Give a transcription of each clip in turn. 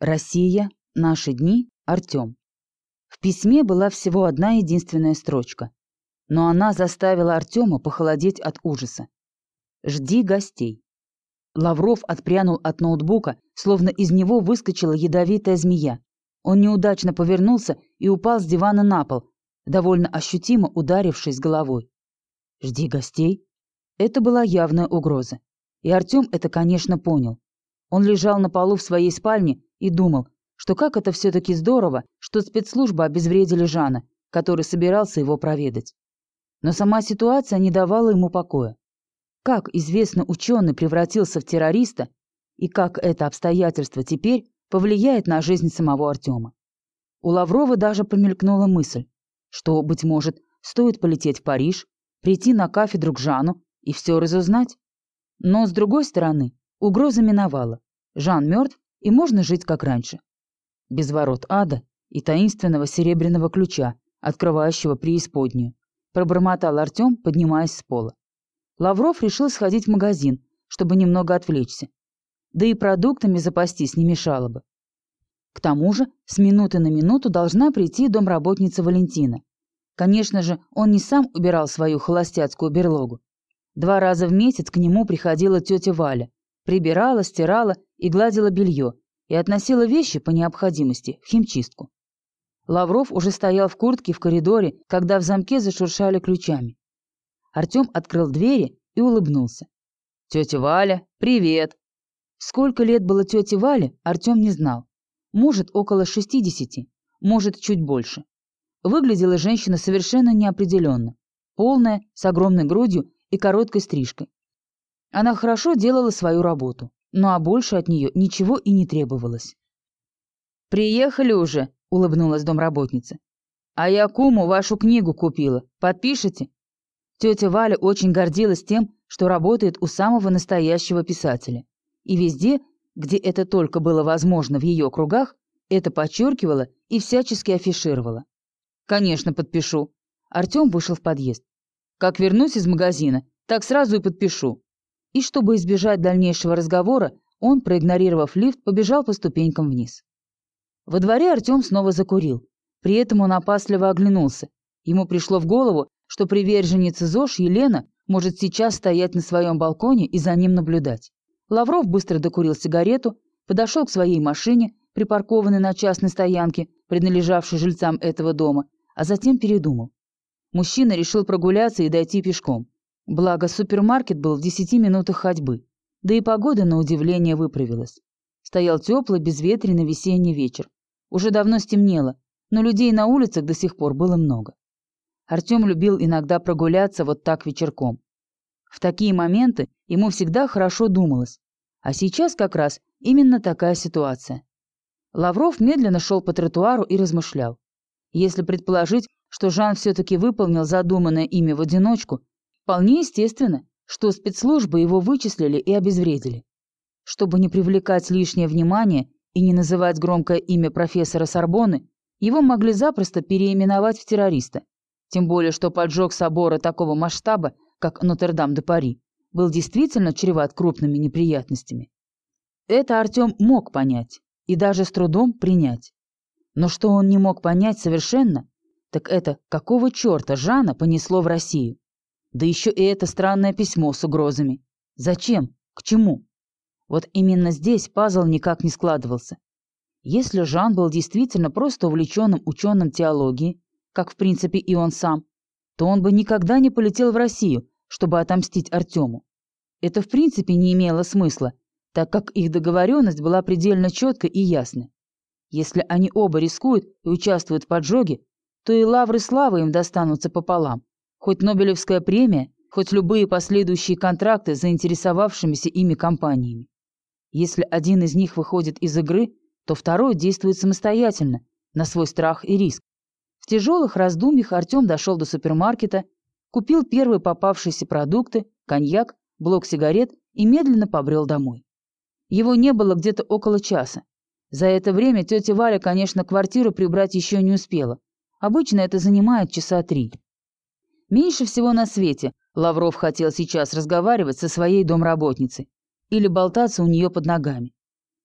Россия, наши дни, Артём. В письме была всего одна единственная строчка, но она заставила Артема похолодеть от ужаса. «Жди гостей». Лавров отпрянул от ноутбука, словно из него выскочила ядовитая змея. Он неудачно повернулся и упал с дивана на пол, довольно ощутимо ударившись головой. «Жди гостей?» Это была явная угроза. И Артём это, конечно, понял. Он лежал на полу в своей спальне и думал, что как это все-таки здорово, что спецслужбы обезвредили Жана, который собирался его проведать. Но сама ситуация не давала ему покоя. Как известно ученый превратился в террориста, и как это обстоятельство теперь повлияет на жизнь самого Артема. У Лаврова даже промелькнула мысль, что, быть может, стоит полететь в Париж, прийти на кафедру к Жану и все разузнать. Но, с другой стороны, угроза миновала. Жан мертв, и можно жить как раньше. Без ворот ада и таинственного серебряного ключа, открывающего преисподнюю, пробормотал Артем, поднимаясь с пола. Лавров решил сходить в магазин, чтобы немного отвлечься. Да и продуктами запастись не мешало бы. К тому же, с минуты на минуту должна прийти домработница Валентина. Конечно же, он не сам убирал свою холостяцкую берлогу. Два раза в месяц к нему приходила тетя Валя, прибирала, стирала и гладила белье и относила вещи по необходимости в химчистку. Лавров уже стоял в куртке в коридоре, когда в замке зашуршали ключами. Артем открыл двери и улыбнулся. «Тетя Валя, привет!» Сколько лет было тете Вале, Артем не знал. Может, около 60, может, чуть больше. Выглядела женщина совершенно неопределенно. Полная, с огромной грудью и короткой стрижкой. Она хорошо делала свою работу, ну а больше от нее ничего и не требовалось. «Приехали уже», — улыбнулась домработница. «А я куму вашу книгу купила. Подпишите?» Тетя Валя очень гордилась тем, что работает у самого настоящего писателя. И везде, где это только было возможно в ее кругах, это подчеркивала и всячески афишировала. «Конечно, подпишу». Артем вышел в подъезд. «Как вернусь из магазина, так сразу и подпишу и, чтобы избежать дальнейшего разговора, он, проигнорировав лифт, побежал по ступенькам вниз. Во дворе Артем снова закурил. При этом он опасливо оглянулся. Ему пришло в голову, что приверженница ЗОЖ Елена может сейчас стоять на своем балконе и за ним наблюдать. Лавров быстро докурил сигарету, подошел к своей машине, припаркованной на частной стоянке, принадлежавшей жильцам этого дома, а затем передумал. Мужчина решил прогуляться и дойти пешком. Благо, супермаркет был в десяти минутах ходьбы. Да и погода, на удивление, выправилась. Стоял теплый, безветренный весенний вечер. Уже давно стемнело, но людей на улицах до сих пор было много. Артем любил иногда прогуляться вот так вечерком. В такие моменты ему всегда хорошо думалось. А сейчас как раз именно такая ситуация. Лавров медленно шел по тротуару и размышлял. Если предположить, что Жан все-таки выполнил задуманное ими в одиночку, Вполне естественно, что спецслужбы его вычислили и обезвредили. Чтобы не привлекать лишнее внимание и не называть громкое имя профессора Сорбонны, его могли запросто переименовать в террориста. Тем более, что поджог собора такого масштаба, как Нотр-Дам-де-Пари, был действительно чреват крупными неприятностями. Это Артем мог понять и даже с трудом принять. Но что он не мог понять совершенно, так это какого черта Жана понесло в Россию. Да еще и это странное письмо с угрозами. Зачем? К чему? Вот именно здесь пазл никак не складывался. Если Жан был действительно просто увлеченным ученым теологии, как в принципе и он сам, то он бы никогда не полетел в Россию, чтобы отомстить Артему. Это в принципе не имело смысла, так как их договоренность была предельно четкой и ясной. Если они оба рискуют и участвуют в поджоге, то и лавры славы им достанутся пополам, Хоть Нобелевская премия, хоть любые последующие контракты с заинтересовавшимися ими компаниями. Если один из них выходит из игры, то второй действует самостоятельно, на свой страх и риск. В тяжелых раздумьях Артем дошел до супермаркета, купил первые попавшиеся продукты, коньяк, блок сигарет и медленно побрел домой. Его не было где-то около часа. За это время тетя Валя, конечно, квартиру прибрать еще не успела. Обычно это занимает часа три. Меньше всего на свете Лавров хотел сейчас разговаривать со своей домработницей или болтаться у нее под ногами.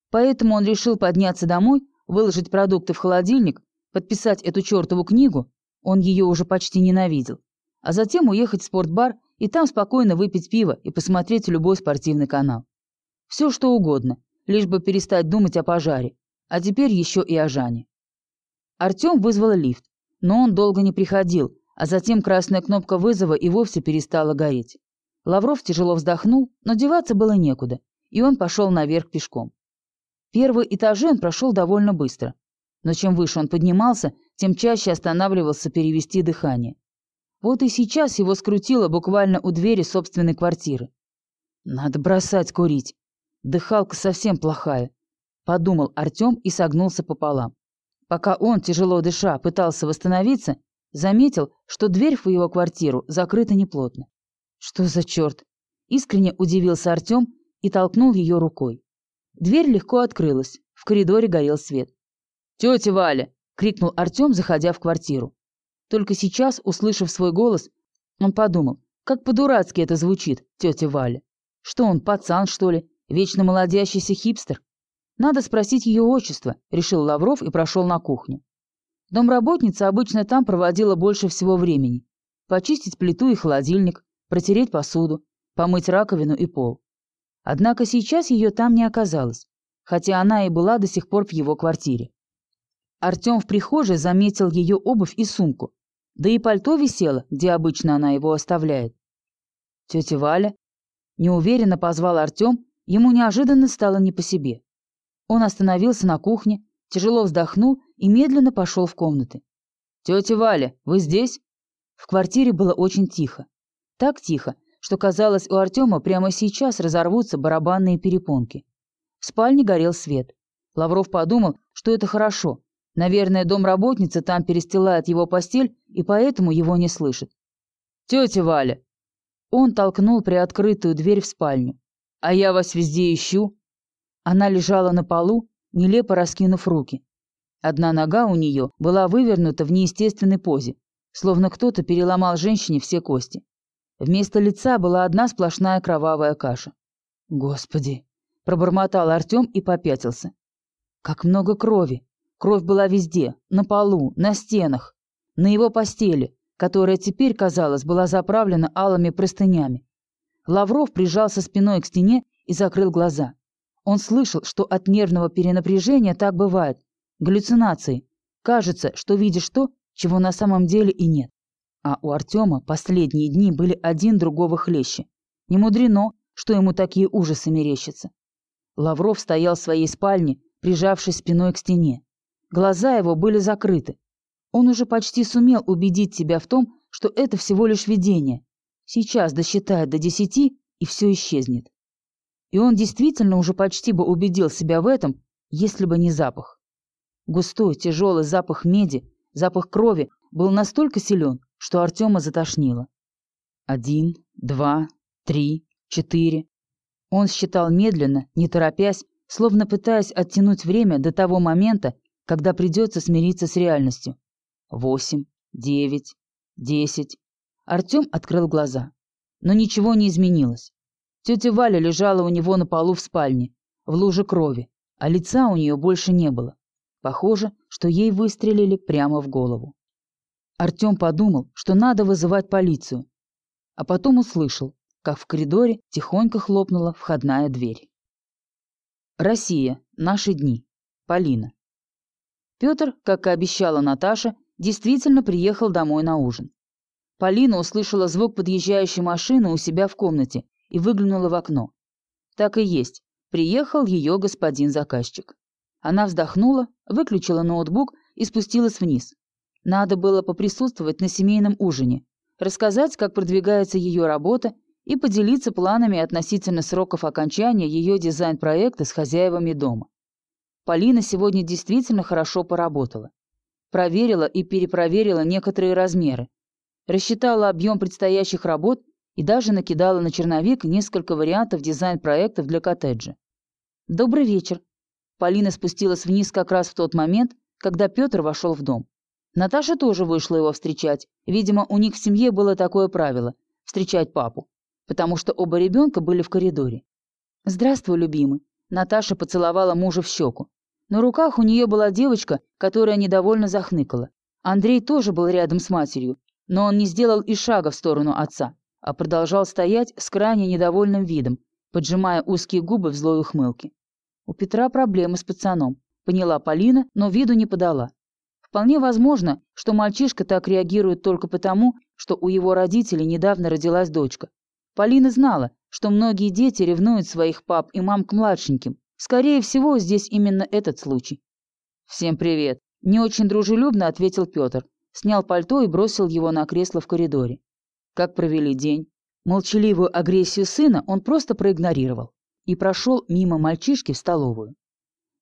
Поэтому он решил подняться домой, выложить продукты в холодильник, подписать эту чертову книгу, он ее уже почти ненавидел, а затем уехать в спортбар и там спокойно выпить пиво и посмотреть любой спортивный канал. Все что угодно, лишь бы перестать думать о пожаре, а теперь еще и о Жане. Артем вызвал лифт, но он долго не приходил, а затем красная кнопка вызова и вовсе перестала гореть. Лавров тяжело вздохнул, но деваться было некуда, и он пошел наверх пешком. Первые этажи он прошел довольно быстро, но чем выше он поднимался, тем чаще останавливался перевести дыхание. Вот и сейчас его скрутило буквально у двери собственной квартиры. «Надо бросать курить. Дыхалка совсем плохая», — подумал Артем и согнулся пополам. Пока он, тяжело дыша, пытался восстановиться, заметил, что дверь в его квартиру закрыта неплотно. «Что за черт?» — искренне удивился Артем и толкнул ее рукой. Дверь легко открылась, в коридоре горел свет. «Тетя Валя!» — крикнул Артем, заходя в квартиру. Только сейчас, услышав свой голос, он подумал, как по-дурацки это звучит, тетя Валя. Что он, пацан, что ли? Вечно молодящийся хипстер? Надо спросить ее отчество, решил Лавров и прошел на кухню. Домработница обычно там проводила больше всего времени. Почистить плиту и холодильник, протереть посуду, помыть раковину и пол. Однако сейчас ее там не оказалось, хотя она и была до сих пор в его квартире. Артем в прихожей заметил ее обувь и сумку, да и пальто висело, где обычно она его оставляет. Тетя Валя неуверенно позвал Артем, ему неожиданно стало не по себе. Он остановился на кухне, тяжело вздохнул и медленно пошел в комнаты. «Тетя Валя, вы здесь?» В квартире было очень тихо. Так тихо, что казалось, у Артема прямо сейчас разорвутся барабанные перепонки. В спальне горел свет. Лавров подумал, что это хорошо, Наверное, домработница там перестилает его постель, и поэтому его не слышит. «Тетя Валя!» Он толкнул приоткрытую дверь в спальню. «А я вас везде ищу!» Она лежала на полу, нелепо раскинув руки. Одна нога у нее была вывернута в неестественной позе, словно кто-то переломал женщине все кости. Вместо лица была одна сплошная кровавая каша. «Господи!» – пробормотал Артем и попятился. «Как много крови! Кровь была везде, на полу, на стенах, на его постели, которая теперь, казалось, была заправлена алыми простынями. Лавров прижался спиной к стене и закрыл глаза. Он слышал, что от нервного перенапряжения так бывает. Галлюцинации. Кажется, что видишь то, чего на самом деле и нет. А у Артема последние дни были один другого хлеще. Не мудрено, что ему такие ужасы мерещатся. Лавров стоял в своей спальне, прижавшись спиной к стене. Глаза его были закрыты. Он уже почти сумел убедить себя в том, что это всего лишь видение. Сейчас досчитает до десяти, и все исчезнет. И он действительно уже почти бы убедил себя в этом, если бы не запах. Густой, тяжелый запах меди, запах крови был настолько силен, что Артема затошнило. Один, два, три, четыре. Он считал медленно, не торопясь, словно пытаясь оттянуть время до того момента, когда придется смириться с реальностью. Восемь, девять, десять. Артем открыл глаза. Но ничего не изменилось. Тетя Валя лежала у него на полу в спальне, в луже крови, а лица у нее больше не было. Похоже, что ей выстрелили прямо в голову. Артем подумал, что надо вызывать полицию, а потом услышал, как в коридоре тихонько хлопнула входная дверь. Россия. Наши дни. Полина. Петр, как и обещала Наташа, действительно приехал домой на ужин. Полина услышала звук подъезжающей машины у себя в комнате и выглянула в окно. Так и есть, приехал ее господин заказчик. Она вздохнула, выключила ноутбук и спустилась вниз. Надо было поприсутствовать на семейном ужине, рассказать, как продвигается ее работа и поделиться планами относительно сроков окончания ее дизайн-проекта с хозяевами дома. Полина сегодня действительно хорошо поработала. Проверила и перепроверила некоторые размеры. Рассчитала объем предстоящих работ и даже накидала на черновик несколько вариантов дизайн-проектов для коттеджа. «Добрый вечер». Полина спустилась вниз как раз в тот момент, когда Петр вошел в дом. Наташа тоже вышла его встречать. Видимо, у них в семье было такое правило – встречать папу, потому что оба ребенка были в коридоре. «Здравствуй, любимый. Наташа поцеловала мужа в щеку. На руках у нее была девочка, которая недовольно захныкала. Андрей тоже был рядом с матерью, но он не сделал и шага в сторону отца, а продолжал стоять с крайне недовольным видом, поджимая узкие губы в злой ухмылке. У Петра проблемы с пацаном, поняла Полина, но виду не подала. Вполне возможно, что мальчишка так реагирует только потому, что у его родителей недавно родилась дочка. Полина знала, что многие дети ревнуют своих пап и мам к младшеньким. Скорее всего, здесь именно этот случай. «Всем привет!» – не очень дружелюбно ответил Петр, снял пальто и бросил его на кресло в коридоре. Как провели день? Молчаливую агрессию сына он просто проигнорировал и прошел мимо мальчишки в столовую.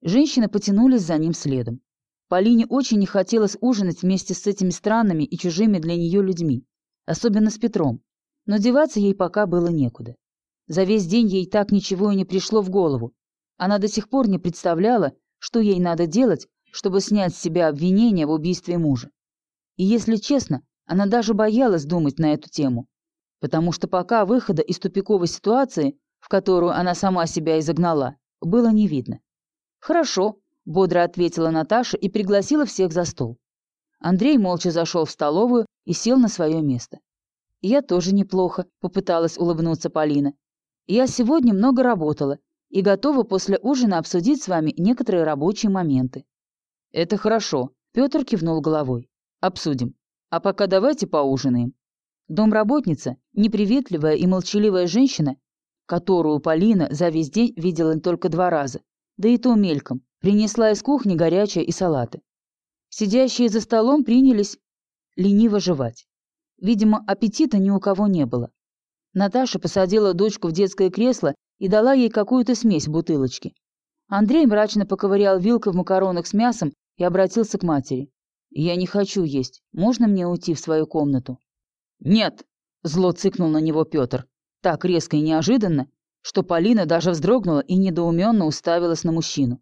Женщины потянулись за ним следом. Полине очень не хотелось ужинать вместе с этими странными и чужими для нее людьми, особенно с Петром, но деваться ей пока было некуда. За весь день ей так ничего и не пришло в голову. Она до сих пор не представляла, что ей надо делать, чтобы снять с себя обвинение в убийстве мужа. И если честно, она даже боялась думать на эту тему, потому что пока выхода из тупиковой ситуации, в которую она сама себя изогнала, было не видно. «Хорошо», — бодро ответила Наташа и пригласила всех за стол. Андрей молча зашел в столовую и сел на свое место. «Я тоже неплохо», — попыталась улыбнуться Полина. Я сегодня много работала и готова после ужина обсудить с вами некоторые рабочие моменты». «Это хорошо», — Петр кивнул головой. «Обсудим. А пока давайте поужинаем». Домработница, неприветливая и молчаливая женщина, которую Полина за весь день видела только два раза, да и то мельком, принесла из кухни горячее и салаты. Сидящие за столом принялись лениво жевать. Видимо, аппетита ни у кого не было. Наташа посадила дочку в детское кресло и дала ей какую-то смесь в бутылочке. Андрей мрачно поковырял вилкой в макаронах с мясом и обратился к матери. «Я не хочу есть. Можно мне уйти в свою комнату?» «Нет!» – зло цыкнул на него Петр. Так резко и неожиданно, что Полина даже вздрогнула и недоуменно уставилась на мужчину.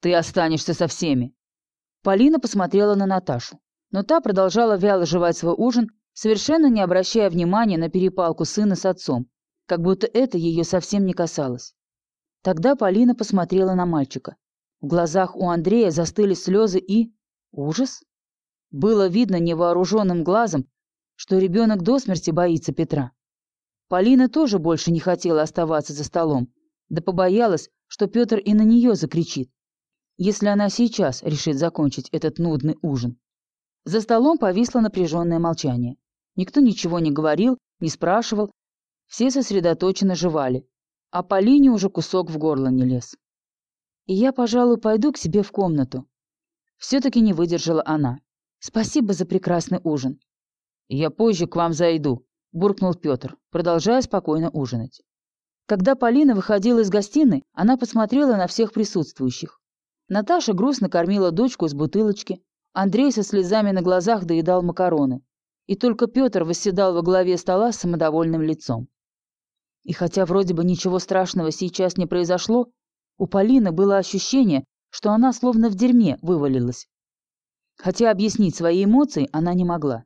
«Ты останешься со всеми!» Полина посмотрела на Наташу, но та продолжала вяло жевать свой ужин совершенно не обращая внимания на перепалку сына с отцом, как будто это ее совсем не касалось. Тогда Полина посмотрела на мальчика. В глазах у Андрея застыли слезы и... ужас. Было видно невооруженным глазом, что ребенок до смерти боится Петра. Полина тоже больше не хотела оставаться за столом, да побоялась, что Петр и на нее закричит, если она сейчас решит закончить этот нудный ужин. За столом повисло напряженное молчание. Никто ничего не говорил, не спрашивал. Все сосредоточенно жевали. А Полине уже кусок в горло не лез. И я, пожалуй, пойду к себе в комнату. Все-таки не выдержала она. Спасибо за прекрасный ужин. Я позже к вам зайду, буркнул Петр, продолжая спокойно ужинать. Когда Полина выходила из гостиной, она посмотрела на всех присутствующих. Наташа грустно кормила дочку из бутылочки, Андрей со слезами на глазах доедал макароны и только Петр восседал во главе стола с самодовольным лицом. И хотя вроде бы ничего страшного сейчас не произошло, у Полины было ощущение, что она словно в дерьме вывалилась. Хотя объяснить свои эмоции она не могла.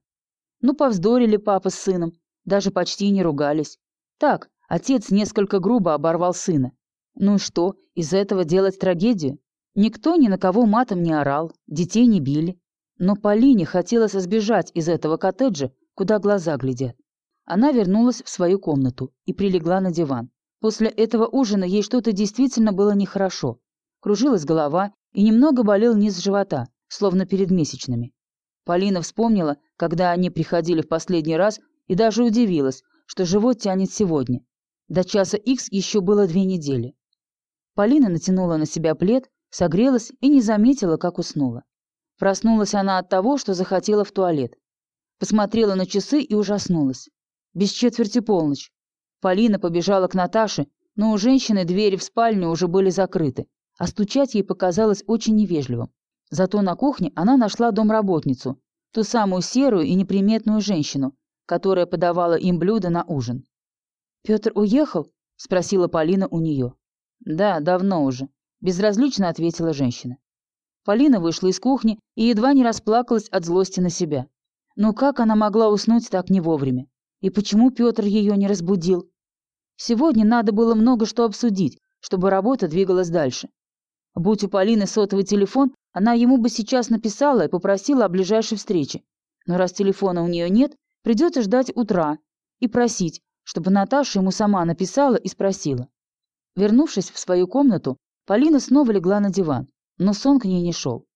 Ну, повздорили папа с сыном, даже почти не ругались. Так, отец несколько грубо оборвал сына. Ну и что, из этого делать трагедию? Никто ни на кого матом не орал, детей не били. Но Полине хотелось избежать из этого коттеджа, куда глаза глядят. Она вернулась в свою комнату и прилегла на диван. После этого ужина ей что-то действительно было нехорошо. Кружилась голова и немного болел низ живота, словно перед месячными. Полина вспомнила, когда они приходили в последний раз, и даже удивилась, что живот тянет сегодня. До часа икс еще было две недели. Полина натянула на себя плед, согрелась и не заметила, как уснула. Проснулась она от того, что захотела в туалет. Посмотрела на часы и ужаснулась. Без четверти полночь. Полина побежала к Наташе, но у женщины двери в спальню уже были закрыты, а стучать ей показалось очень невежливым. Зато на кухне она нашла домработницу, ту самую серую и неприметную женщину, которая подавала им блюда на ужин. «Петр уехал?» – спросила Полина у нее. «Да, давно уже», – безразлично ответила женщина. Полина вышла из кухни и едва не расплакалась от злости на себя. Но как она могла уснуть так не вовремя? И почему Петр ее не разбудил? Сегодня надо было много что обсудить, чтобы работа двигалась дальше. Будь у Полины сотовый телефон, она ему бы сейчас написала и попросила о ближайшей встрече. Но раз телефона у нее нет, придется ждать утра и просить, чтобы Наташа ему сама написала и спросила. Вернувшись в свою комнату, Полина снова легла на диван, но сон к ней не шел.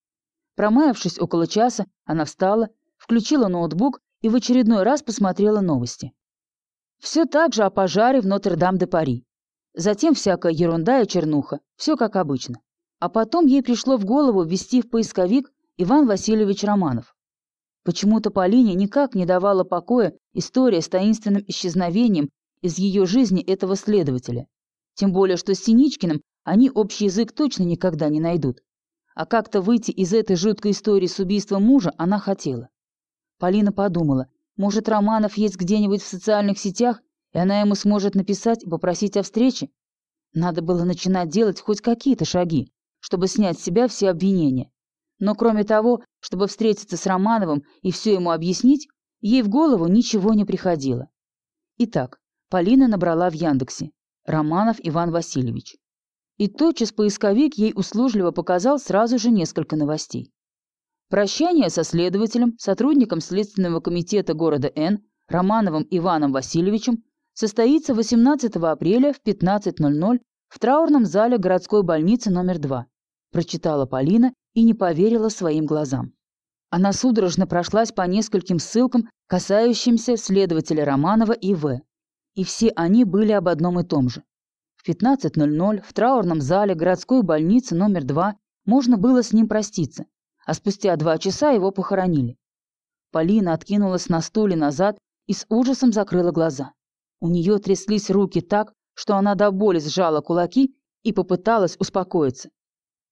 Промаявшись около часа, она встала, включила ноутбук и в очередной раз посмотрела новости. Все так же о пожаре в Нотр-Дам-де-Пари. Затем всякая ерунда и чернуха, все как обычно. А потом ей пришло в голову ввести в поисковик Иван Васильевич Романов. Почему-то Полине никак не давала покоя история с таинственным исчезновением из ее жизни этого следователя. Тем более, что с Синичкиным они общий язык точно никогда не найдут. А как-то выйти из этой жуткой истории с убийством мужа она хотела. Полина подумала, может, Романов есть где-нибудь в социальных сетях, и она ему сможет написать и попросить о встрече? Надо было начинать делать хоть какие-то шаги, чтобы снять с себя все обвинения. Но кроме того, чтобы встретиться с Романовым и все ему объяснить, ей в голову ничего не приходило. Итак, Полина набрала в Яндексе «Романов Иван Васильевич». И тотчас поисковик ей услужливо показал сразу же несколько новостей. Прощание со следователем, сотрудником Следственного комитета города Н, Романовым Иваном Васильевичем, состоится 18 апреля в 15.00 в траурном зале городской больницы номер 2, прочитала Полина и не поверила своим глазам. Она судорожно прошлась по нескольким ссылкам, касающимся следователя Романова и В. И все они были об одном и том же. В 15.00 в траурном зале городской больницы номер 2 можно было с ним проститься, а спустя два часа его похоронили. Полина откинулась на стуле назад и с ужасом закрыла глаза. У нее тряслись руки так, что она до боли сжала кулаки и попыталась успокоиться.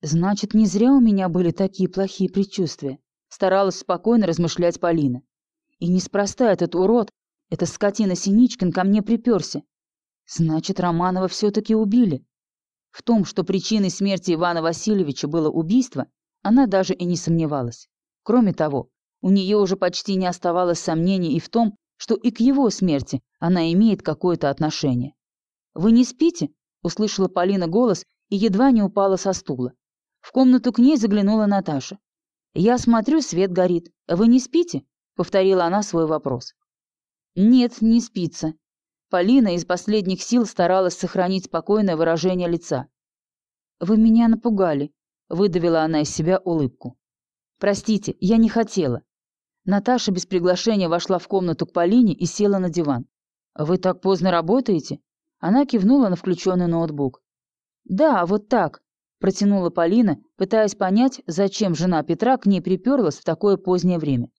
Значит, не зря у меня были такие плохие предчувствия. Старалась спокойно размышлять Полина. И неспроста этот урод, эта скотина Синичкин ко мне приперся. Значит, Романова все-таки убили. В том, что причиной смерти Ивана Васильевича было убийство, она даже и не сомневалась. Кроме того, у нее уже почти не оставалось сомнений и в том, что и к его смерти она имеет какое-то отношение. «Вы не спите?» — услышала Полина голос и едва не упала со стула. В комнату к ней заглянула Наташа. «Я смотрю, свет горит. Вы не спите?» — повторила она свой вопрос. «Нет, не спится». Полина из последних сил старалась сохранить спокойное выражение лица. «Вы меня напугали», — выдавила она из себя улыбку. «Простите, я не хотела». Наташа без приглашения вошла в комнату к Полине и села на диван. «Вы так поздно работаете?» Она кивнула на включенный ноутбук. «Да, вот так», Протянула Полина, пытаясь понять, зачем жена Петра к ней приперлась в такое позднее время.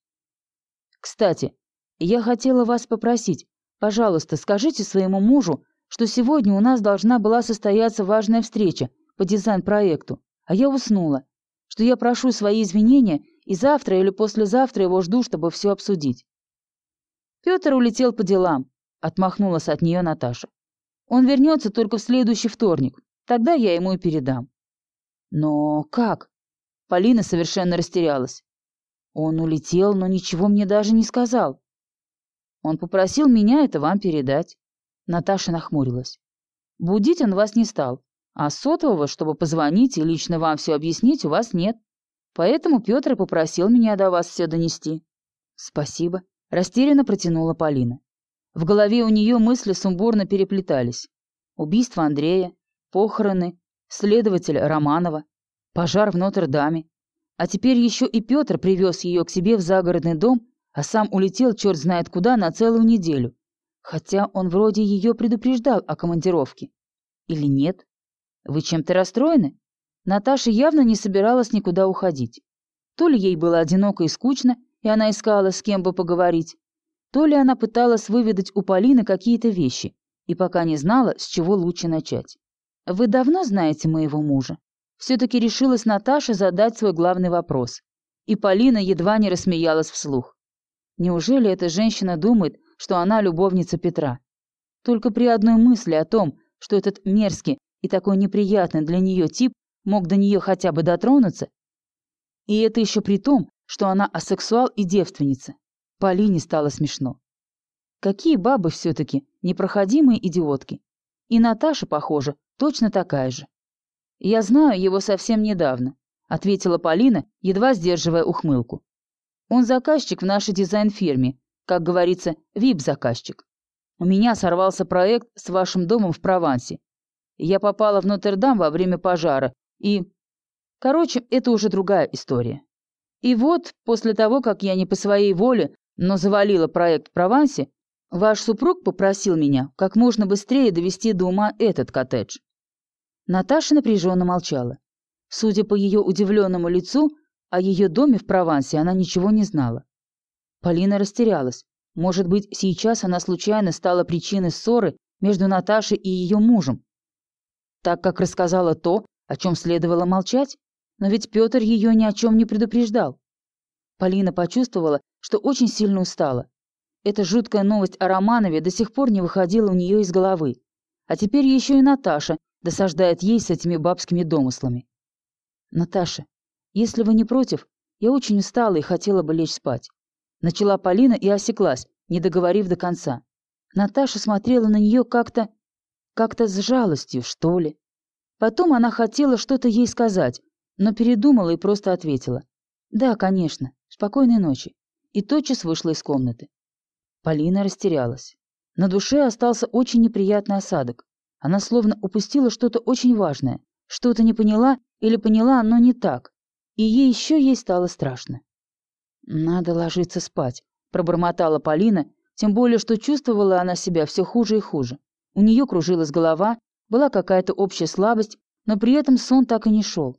«Кстати, я хотела вас попросить, пожалуйста, скажите своему мужу, что сегодня у нас должна была состояться важная встреча по дизайн-проекту, а я уснула, что я прошу свои извинения и завтра или послезавтра его жду, чтобы все обсудить». Петр улетел по делам, отмахнулась от нее Наташа. Он вернется только в следующий вторник, тогда я ему и передам. Но как? Полина совершенно растерялась. Он улетел, но ничего мне даже не сказал. Он попросил меня это вам передать. Наташа нахмурилась. Будить он вас не стал, а сотового, чтобы позвонить и лично вам все объяснить, у вас нет. Поэтому Петр попросил меня до вас все донести. Спасибо. Растерянно протянула Полина. В голове у нее мысли сумбурно переплетались. Убийство Андрея, похороны, следователь Романова, пожар в Нотр-Даме. А теперь еще и Петр привез ее к себе в загородный дом, а сам улетел черт знает куда на целую неделю. Хотя он вроде ее предупреждал о командировке. Или нет? Вы чем-то расстроены? Наташа явно не собиралась никуда уходить. То ли ей было одиноко и скучно, и она искала, с кем бы поговорить, то ли она пыталась выведать у Полины какие-то вещи, и пока не знала, с чего лучше начать. «Вы давно знаете моего мужа?» Все-таки решилась Наташа задать свой главный вопрос. И Полина едва не рассмеялась вслух. Неужели эта женщина думает, что она любовница Петра? Только при одной мысли о том, что этот мерзкий и такой неприятный для нее тип мог до нее хотя бы дотронуться, и это еще при том, что она асексуал и девственница, Полине стало смешно. Какие бабы все-таки непроходимые идиотки. И Наташа, похоже, точно такая же. Я знаю его совсем недавно, ответила Полина, едва сдерживая ухмылку. Он заказчик в нашей дизайн-фирме, как говорится, вип-заказчик. У меня сорвался проект с вашим домом в Провансе. Я попала в Нотр-Дам во время пожара, и... Короче, это уже другая история. И вот, после того, как я не по своей воле, но завалила проект в Провансе, ваш супруг попросил меня как можно быстрее довести до ума этот коттедж. Наташа напряженно молчала. Судя по ее удивленному лицу, о ее доме в Провансе она ничего не знала. Полина растерялась. Может быть, сейчас она случайно стала причиной ссоры между Наташей и ее мужем, так как рассказала то, о чем следовало молчать? Но ведь Петр ее ни о чем не предупреждал. Полина почувствовала, что очень сильно устала. Эта жуткая новость о Романове до сих пор не выходила у нее из головы. А теперь еще и Наташа досаждает ей с этими бабскими домыслами. «Наташа, если вы не против, я очень устала и хотела бы лечь спать». Начала Полина и осеклась, не договорив до конца. Наташа смотрела на нее как-то... как-то с жалостью, что ли. Потом она хотела что-то ей сказать, но передумала и просто ответила. «Да, конечно. Спокойной ночи». И тотчас вышла из комнаты. Полина растерялась. На душе остался очень неприятный осадок. Она словно упустила что-то очень важное, что-то не поняла или поняла, но не так. И ей еще ей стало страшно. «Надо ложиться спать», — пробормотала Полина, тем более, что чувствовала она себя все хуже и хуже. У нее кружилась голова, была какая-то общая слабость, но при этом сон так и не шел.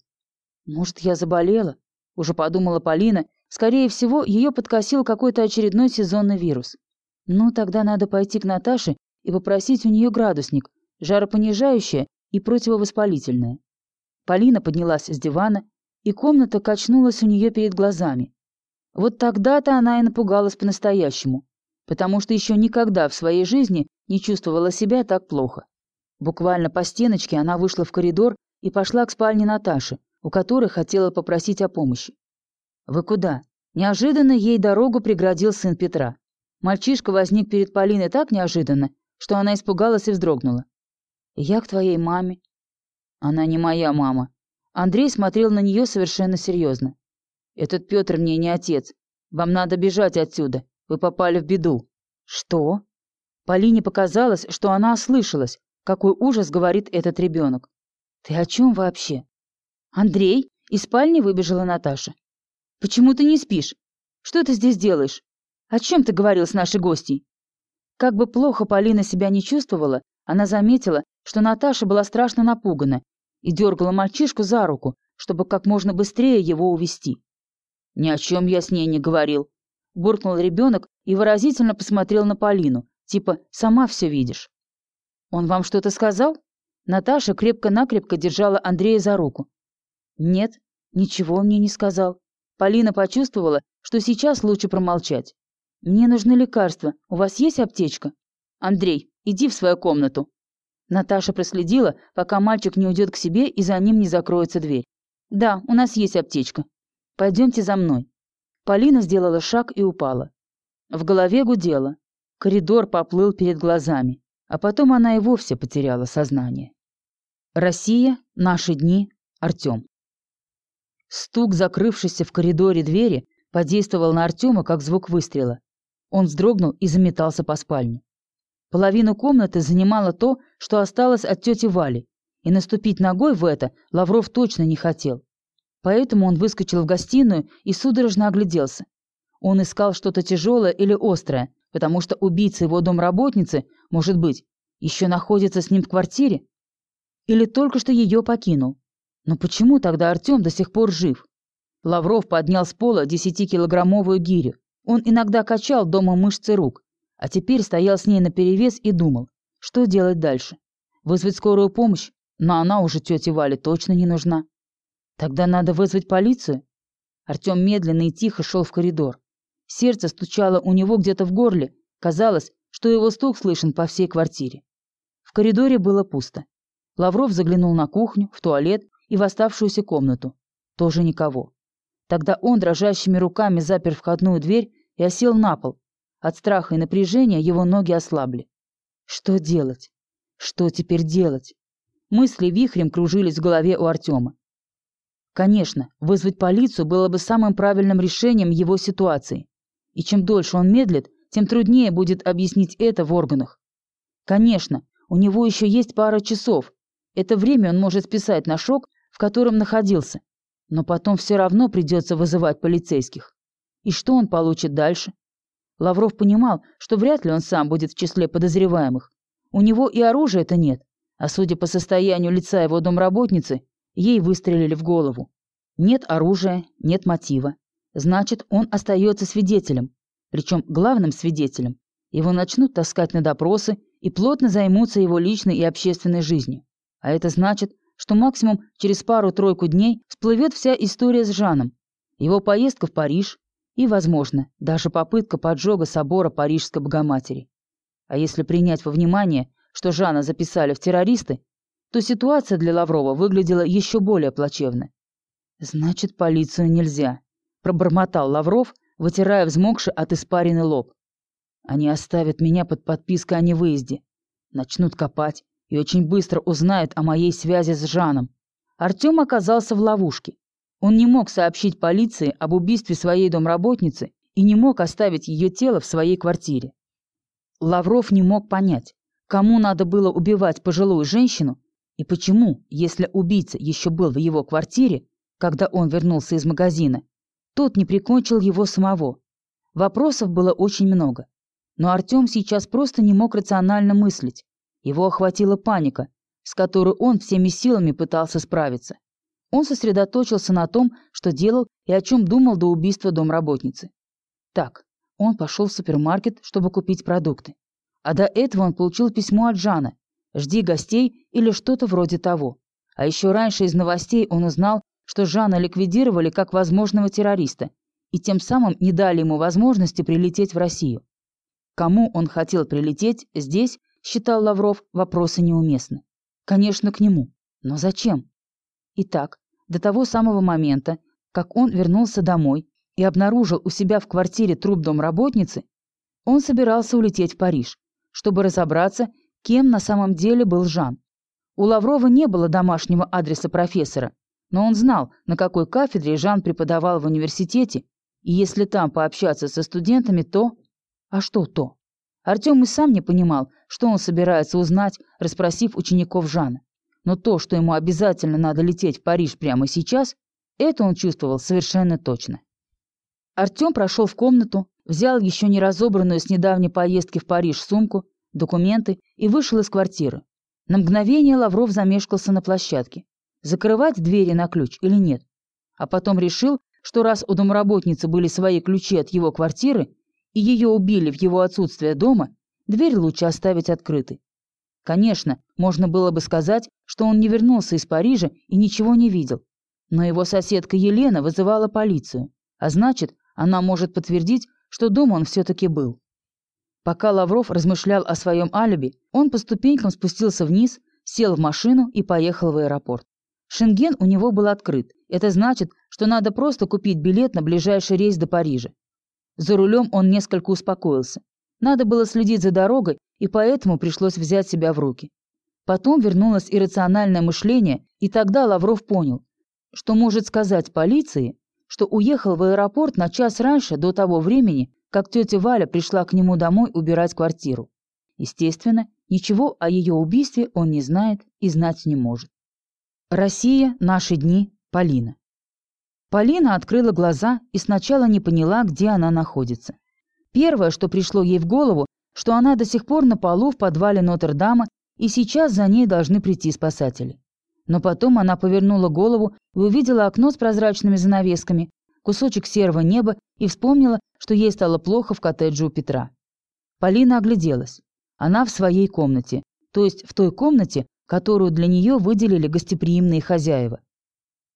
«Может, я заболела?» — уже подумала Полина. Скорее всего, ее подкосил какой-то очередной сезонный вирус. «Ну, тогда надо пойти к Наташе и попросить у нее градусник, жаропонижающее и противовоспалительное». Полина поднялась с дивана, и комната качнулась у нее перед глазами. Вот тогда-то она и напугалась по-настоящему, потому что еще никогда в своей жизни не чувствовала себя так плохо. Буквально по стеночке она вышла в коридор и пошла к спальне Наташи, у которой хотела попросить о помощи. «Вы куда?» Неожиданно ей дорогу преградил сын Петра. Мальчишка возник перед Полиной так неожиданно, что она испугалась и вздрогнула. «Я к твоей маме». «Она не моя мама». Андрей смотрел на нее совершенно серьезно. «Этот Петр мне не отец. Вам надо бежать отсюда. Вы попали в беду». «Что?» Полине показалось, что она ослышалась. Какой ужас говорит этот ребенок. «Ты о чем вообще?» «Андрей?» Из спальни выбежала Наташа. «Почему ты не спишь? Что ты здесь делаешь? О чем ты говорил с нашей гостьей?» Как бы плохо Полина себя не чувствовала, она заметила, что Наташа была страшно напугана и дергала мальчишку за руку, чтобы как можно быстрее его увести. «Ни о чем я с ней не говорил», — буркнул ребенок и выразительно посмотрел на Полину, типа «сама все видишь». «Он вам что-то сказал?» Наташа крепко-накрепко держала Андрея за руку. «Нет, ничего мне не сказал». Полина почувствовала, что сейчас лучше промолчать. «Мне нужны лекарства. У вас есть аптечка?» «Андрей, иди в свою комнату». Наташа проследила, пока мальчик не уйдет к себе и за ним не закроется дверь. «Да, у нас есть аптечка. Пойдемте за мной». Полина сделала шаг и упала. В голове гудело. Коридор поплыл перед глазами, а потом она и вовсе потеряла сознание. Россия, наши дни, Артем. Стук, закрывшийся в коридоре двери, подействовал на Артема, как звук выстрела. Он вздрогнул и заметался по спальне. Половину комнаты занимало то, что осталось от тети Вали, и наступить ногой в это Лавров точно не хотел. Поэтому он выскочил в гостиную и судорожно огляделся. Он искал что-то тяжелое или острое, потому что убийца его домработницы, может быть, еще находится с ним в квартире? Или только что ее покинул? Но почему тогда Артем до сих пор жив? Лавров поднял с пола десятикилограммовую гирю. Он иногда качал дома мышцы рук, а теперь стоял с ней наперевес и думал, что делать дальше. Вызвать скорую помощь? Но она уже тете Вале точно не нужна. Тогда надо вызвать полицию. Артем медленно и тихо шел в коридор. Сердце стучало у него где-то в горле. Казалось, что его стук слышен по всей квартире. В коридоре было пусто. Лавров заглянул на кухню, в туалет и в оставшуюся комнату. Тоже никого. Тогда он дрожащими руками запер входную дверь и осел на пол. От страха и напряжения его ноги ослабли. Что делать? Что теперь делать? Мысли вихрем кружились в голове у Артема. Конечно, вызвать полицию было бы самым правильным решением его ситуации. И чем дольше он медлит, тем труднее будет объяснить это в органах. Конечно, у него еще есть пара часов. Это время он может списать на шок, в котором находился. Но потом все равно придется вызывать полицейских. И что он получит дальше? Лавров понимал, что вряд ли он сам будет в числе подозреваемых. У него и оружия-то нет, а судя по состоянию лица его домработницы, ей выстрелили в голову. Нет оружия, нет мотива. Значит, он остается свидетелем, причем главным свидетелем. Его начнут таскать на допросы и плотно займутся его личной и общественной жизнью. А это значит, что максимум через пару-тройку дней всплывет вся история с Жаном. Его поездка в Париж, и, возможно, даже попытка поджога собора Парижской Богоматери. А если принять во внимание, что Жана записали в террористы, то ситуация для Лаврова выглядела еще более плачевно. «Значит, полицию нельзя», — пробормотал Лавров, вытирая взмокший от испарины лоб. «Они оставят меня под подпиской о невыезде, начнут копать и очень быстро узнают о моей связи с Жаном». Артем оказался в ловушке. Он не мог сообщить полиции об убийстве своей домработницы и не мог оставить ее тело в своей квартире. Лавров не мог понять, кому надо было убивать пожилую женщину и почему, если убийца еще был в его квартире, когда он вернулся из магазина, тот не прикончил его самого. Вопросов было очень много. Но Артем сейчас просто не мог рационально мыслить. Его охватила паника, с которой он всеми силами пытался справиться. Он сосредоточился на том, что делал и о чем думал до убийства домработницы. Так, он пошел в супермаркет, чтобы купить продукты. А до этого он получил письмо от Жана «Жди гостей» или что-то вроде того. А еще раньше из новостей он узнал, что Жана ликвидировали как возможного террориста и тем самым не дали ему возможности прилететь в Россию. Кому он хотел прилететь здесь, считал Лавров, вопросы неуместны. Конечно, к нему. Но зачем? Итак, до того самого момента, как он вернулся домой и обнаружил у себя в квартире труп домработницы, он собирался улететь в Париж, чтобы разобраться, кем на самом деле был Жан. У Лаврова не было домашнего адреса профессора, но он знал, на какой кафедре Жан преподавал в университете, и если там пообщаться со студентами, то... А что то? Артем и сам не понимал, что он собирается узнать, расспросив учеников Жана но то, что ему обязательно надо лететь в Париж прямо сейчас, это он чувствовал совершенно точно. Артем прошел в комнату, взял еще не разобранную с недавней поездки в Париж сумку, документы и вышел из квартиры. На мгновение Лавров замешкался на площадке. Закрывать двери на ключ или нет? А потом решил, что раз у домработницы были свои ключи от его квартиры, и ее убили в его отсутствие дома, дверь лучше оставить открытой. Конечно, можно было бы сказать, что он не вернулся из Парижа и ничего не видел. Но его соседка Елена вызывала полицию, а значит, она может подтвердить, что дома он все-таки был. Пока Лавров размышлял о своем алиби, он по ступенькам спустился вниз, сел в машину и поехал в аэропорт. Шенген у него был открыт. Это значит, что надо просто купить билет на ближайший рейс до Парижа. За рулем он несколько успокоился. Надо было следить за дорогой, и поэтому пришлось взять себя в руки. Потом вернулось иррациональное мышление, и тогда Лавров понял, что может сказать полиции, что уехал в аэропорт на час раньше до того времени, как тетя Валя пришла к нему домой убирать квартиру. Естественно, ничего о ее убийстве он не знает и знать не может. Россия, наши дни, Полина. Полина открыла глаза и сначала не поняла, где она находится. Первое, что пришло ей в голову, что она до сих пор на полу в подвале Нотр-Дама, и сейчас за ней должны прийти спасатели. Но потом она повернула голову и увидела окно с прозрачными занавесками, кусочек серого неба и вспомнила, что ей стало плохо в коттедже у Петра. Полина огляделась. Она в своей комнате, то есть в той комнате, которую для нее выделили гостеприимные хозяева.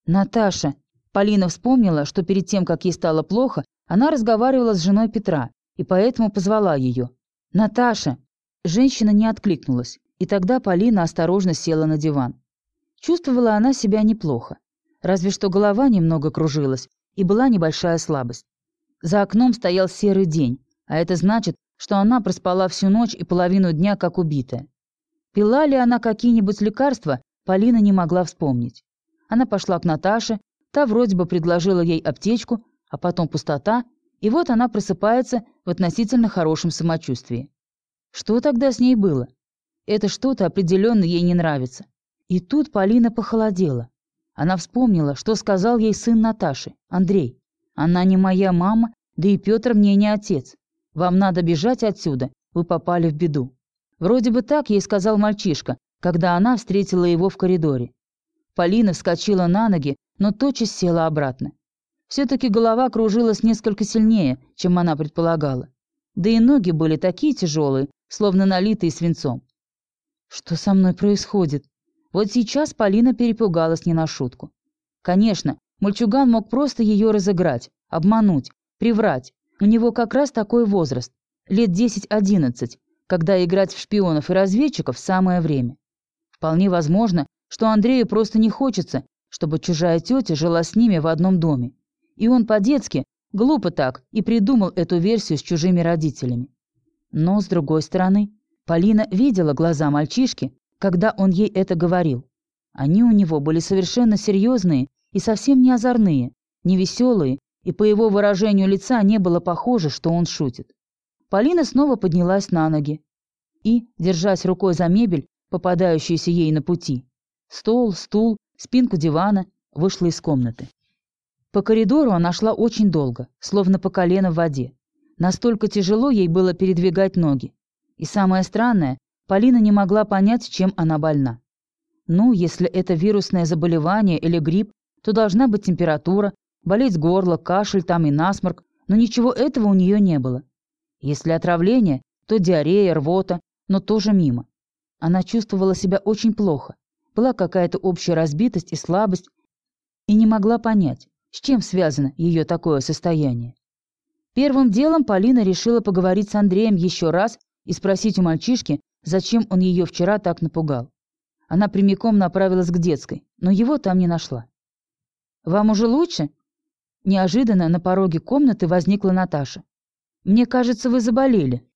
«Наташа», Полина вспомнила, что перед тем, как ей стало плохо, она разговаривала с женой Петра и поэтому позвала ее. «Наташа!» Женщина не откликнулась, и тогда Полина осторожно села на диван. Чувствовала она себя неплохо, разве что голова немного кружилась, и была небольшая слабость. За окном стоял серый день, а это значит, что она проспала всю ночь и половину дня как убитая. Пила ли она какие-нибудь лекарства, Полина не могла вспомнить. Она пошла к Наташе, та вроде бы предложила ей аптечку, а потом пустота, и вот она просыпается в относительно хорошем самочувствии. Что тогда с ней было? Это что-то определенно ей не нравится. И тут Полина похолодела. Она вспомнила, что сказал ей сын Наташи, Андрей. «Она не моя мама, да и Петр мне не отец. Вам надо бежать отсюда, вы попали в беду». Вроде бы так ей сказал мальчишка, когда она встретила его в коридоре. Полина вскочила на ноги, но тотчас села обратно. Все-таки голова кружилась несколько сильнее, чем она предполагала. Да и ноги были такие тяжелые, словно налитые свинцом. Что со мной происходит? Вот сейчас Полина перепугалась не на шутку. Конечно, мальчуган мог просто ее разыграть, обмануть, приврать. У него как раз такой возраст, лет 10-11, когда играть в шпионов и разведчиков самое время. Вполне возможно, что Андрею просто не хочется, чтобы чужая тетя жила с ними в одном доме. И он по-детски, глупо так, и придумал эту версию с чужими родителями. Но, с другой стороны, Полина видела глаза мальчишки, когда он ей это говорил. Они у него были совершенно серьезные и совсем не озорные, не веселые, и по его выражению лица не было похоже, что он шутит. Полина снова поднялась на ноги и, держась рукой за мебель, попадающуюся ей на пути, стол, стул, спинку дивана, вышла из комнаты. По коридору она шла очень долго, словно по колено в воде. Настолько тяжело ей было передвигать ноги. И самое странное, Полина не могла понять, чем она больна. Ну, если это вирусное заболевание или грипп, то должна быть температура, болеть горло, кашель там и насморк, но ничего этого у нее не было. Если отравление, то диарея, рвота, но тоже мимо. Она чувствовала себя очень плохо. Была какая-то общая разбитость и слабость, и не могла понять, с чем связано ее такое состояние. Первым делом Полина решила поговорить с Андреем еще раз и спросить у мальчишки, зачем он ее вчера так напугал. Она прямиком направилась к детской, но его там не нашла. «Вам уже лучше?» Неожиданно на пороге комнаты возникла Наташа. «Мне кажется, вы заболели».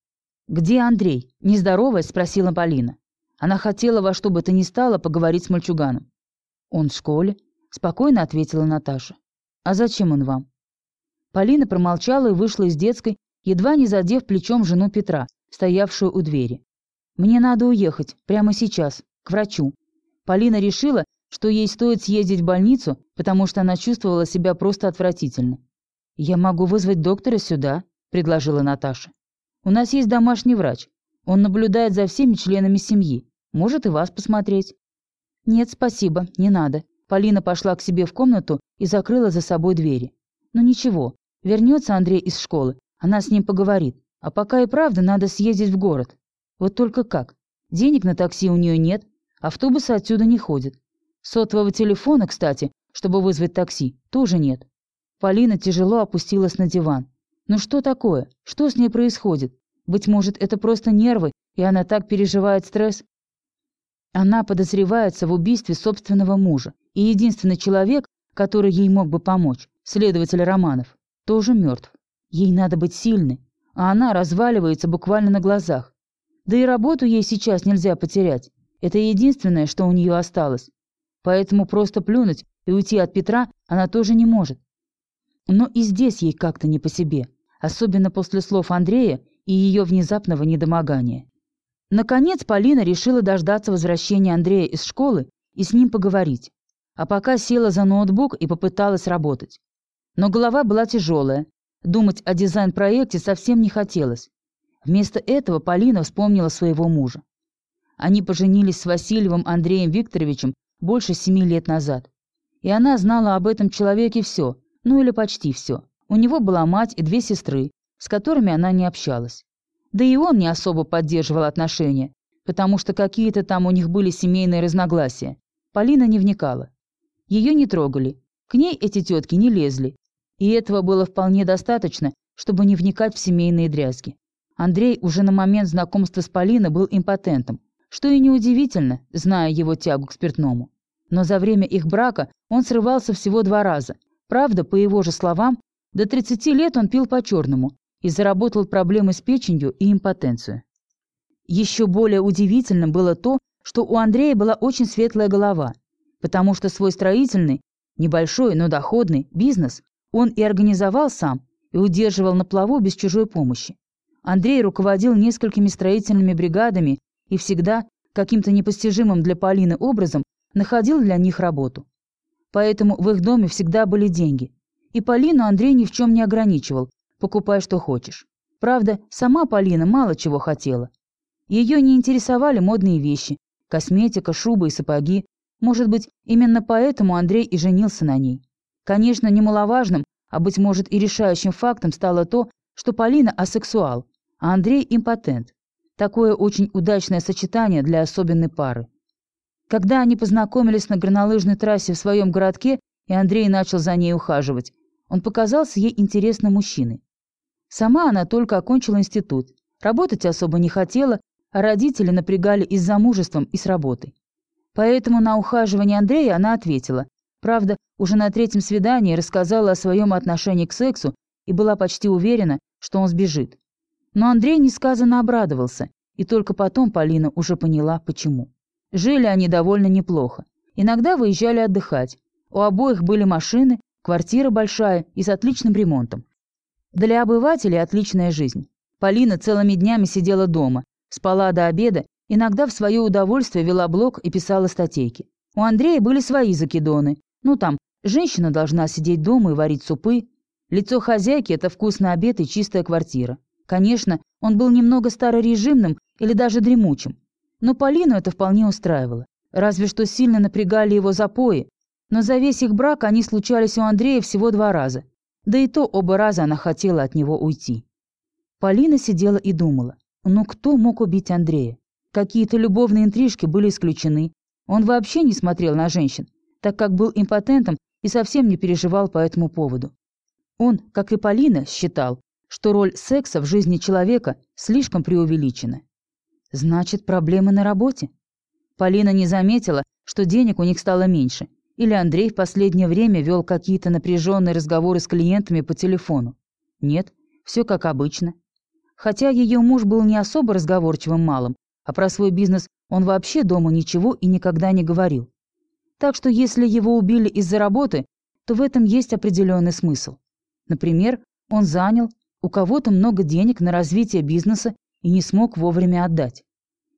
«Где Андрей?» – нездоровая спросила Полина. Она хотела во что бы то ни стало поговорить с мальчуганом. «Он в школе», – спокойно ответила Наташа. «А зачем он вам?» Полина промолчала и вышла из детской, едва не задев плечом жену Петра, стоявшую у двери. «Мне надо уехать, прямо сейчас, к врачу». Полина решила, что ей стоит съездить в больницу, потому что она чувствовала себя просто отвратительно. «Я могу вызвать доктора сюда», — предложила Наташа. «У нас есть домашний врач. Он наблюдает за всеми членами семьи. Может и вас посмотреть». «Нет, спасибо, не надо». Полина пошла к себе в комнату и закрыла за собой двери. «Ну ничего, вернется Андрей из школы, она с ним поговорит. А пока и правда надо съездить в город. Вот только как? Денег на такси у нее нет, автобусы отсюда не ходят. Сотового телефона, кстати, чтобы вызвать такси, тоже нет. Полина тяжело опустилась на диван. Ну что такое? Что с ней происходит? Быть может, это просто нервы, и она так переживает стресс? Она подозревается в убийстве собственного мужа, и единственный человек, который ей мог бы помочь, следователь Романов, тоже мертв. Ей надо быть сильной, а она разваливается буквально на глазах. Да и работу ей сейчас нельзя потерять. Это единственное, что у нее осталось. Поэтому просто плюнуть и уйти от Петра она тоже не может. Но и здесь ей как-то не по себе, особенно после слов Андрея и ее внезапного недомогания. Наконец Полина решила дождаться возвращения Андрея из школы и с ним поговорить. А пока села за ноутбук и попыталась работать. Но голова была тяжелая, Думать о дизайн-проекте совсем не хотелось. Вместо этого Полина вспомнила своего мужа. Они поженились с Васильевым Андреем Викторовичем больше семи лет назад. И она знала об этом человеке все, ну или почти все. У него была мать и две сестры, с которыми она не общалась. Да и он не особо поддерживал отношения, потому что какие-то там у них были семейные разногласия. Полина не вникала. Ее не трогали, к ней эти тетки не лезли, и этого было вполне достаточно, чтобы не вникать в семейные дрязги. Андрей уже на момент знакомства с Полиной был импотентом, что и неудивительно, зная его тягу к спиртному. Но за время их брака он срывался всего два раза. Правда, по его же словам, до 30 лет он пил по-черному и заработал проблемы с печенью и импотенцию. Еще более удивительным было то, что у Андрея была очень светлая голова, потому что свой строительный, небольшой, но доходный бизнес он и организовал сам, и удерживал на плаву без чужой помощи. Андрей руководил несколькими строительными бригадами и всегда, каким-то непостижимым для Полины образом, находил для них работу. Поэтому в их доме всегда были деньги. И Полину Андрей ни в чем не ограничивал, покупай что хочешь. Правда, сама Полина мало чего хотела. Ее не интересовали модные вещи, косметика, шубы и сапоги. Может быть, именно поэтому Андрей и женился на ней. Конечно, немаловажным, а быть может и решающим фактом стало то, что Полина асексуал, а Андрей импотент. Такое очень удачное сочетание для особенной пары. Когда они познакомились на горнолыжной трассе в своем городке, и Андрей начал за ней ухаживать, он показался ей интересным мужчиной. Сама она только окончила институт, работать особо не хотела, а родители напрягали и с замужеством, и с работой. Поэтому на ухаживание Андрея она ответила, Правда, уже на третьем свидании рассказала о своем отношении к сексу и была почти уверена, что он сбежит. Но Андрей несказанно обрадовался, и только потом Полина уже поняла, почему. Жили они довольно неплохо. Иногда выезжали отдыхать. У обоих были машины, квартира большая и с отличным ремонтом. Для обывателей отличная жизнь. Полина целыми днями сидела дома, спала до обеда, иногда в свое удовольствие вела блог и писала статейки. У Андрея были свои закидоны, ну там, женщина должна сидеть дома и варить супы. Лицо хозяйки – это вкусный обед и чистая квартира. Конечно, он был немного старорежимным или даже дремучим. Но Полину это вполне устраивало. Разве что сильно напрягали его запои. Но за весь их брак они случались у Андрея всего два раза. Да и то оба раза она хотела от него уйти. Полина сидела и думала. Ну кто мог убить Андрея? Какие-то любовные интрижки были исключены. Он вообще не смотрел на женщин так как был импотентом и совсем не переживал по этому поводу. Он, как и Полина, считал, что роль секса в жизни человека слишком преувеличена. Значит, проблемы на работе? Полина не заметила, что денег у них стало меньше, или Андрей в последнее время вел какие-то напряженные разговоры с клиентами по телефону. Нет, все как обычно. Хотя ее муж был не особо разговорчивым малым, а про свой бизнес он вообще дома ничего и никогда не говорил. Так что если его убили из-за работы, то в этом есть определенный смысл. Например, он занял у кого-то много денег на развитие бизнеса и не смог вовремя отдать.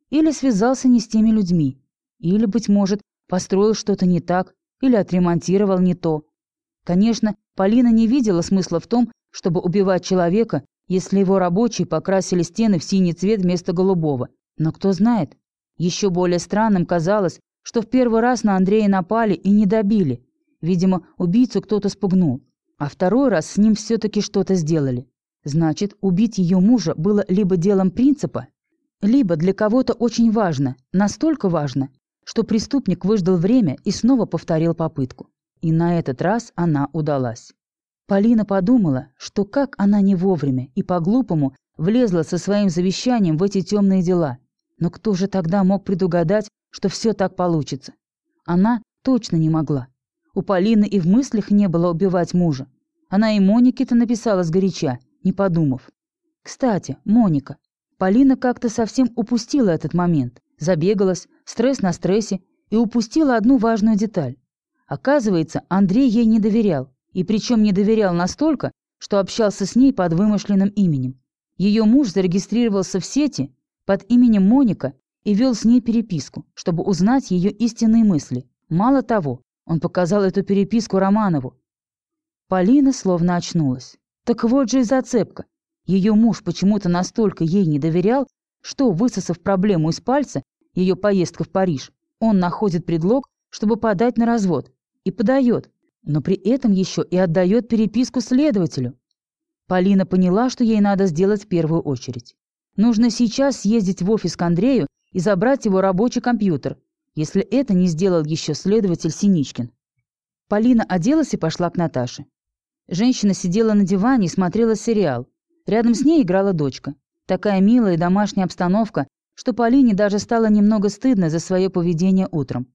Или связался не с теми людьми. Или, быть может, построил что-то не так, или отремонтировал не то. Конечно, Полина не видела смысла в том, чтобы убивать человека, если его рабочие покрасили стены в синий цвет вместо голубого. Но кто знает. Еще более странным казалось, что в первый раз на Андрея напали и не добили. Видимо, убийцу кто-то спугнул. А второй раз с ним все-таки что-то сделали. Значит, убить ее мужа было либо делом принципа, либо для кого-то очень важно, настолько важно, что преступник выждал время и снова повторил попытку. И на этот раз она удалась. Полина подумала, что как она не вовремя и по-глупому влезла со своим завещанием в эти темные дела. Но кто же тогда мог предугадать, что все так получится. Она точно не могла. У Полины и в мыслях не было убивать мужа. Она и Монике-то написала сгоряча, не подумав. Кстати, Моника. Полина как-то совсем упустила этот момент. Забегалась, стресс на стрессе, и упустила одну важную деталь. Оказывается, Андрей ей не доверял. И причем не доверял настолько, что общался с ней под вымышленным именем. Ее муж зарегистрировался в сети под именем Моника и вел с ней переписку, чтобы узнать ее истинные мысли. Мало того, он показал эту переписку Романову. Полина словно очнулась. Так вот же и зацепка. Ее муж почему-то настолько ей не доверял, что, высосав проблему из пальца, ее поездка в Париж, он находит предлог, чтобы подать на развод. И подает, но при этом еще и отдает переписку следователю. Полина поняла, что ей надо сделать в первую очередь. Нужно сейчас съездить в офис к Андрею и забрать его рабочий компьютер, если это не сделал еще следователь Синичкин. Полина оделась и пошла к Наташе. Женщина сидела на диване и смотрела сериал. Рядом с ней играла дочка. Такая милая домашняя обстановка, что Полине даже стало немного стыдно за свое поведение утром.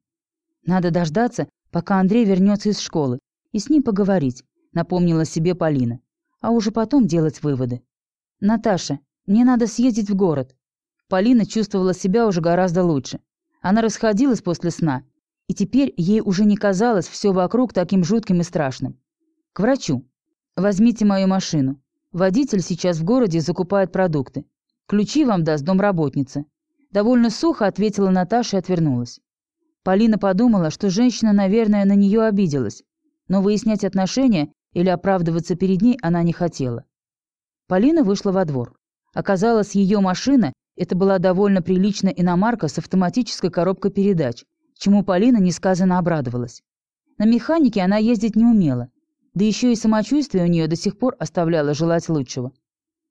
Надо дождаться, пока Андрей вернется из школы, и с ним поговорить, напомнила себе Полина, а уже потом делать выводы. «Наташа, мне надо съездить в город. Полина чувствовала себя уже гораздо лучше. Она расходилась после сна, и теперь ей уже не казалось все вокруг таким жутким и страшным. К врачу. Возьмите мою машину. Водитель сейчас в городе закупает продукты. Ключи вам даст домработница. Довольно сухо ответила Наташа и отвернулась. Полина подумала, что женщина, наверное, на нее обиделась, но выяснять отношения или оправдываться перед ней она не хотела. Полина вышла во двор. Оказалось, ее машина – это была довольно приличная иномарка с автоматической коробкой передач, чему Полина несказанно обрадовалась. На механике она ездить не умела, да еще и самочувствие у нее до сих пор оставляло желать лучшего.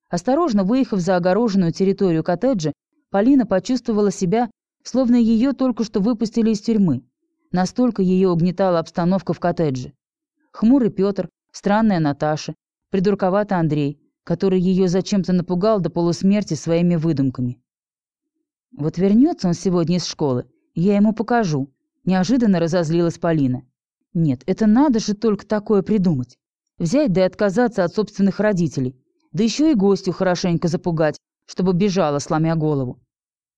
Осторожно выехав за огороженную территорию коттеджа, Полина почувствовала себя, словно ее только что выпустили из тюрьмы. Настолько ее угнетала обстановка в коттедже. Хмурый Петр, странная Наташа, придурковатый Андрей, который ее зачем-то напугал до полусмерти своими выдумками. «Вот вернется он сегодня из школы, я ему покажу», – неожиданно разозлилась Полина. «Нет, это надо же только такое придумать. Взять да и отказаться от собственных родителей, да еще и гостю хорошенько запугать, чтобы бежала, сломя голову.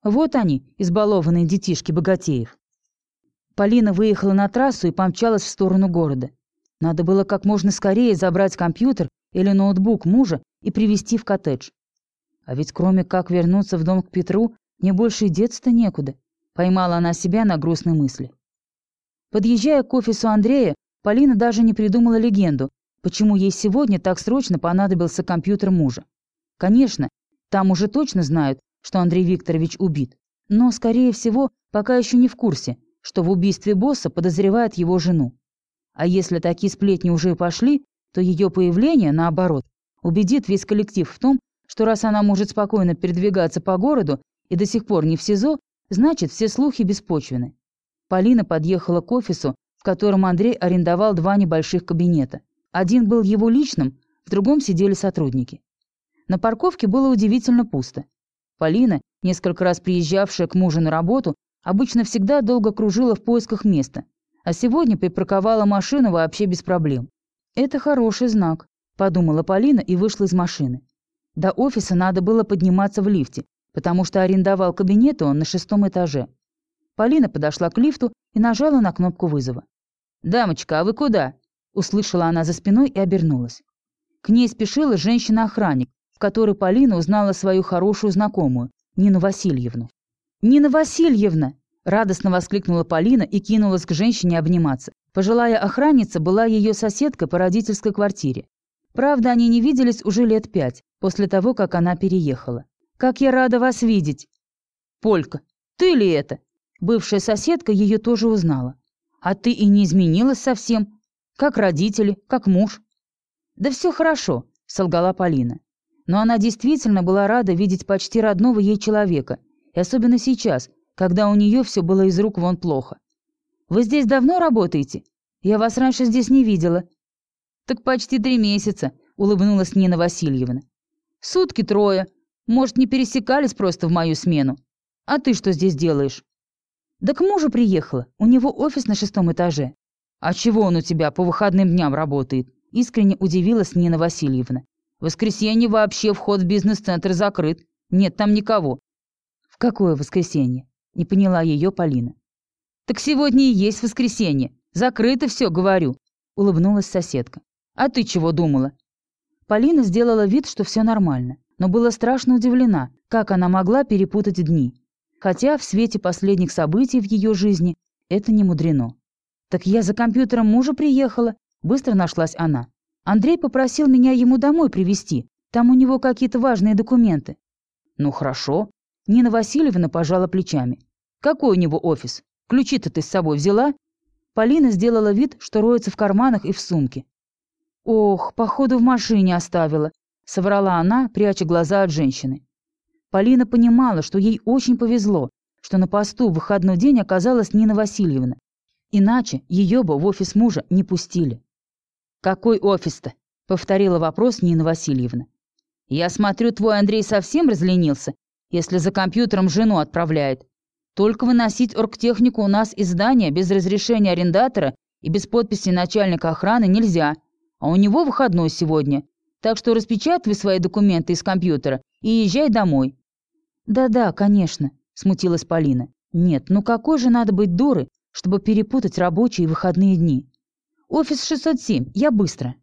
Вот они, избалованные детишки богатеев. Полина выехала на трассу и помчалась в сторону города. Надо было как можно скорее забрать компьютер или ноутбук мужа и привезти в коттедж. А ведь кроме как вернуться в дом к Петру, мне больше и деться-то некуда. Поймала она себя на грустной мысли. Подъезжая к офису Андрея, Полина даже не придумала легенду, почему ей сегодня так срочно понадобился компьютер мужа. Конечно, там уже точно знают, что Андрей Викторович убит. Но, скорее всего, пока еще не в курсе, что в убийстве босса подозревает его жену. А если такие сплетни уже пошли, то ее появление, наоборот, убедит весь коллектив в том, что раз она может спокойно передвигаться по городу и до сих пор не в СИЗО, значит, все слухи беспочвены. Полина подъехала к офису, в котором Андрей арендовал два небольших кабинета. Один был его личным, в другом сидели сотрудники. На парковке было удивительно пусто. Полина, несколько раз приезжавшая к мужу на работу, обычно всегда долго кружила в поисках места, а сегодня припарковала машину вообще без проблем. «Это хороший знак», – подумала Полина и вышла из машины. До офиса надо было подниматься в лифте, потому что арендовал кабинет он на шестом этаже. Полина подошла к лифту и нажала на кнопку вызова. «Дамочка, а вы куда?» – услышала она за спиной и обернулась. К ней спешила женщина-охранник, в которой Полина узнала свою хорошую знакомую, Нину Васильевну. «Нина Васильевна!» – радостно воскликнула Полина и кинулась к женщине обниматься. Пожилая охранница была ее соседкой по родительской квартире. Правда, они не виделись уже лет пять, после того, как она переехала. «Как я рада вас видеть!» «Полька, ты ли это?» Бывшая соседка ее тоже узнала. «А ты и не изменилась совсем. Как родители, как муж». «Да все хорошо», — солгала Полина. Но она действительно была рада видеть почти родного ей человека, и особенно сейчас, когда у нее все было из рук вон плохо. «Вы здесь давно работаете? Я вас раньше здесь не видела». «Так почти три месяца», — улыбнулась Нина Васильевна. «Сутки трое. Может, не пересекались просто в мою смену. А ты что здесь делаешь?» «Да к мужу приехала. У него офис на шестом этаже». «А чего он у тебя по выходным дням работает?» Искренне удивилась Нина Васильевна. В воскресенье вообще вход в бизнес-центр закрыт. Нет там никого». «В какое воскресенье?» — не поняла ее Полина. «Так сегодня и есть воскресенье. Закрыто все, говорю», — улыбнулась соседка. «А ты чего думала?» Полина сделала вид, что все нормально, но была страшно удивлена, как она могла перепутать дни. Хотя в свете последних событий в ее жизни это не мудрено. «Так я за компьютером мужа приехала», — быстро нашлась она. Андрей попросил меня ему домой привезти. Там у него какие-то важные документы. Ну хорошо. Нина Васильевна пожала плечами. Какой у него офис? Ключи-то ты с собой взяла? Полина сделала вид, что роется в карманах и в сумке. Ох, походу в машине оставила, соврала она, пряча глаза от женщины. Полина понимала, что ей очень повезло, что на посту в выходной день оказалась Нина Васильевна. Иначе ее бы в офис мужа не пустили. «Какой офис-то?» — повторила вопрос Нина Васильевна. «Я смотрю, твой Андрей совсем разленился, если за компьютером жену отправляет. Только выносить оргтехнику у нас из здания без разрешения арендатора и без подписи начальника охраны нельзя, а у него выходной сегодня. Так что распечатывай свои документы из компьютера и езжай домой». «Да-да, конечно», — смутилась Полина. Нет, ну какой же надо быть дурой, чтобы перепутать рабочие и выходные дни? Офис 607, я быстро.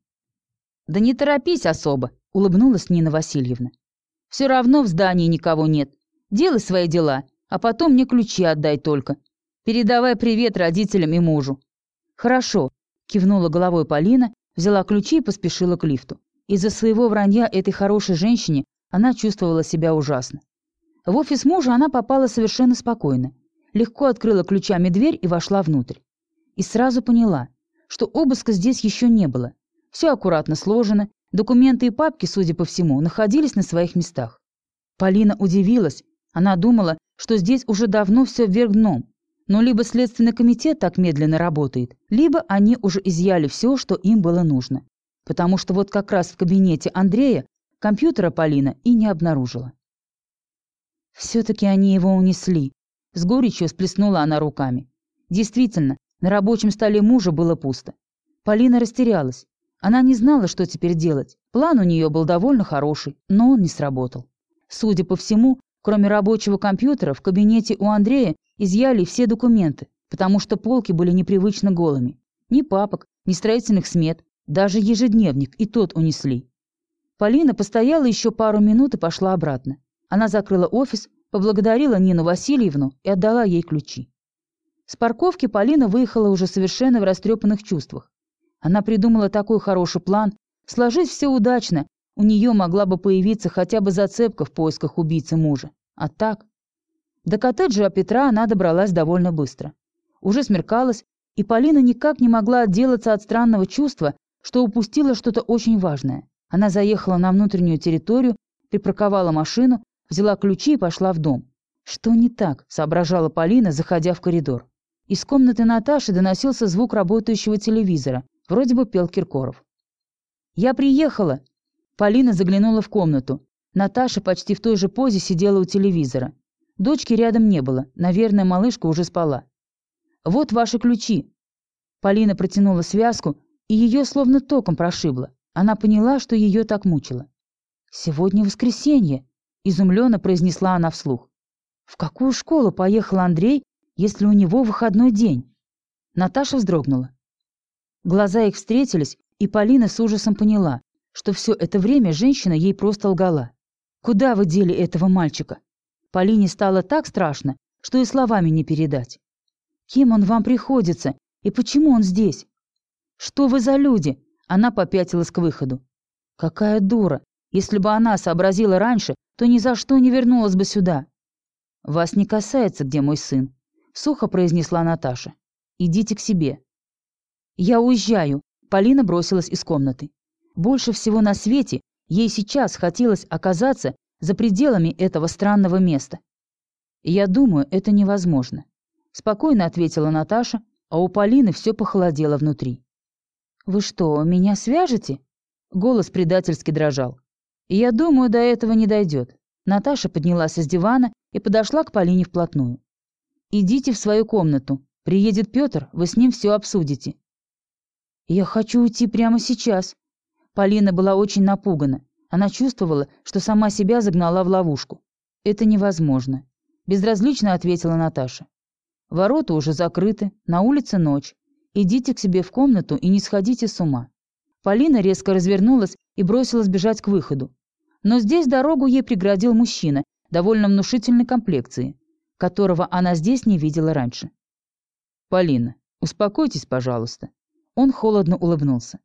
Да не торопись особо, улыбнулась Нина Васильевна. Все равно в здании никого нет. Делай свои дела, а потом мне ключи отдай только. Передавай привет родителям и мужу. Хорошо, кивнула головой Полина, взяла ключи и поспешила к лифту. Из-за своего вранья этой хорошей женщине она чувствовала себя ужасно. В офис мужа она попала совершенно спокойно. Легко открыла ключами дверь и вошла внутрь. И сразу поняла, что обыска здесь еще не было. Все аккуратно сложено, документы и папки, судя по всему, находились на своих местах. Полина удивилась. Она думала, что здесь уже давно все вверх дном. Но либо Следственный комитет так медленно работает, либо они уже изъяли все, что им было нужно. Потому что вот как раз в кабинете Андрея компьютера Полина и не обнаружила. Все-таки они его унесли. С горечью сплеснула она руками. Действительно, на рабочем столе мужа было пусто. Полина растерялась. Она не знала, что теперь делать. План у нее был довольно хороший, но он не сработал. Судя по всему, кроме рабочего компьютера, в кабинете у Андрея изъяли все документы, потому что полки были непривычно голыми. Ни папок, ни строительных смет, даже ежедневник и тот унесли. Полина постояла еще пару минут и пошла обратно. Она закрыла офис, поблагодарила Нину Васильевну и отдала ей ключи. С парковки Полина выехала уже совершенно в растрепанных чувствах. Она придумала такой хороший план, сложить все удачно, у нее могла бы появиться хотя бы зацепка в поисках убийцы мужа. А так? До коттеджа Петра она добралась довольно быстро. Уже смеркалось, и Полина никак не могла отделаться от странного чувства, что упустила что-то очень важное. Она заехала на внутреннюю территорию, припарковала машину Взяла ключи и пошла в дом. «Что не так?» – соображала Полина, заходя в коридор. Из комнаты Наташи доносился звук работающего телевизора. Вроде бы пел Киркоров. «Я приехала!» Полина заглянула в комнату. Наташа почти в той же позе сидела у телевизора. Дочки рядом не было. Наверное, малышка уже спала. «Вот ваши ключи!» Полина протянула связку, и ее словно током прошибло. Она поняла, что ее так мучило. «Сегодня воскресенье!» изумленно произнесла она вслух. В какую школу поехал Андрей, если у него выходной день? Наташа вздрогнула. Глаза их встретились, и Полина с ужасом поняла, что все это время женщина ей просто лгала. «Куда вы дели этого мальчика?» Полине стало так страшно, что и словами не передать. «Кем он вам приходится? И почему он здесь?» «Что вы за люди?» Она попятилась к выходу. «Какая дура! Если бы она сообразила раньше, то ни за что не вернулась бы сюда. «Вас не касается, где мой сын», — сухо произнесла Наташа. «Идите к себе». «Я уезжаю», — Полина бросилась из комнаты. Больше всего на свете ей сейчас хотелось оказаться за пределами этого странного места. «Я думаю, это невозможно», — спокойно ответила Наташа, а у Полины все похолодело внутри. «Вы что, меня свяжете?» Голос предательски дрожал. «Я думаю, до этого не дойдет». Наташа поднялась из дивана и подошла к Полине вплотную. «Идите в свою комнату. Приедет Петр, вы с ним все обсудите». «Я хочу уйти прямо сейчас». Полина была очень напугана. Она чувствовала, что сама себя загнала в ловушку. «Это невозможно», — безразлично ответила Наташа. «Ворота уже закрыты, на улице ночь. Идите к себе в комнату и не сходите с ума». Полина резко развернулась и бросилась бежать к выходу. Но здесь дорогу ей преградил мужчина, довольно внушительной комплекции, которого она здесь не видела раньше. «Полина, успокойтесь, пожалуйста». Он холодно улыбнулся.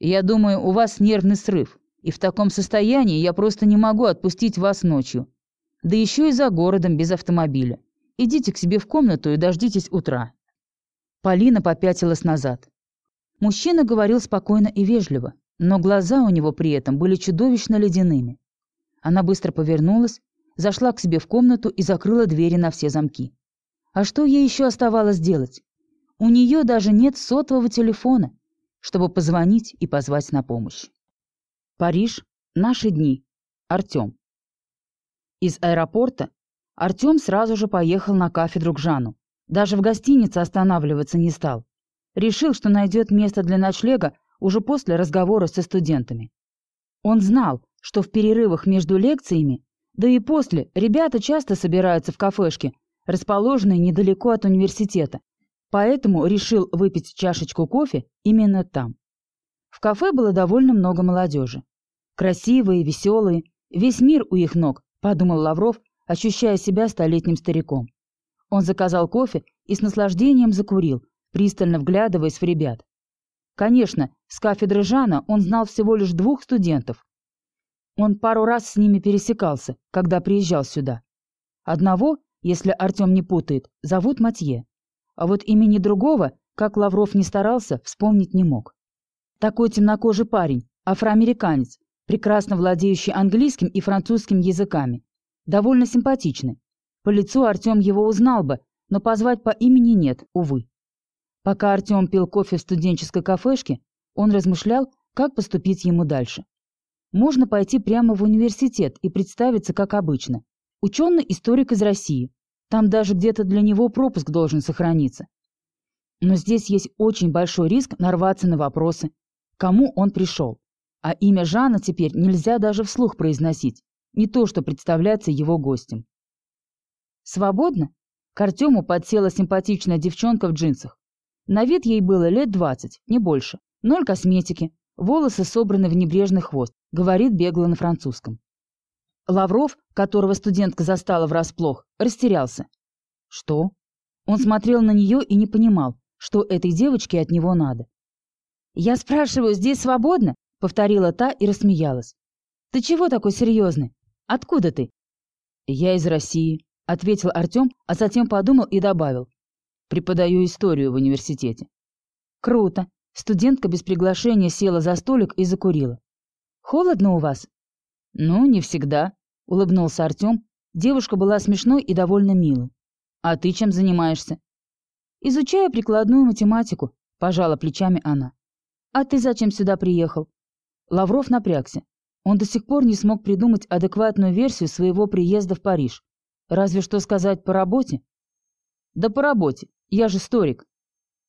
«Я думаю, у вас нервный срыв, и в таком состоянии я просто не могу отпустить вас ночью. Да еще и за городом без автомобиля. Идите к себе в комнату и дождитесь утра». Полина попятилась назад. Мужчина говорил спокойно и вежливо, но глаза у него при этом были чудовищно ледяными. Она быстро повернулась, зашла к себе в комнату и закрыла двери на все замки. А что ей еще оставалось делать? У нее даже нет сотового телефона, чтобы позвонить и позвать на помощь. Париж. Наши дни. Артем. Из аэропорта Артем сразу же поехал на кафедру к Жану. Даже в гостинице останавливаться не стал. Решил, что найдет место для ночлега уже после разговора со студентами. Он знал, что в перерывах между лекциями, да и после, ребята часто собираются в кафешке, расположенный недалеко от университета, поэтому решил выпить чашечку кофе именно там. В кафе было довольно много молодежи. Красивые, веселые, весь мир у их ног, подумал Лавров, ощущая себя столетним стариком. Он заказал кофе и с наслаждением закурил, пристально вглядываясь в ребят. Конечно, с кафедры Жана он знал всего лишь двух студентов. Он пару раз с ними пересекался, когда приезжал сюда. Одного, если Артем не путает, зовут Матье. А вот имени другого, как Лавров не старался, вспомнить не мог. Такой темнокожий парень, афроамериканец, прекрасно владеющий английским и французским языками. Довольно симпатичный. По лицу Артем его узнал бы, но позвать по имени нет, увы. Пока Артем пил кофе в студенческой кафешке, он размышлял, как поступить ему дальше. Можно пойти прямо в университет и представиться как обычно. Ученый-историк из России. Там даже где-то для него пропуск должен сохраниться. Но здесь есть очень большой риск нарваться на вопросы, кому он пришел. А имя Жана теперь нельзя даже вслух произносить, не то что представляться его гостем. Свободно? К Артему подсела симпатичная девчонка в джинсах. На вид ей было лет двадцать, не больше. Ноль косметики, волосы собраны в небрежный хвост, говорит бегло на французском. Лавров, которого студентка застала врасплох, растерялся. Что? Он смотрел на нее и не понимал, что этой девочке от него надо. «Я спрашиваю, здесь свободно?» — повторила та и рассмеялась. «Ты чего такой серьезный? Откуда ты?» «Я из России», — ответил Артем, а затем подумал и добавил. «Преподаю историю в университете». «Круто». Студентка без приглашения села за столик и закурила. «Холодно у вас?» «Ну, не всегда», улыбнулся Артем. Девушка была смешной и довольно милой. «А ты чем занимаешься?» «Изучаю прикладную математику», – пожала плечами она. «А ты зачем сюда приехал?» Лавров напрягся. Он до сих пор не смог придумать адекватную версию своего приезда в Париж. Разве что сказать по работе? «Да по работе. Я же историк».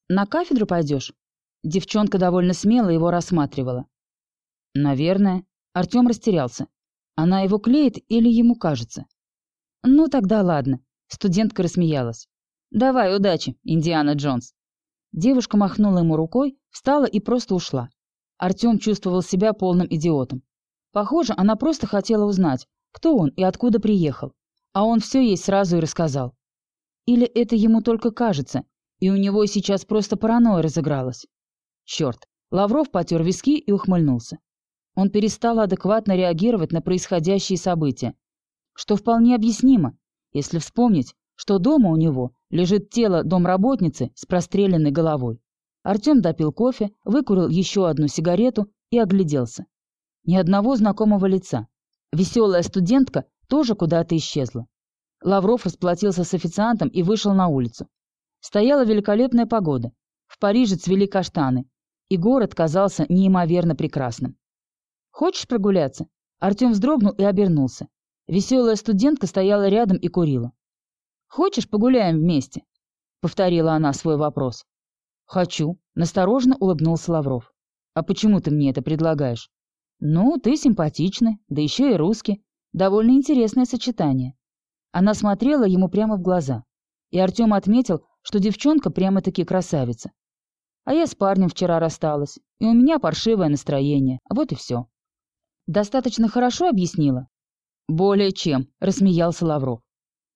«На кафедру пойдешь?» Девчонка довольно смело его рассматривала. «Наверное». Артем растерялся. Она его клеит или ему кажется? Ну тогда ладно. Студентка рассмеялась. Давай, удачи, Индиана Джонс. Девушка махнула ему рукой, встала и просто ушла. Артем чувствовал себя полным идиотом. Похоже, она просто хотела узнать, кто он и откуда приехал. А он все ей сразу и рассказал. Или это ему только кажется, и у него сейчас просто паранойя разыгралась. Черт. Лавров потер виски и ухмыльнулся. Он перестал адекватно реагировать на происходящие события, что вполне объяснимо, если вспомнить, что дома у него лежит тело домработницы с простреленной головой. Артем допил кофе, выкурил еще одну сигарету и огляделся. Ни одного знакомого лица. Веселая студентка тоже куда-то исчезла. Лавров расплатился с официантом и вышел на улицу. Стояла великолепная погода. В Париже цвели каштаны, и город казался неимоверно прекрасным. «Хочешь прогуляться?» Артем вздрогнул и обернулся. Веселая студентка стояла рядом и курила. «Хочешь, погуляем вместе?» — повторила она свой вопрос. «Хочу», — насторожно улыбнулся Лавров. «А почему ты мне это предлагаешь?» «Ну, ты симпатичный, да еще и русский. Довольно интересное сочетание». Она смотрела ему прямо в глаза. И Артем отметил, что девчонка прямо-таки красавица. А я с парнем вчера рассталась, и у меня паршивое настроение. Вот и все. Достаточно хорошо объяснила? Более чем, рассмеялся Лавров.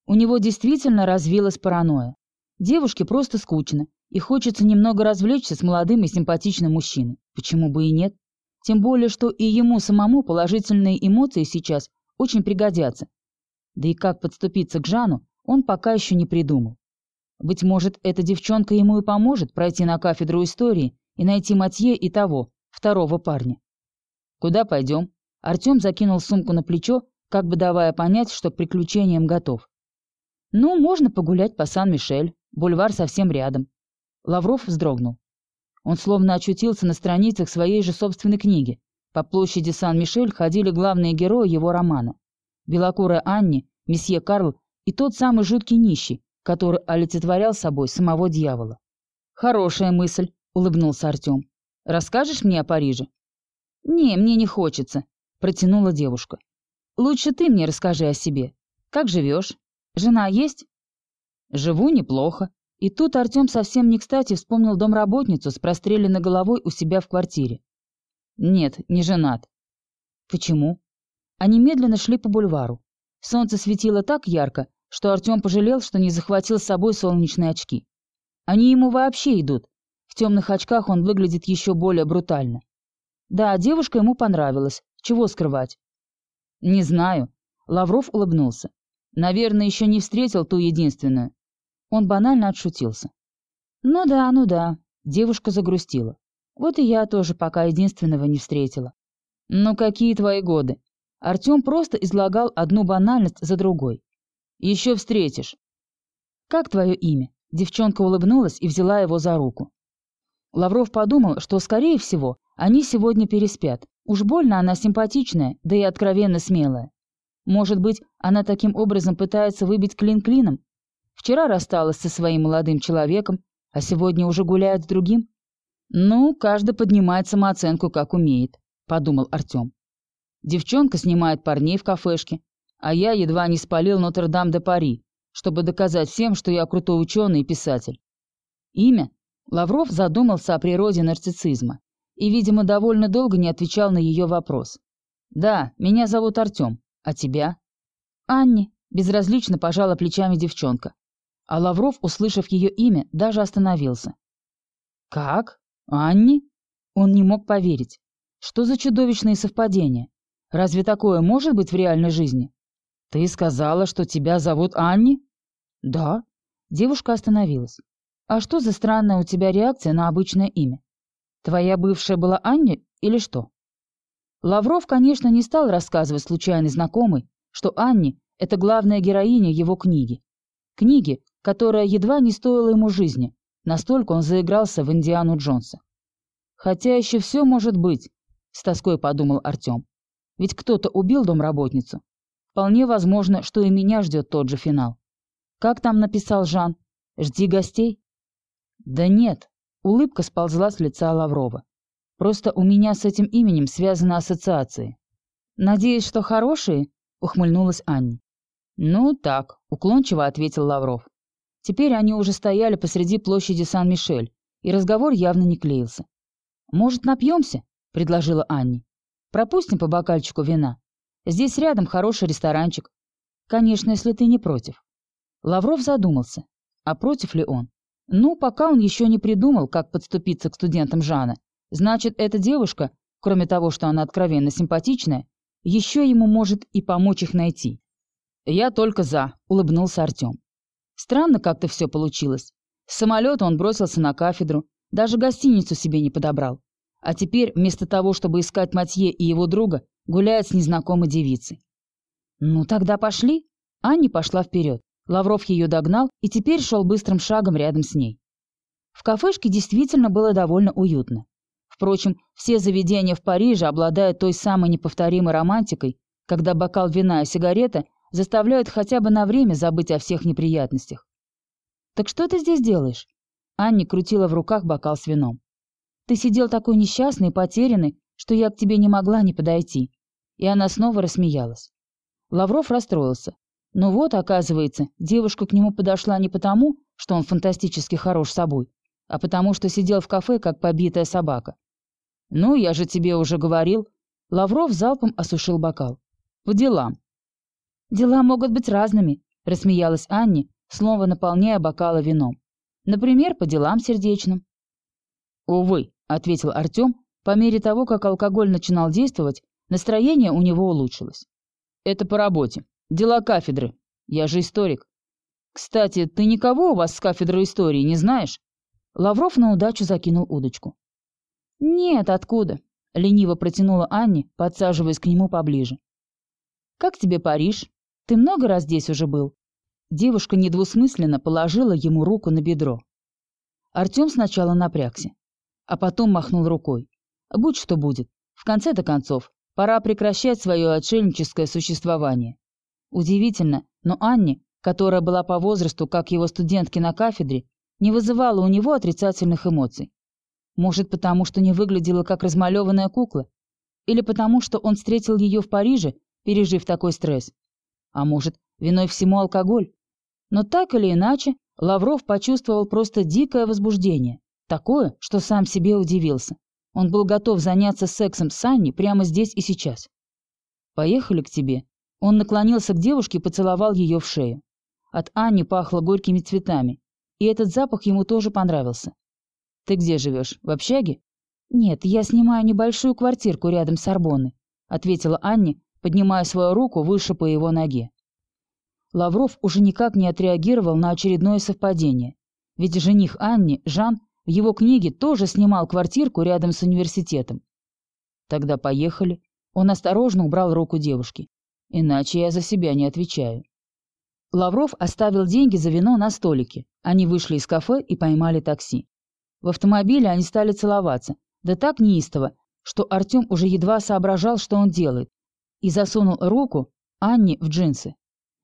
У него действительно развилась паранойя. Девушке просто скучно, и хочется немного развлечься с молодым и симпатичным мужчиной. Почему бы и нет? Тем более, что и ему самому положительные эмоции сейчас очень пригодятся. Да и как подступиться к Жану, он пока еще не придумал. Быть может, эта девчонка ему и поможет пройти на кафедру истории и найти Матье и того, второго парня. «Куда пойдем?» Артем закинул сумку на плечо, как бы давая понять, что к приключениям готов. «Ну, можно погулять по Сан-Мишель. Бульвар совсем рядом». Лавров вздрогнул. Он словно очутился на страницах своей же собственной книги. По площади Сан-Мишель ходили главные герои его романа. Белокурая Анни, месье Карл и тот самый жуткий нищий, который олицетворял собой самого дьявола. «Хорошая мысль», — улыбнулся Артем. «Расскажешь мне о Париже?» «Не, мне не хочется», протянула девушка. «Лучше ты мне расскажи о себе. Как живешь? Жена есть?» Живу неплохо. И тут Артем совсем не кстати вспомнил домработницу с простреленной головой у себя в квартире. Нет, не женат. Почему? Они медленно шли по бульвару. Солнце светило так ярко, что Артем пожалел, что не захватил с собой солнечные очки. Они ему вообще идут. В темных очках он выглядит еще более брутально. Да, девушка ему понравилась. Чего скрывать? Не знаю. Лавров улыбнулся. Наверное, еще не встретил ту единственную. Он банально отшутился. Ну да, ну да. Девушка загрустила. Вот и я тоже пока единственного не встретила. Ну какие твои годы? Артем просто излагал одну банальность за другой. Еще встретишь. Как твое имя? Девчонка улыбнулась и взяла его за руку. Лавров подумал, что, скорее всего, они сегодня переспят. Уж больно она симпатичная, да и откровенно смелая. Может быть, она таким образом пытается выбить клин клином? Вчера рассталась со своим молодым человеком, а сегодня уже гуляет с другим? Ну, каждый поднимает самооценку, как умеет, подумал Артем. Девчонка снимает парней в кафешке, а я едва не спалил Нотр-Дам-де-Пари, чтобы доказать всем, что я крутой ученый и писатель. Имя? Лавров задумался о природе нарциссизма и, видимо, довольно долго не отвечал на ее вопрос. «Да, меня зовут Артем. А тебя?» «Анни», — безразлично пожала плечами девчонка. А Лавров, услышав ее имя, даже остановился. «Как? Анни?» Он не мог поверить. Что за чудовищные совпадения? Разве такое может быть в реальной жизни? «Ты сказала, что тебя зовут Анни?» «Да». Девушка остановилась. «А что за странная у тебя реакция на обычное имя? Твоя бывшая была Анни или что?» Лавров, конечно, не стал рассказывать случайной знакомой, что Анни — это главная героиня его книги. Книги, которая едва не стоила ему жизни, настолько он заигрался в Индиану Джонса. «Хотя еще все может быть», — с тоской подумал Артем. «Ведь кто-то убил домработницу, Вполне возможно, что и меня ждет тот же финал. Как там написал Жан? Жди гостей? Да нет. Улыбка сползла с лица Лаврова. Просто у меня с этим именем связаны ассоциации. Надеюсь, что хорошие? Ухмыльнулась Анни. Ну так, уклончиво ответил Лавров. Теперь они уже стояли посреди площади Сан-Мишель, и разговор явно не клеился. «Может, напьемся?» — предложила Анни. «Пропустим по бокальчику вина. Здесь рядом хороший ресторанчик. Конечно, если ты не против. Лавров задумался. А против ли он? Ну, пока он еще не придумал, как подступиться к студентам Жана. Значит, эта девушка, кроме того, что она откровенно симпатичная, еще ему может и помочь их найти. «Я только за», — улыбнулся Артем. Странно как-то все получилось. С самолета он бросился на кафедру, даже гостиницу себе не подобрал. А теперь, вместо того, чтобы искать Матье и его друга, гуляет с незнакомой девицей. «Ну тогда пошли». Анни пошла вперед. Лавров ее догнал и теперь шел быстрым шагом рядом с ней. В кафешке действительно было довольно уютно. Впрочем, все заведения в Париже обладают той самой неповторимой романтикой, когда бокал вина и сигарета заставляют хотя бы на время забыть о всех неприятностях. «Так что ты здесь делаешь?» Анни крутила в руках бокал с вином. «Ты сидел такой несчастный и потерянный, что я к тебе не могла не подойти. И она снова рассмеялась. Лавров расстроился. Но вот, оказывается, девушка к нему подошла не потому, что он фантастически хорош собой, а потому что сидел в кафе, как побитая собака. «Ну, я же тебе уже говорил». Лавров залпом осушил бокал. «По делам». «Дела могут быть разными», — рассмеялась Анни, снова наполняя бокалы вином. «Например, по делам сердечным». «Увы», — ответил Артем, по мере того, как алкоголь начинал действовать, настроение у него улучшилось. «Это по работе. Дела кафедры. Я же историк. Кстати, ты никого у вас с кафедры истории не знаешь?» Лавров на удачу закинул удочку. «Нет, откуда?» — лениво протянула Анни, подсаживаясь к нему поближе. «Как тебе Париж? Ты много раз здесь уже был?» Девушка недвусмысленно положила ему руку на бедро. Артем сначала напрягся, а потом махнул рукой. Будь что будет. В конце-то концов, пора прекращать свое отшельническое существование. Удивительно, но Анне, которая была по возрасту, как его студентки на кафедре, не вызывала у него отрицательных эмоций. Может, потому что не выглядела как размалеванная кукла? Или потому что он встретил ее в Париже, пережив такой стресс? А может, виной всему алкоголь? Но так или иначе, Лавров почувствовал просто дикое возбуждение. Такое, что сам себе удивился. Он был готов заняться сексом с Анней прямо здесь и сейчас. «Поехали к тебе». Он наклонился к девушке и поцеловал ее в шею. От Анни пахло горькими цветами, и этот запах ему тоже понравился. «Ты где живешь? В общаге?» «Нет, я снимаю небольшую квартирку рядом с Арбонной», ответила Анни, поднимая свою руку выше по его ноге. Лавров уже никак не отреагировал на очередное совпадение. Ведь жених Анни, Жан, в его книге тоже снимал квартирку рядом с университетом. Тогда поехали. Он осторожно убрал руку девушки. Иначе я за себя не отвечаю. Лавров оставил деньги за вино на столике. Они вышли из кафе и поймали такси. В автомобиле они стали целоваться, да так неистово, что Артем уже едва соображал, что он делает, и засунул руку Анне в джинсы.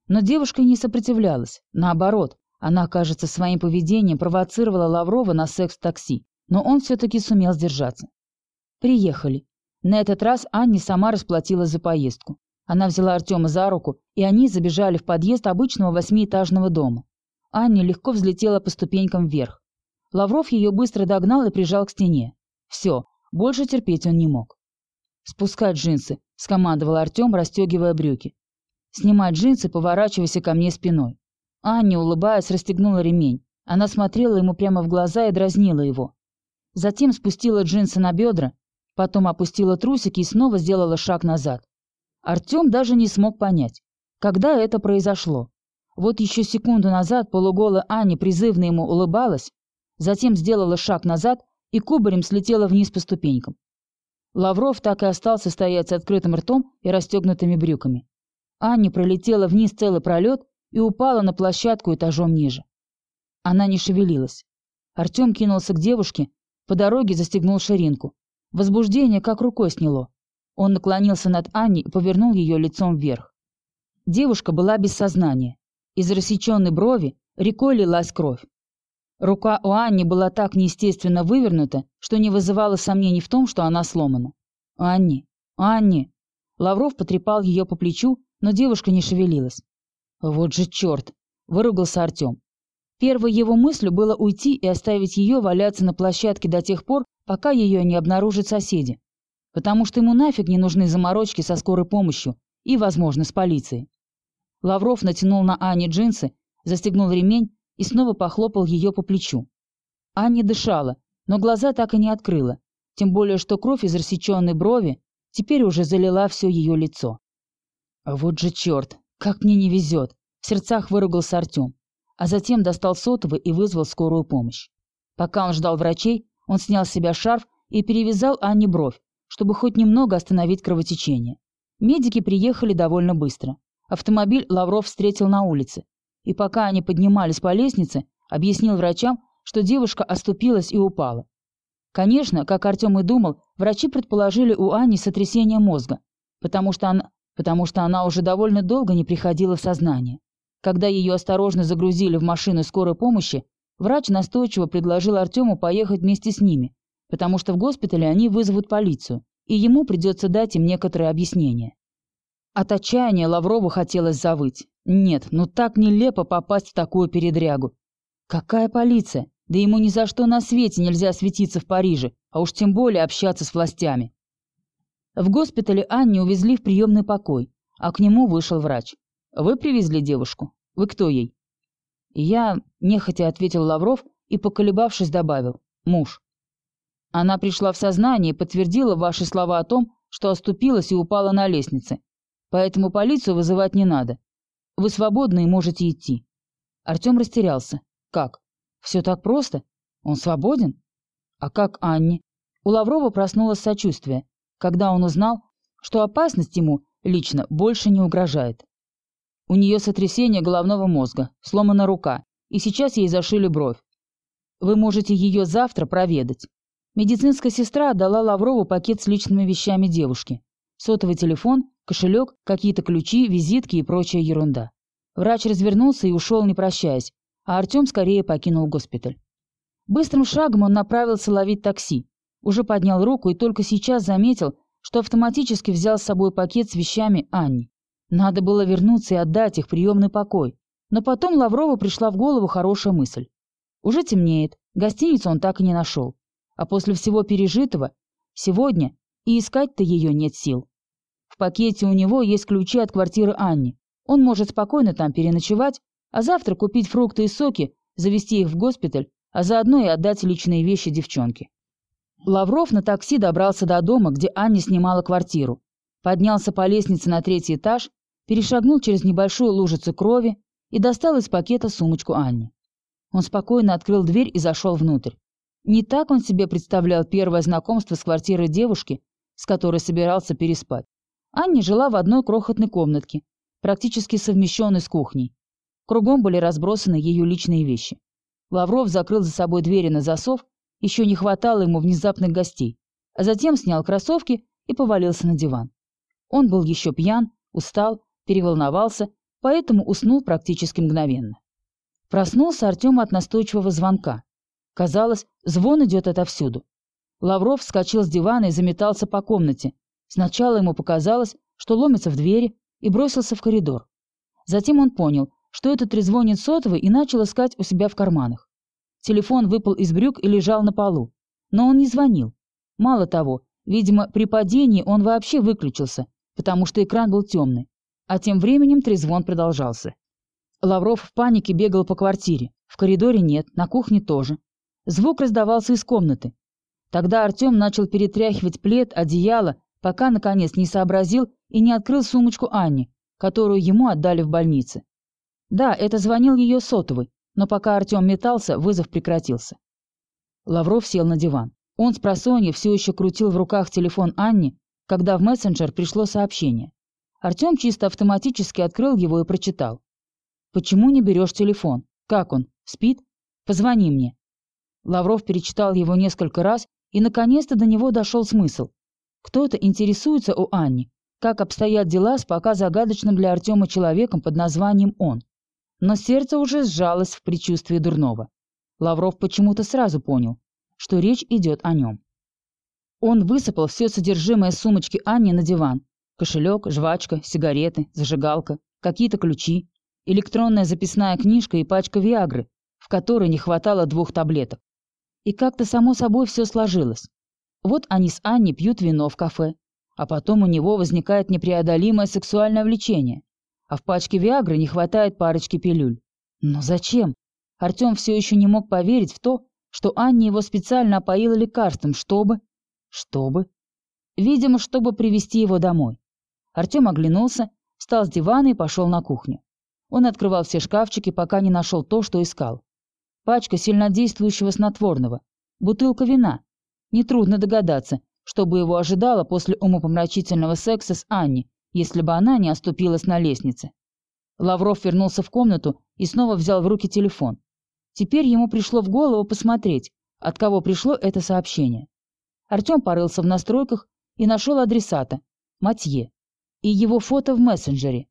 Но девушка не сопротивлялась. Наоборот, она, кажется, своим поведением провоцировала Лаврова на секс в такси, но он все-таки сумел сдержаться. Приехали. На этот раз Анне сама расплатилась за поездку. Она взяла Артема за руку, и они забежали в подъезд обычного восьмиэтажного дома. Анне легко взлетела по ступенькам вверх. Лавров ее быстро догнал и прижал к стене. Все, больше терпеть он не мог. «Спускать джинсы», — скомандовал Артем, расстегивая брюки. Снимать джинсы, поворачивайся ко мне спиной. Аня, улыбаясь, расстегнула ремень. Она смотрела ему прямо в глаза и дразнила его. Затем спустила джинсы на бедра, потом опустила трусики и снова сделала шаг назад. Артем даже не смог понять, когда это произошло. Вот еще секунду назад полуголая Аня призывно ему улыбалась, затем сделала шаг назад и кубарем слетела вниз по ступенькам. Лавров так и остался стоять с открытым ртом и расстегнутыми брюками. Аня пролетела вниз целый пролет и упала на площадку этажом ниже. Она не шевелилась. Артем кинулся к девушке, по дороге застегнул ширинку. Возбуждение как рукой сняло. Он наклонился над Аней и повернул ее лицом вверх. Девушка была без сознания. Из рассеченной брови рекой лилась кровь. Рука у Анни была так неестественно вывернута, что не вызывало сомнений в том, что она сломана. «Анни! Анни!» Лавров потрепал ее по плечу но девушка не шевелилась. «Вот же черт!» — выругался Артем. Первой его мыслью было уйти и оставить ее валяться на площадке до тех пор, пока ее не обнаружат соседи. Потому что ему нафиг не нужны заморочки со скорой помощью и, возможно, с полицией. Лавров натянул на Ане джинсы, застегнул ремень и снова похлопал ее по плечу. Аня дышала, но глаза так и не открыла, тем более что кровь из рассеченной брови теперь уже залила все ее лицо. «Вот же черт! Как мне не везет!» В сердцах выругался Артем, а затем достал сотовый и вызвал скорую помощь. Пока он ждал врачей, он снял с себя шарф и перевязал Анне бровь, чтобы хоть немного остановить кровотечение. Медики приехали довольно быстро. Автомобиль Лавров встретил на улице. И пока они поднимались по лестнице, объяснил врачам, что девушка оступилась и упала. Конечно, как Артем и думал, врачи предположили у Ани сотрясение мозга, потому что она потому что она уже довольно долго не приходила в сознание. Когда ее осторожно загрузили в машину скорой помощи, врач настойчиво предложил Артему поехать вместе с ними, потому что в госпитале они вызовут полицию, и ему придется дать им некоторые объяснения. От отчаяния Лаврову хотелось завыть. Нет, ну так нелепо попасть в такую передрягу. Какая полиция? Да ему ни за что на свете нельзя светиться в Париже, а уж тем более общаться с властями. В госпитале Анне увезли в приемный покой, а к нему вышел врач. «Вы привезли девушку? Вы кто ей?» Я нехотя ответил Лавров и, поколебавшись, добавил «муж». Она пришла в сознание и подтвердила ваши слова о том, что оступилась и упала на лестнице. Поэтому полицию вызывать не надо. Вы свободны и можете идти. Артем растерялся. Как? Все так просто? Он свободен? А как Анне? У Лаврова проснулось сочувствие когда он узнал, что опасность ему лично больше не угрожает. У нее сотрясение головного мозга, сломана рука, и сейчас ей зашили бровь. Вы можете ее завтра проведать. Медицинская сестра отдала Лаврову пакет с личными вещами девушки. Сотовый телефон, кошелек, какие-то ключи, визитки и прочая ерунда. Врач развернулся и ушел, не прощаясь, а Артем скорее покинул госпиталь. Быстрым шагом он направился ловить такси. Уже поднял руку и только сейчас заметил, что автоматически взял с собой пакет с вещами Анни. Надо было вернуться и отдать их в приемный покой. Но потом Лаврову пришла в голову хорошая мысль. Уже темнеет, гостиницу он так и не нашел. А после всего пережитого, сегодня и искать-то ее нет сил. Пакете у него есть ключи от квартиры Анни. Он может спокойно там переночевать, а завтра купить фрукты и соки, завести их в госпиталь, а заодно и отдать личные вещи девчонке. Лавров на такси добрался до дома, где Анни снимала квартиру. Поднялся по лестнице на третий этаж, перешагнул через небольшую лужицу крови и достал из пакета сумочку Анни. Он спокойно открыл дверь и зашел внутрь. Не так он себе представлял первое знакомство с квартирой девушки, с которой собирался переспать. Анни жила в одной крохотной комнатке, практически совмещенной с кухней. Кругом были разбросаны ее личные вещи. Лавров закрыл за собой двери на засов, еще не хватало ему внезапных гостей, а затем снял кроссовки и повалился на диван. Он был еще пьян, устал, переволновался, поэтому уснул практически мгновенно. Проснулся Артем от настойчивого звонка. Казалось, звон идет отовсюду. Лавров вскочил с дивана и заметался по комнате. Сначала ему показалось, что ломится в двери, и бросился в коридор. Затем он понял, что это трезвонит сотовый, и начал искать у себя в карманах. Телефон выпал из брюк и лежал на полу. Но он не звонил. Мало того, видимо, при падении он вообще выключился, потому что экран был темный. А тем временем трезвон продолжался. Лавров в панике бегал по квартире. В коридоре нет, на кухне тоже. Звук раздавался из комнаты. Тогда Артем начал перетряхивать плед, одеяло, пока, наконец, не сообразил и не открыл сумочку Анни, которую ему отдали в больнице. Да, это звонил ее сотовый, но пока Артем метался, вызов прекратился. Лавров сел на диван. Он с просонья все еще крутил в руках телефон Анни, когда в мессенджер пришло сообщение. Артем чисто автоматически открыл его и прочитал. «Почему не берешь телефон? Как он? Спит? Позвони мне». Лавров перечитал его несколько раз, и наконец-то до него дошел смысл. Кто-то интересуется у Анни, как обстоят дела с пока загадочным для Артема человеком под названием «он». Но сердце уже сжалось в предчувствии дурного. Лавров почему-то сразу понял, что речь идет о нем. Он высыпал все содержимое сумочки Анни на диван. Кошелек, жвачка, сигареты, зажигалка, какие-то ключи, электронная записная книжка и пачка Виагры, в которой не хватало двух таблеток. И как-то само собой все сложилось. Вот они с Анней пьют вино в кафе, а потом у него возникает непреодолимое сексуальное влечение, а в пачке Виагры не хватает парочки пилюль. Но зачем? Артем все еще не мог поверить в то, что Анне его специально опоила лекарством, чтобы... Чтобы... Видимо, чтобы привести его домой. Артем оглянулся, встал с дивана и пошел на кухню. Он открывал все шкафчики, пока не нашел то, что искал. Пачка сильнодействующего снотворного, бутылка вина, Нетрудно догадаться, что бы его ожидало после умопомрачительного секса с Анни, если бы она не оступилась на лестнице. Лавров вернулся в комнату и снова взял в руки телефон. Теперь ему пришло в голову посмотреть, от кого пришло это сообщение. Артем порылся в настройках и нашел адресата – Матье. И его фото в мессенджере.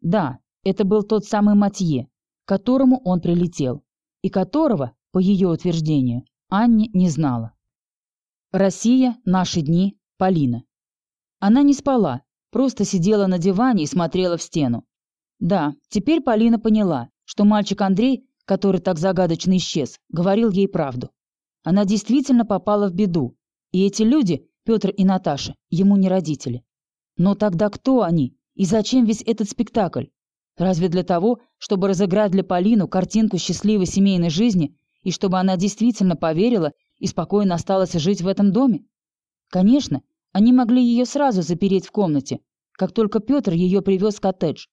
Да, это был тот самый Матье, к которому он прилетел, и которого, по ее утверждению, Анни не знала. Россия, наши дни, Полина. Она не спала, просто сидела на диване и смотрела в стену. Да, теперь Полина поняла, что мальчик Андрей, который так загадочно исчез, говорил ей правду. Она действительно попала в беду, и эти люди, Петр и Наташа, ему не родители. Но тогда кто они и зачем весь этот спектакль? Разве для того, чтобы разыграть для Полину картинку счастливой семейной жизни и чтобы она действительно поверила и спокойно осталась жить в этом доме? Конечно, они могли ее сразу запереть в комнате, как только Петр ее привез в коттедж.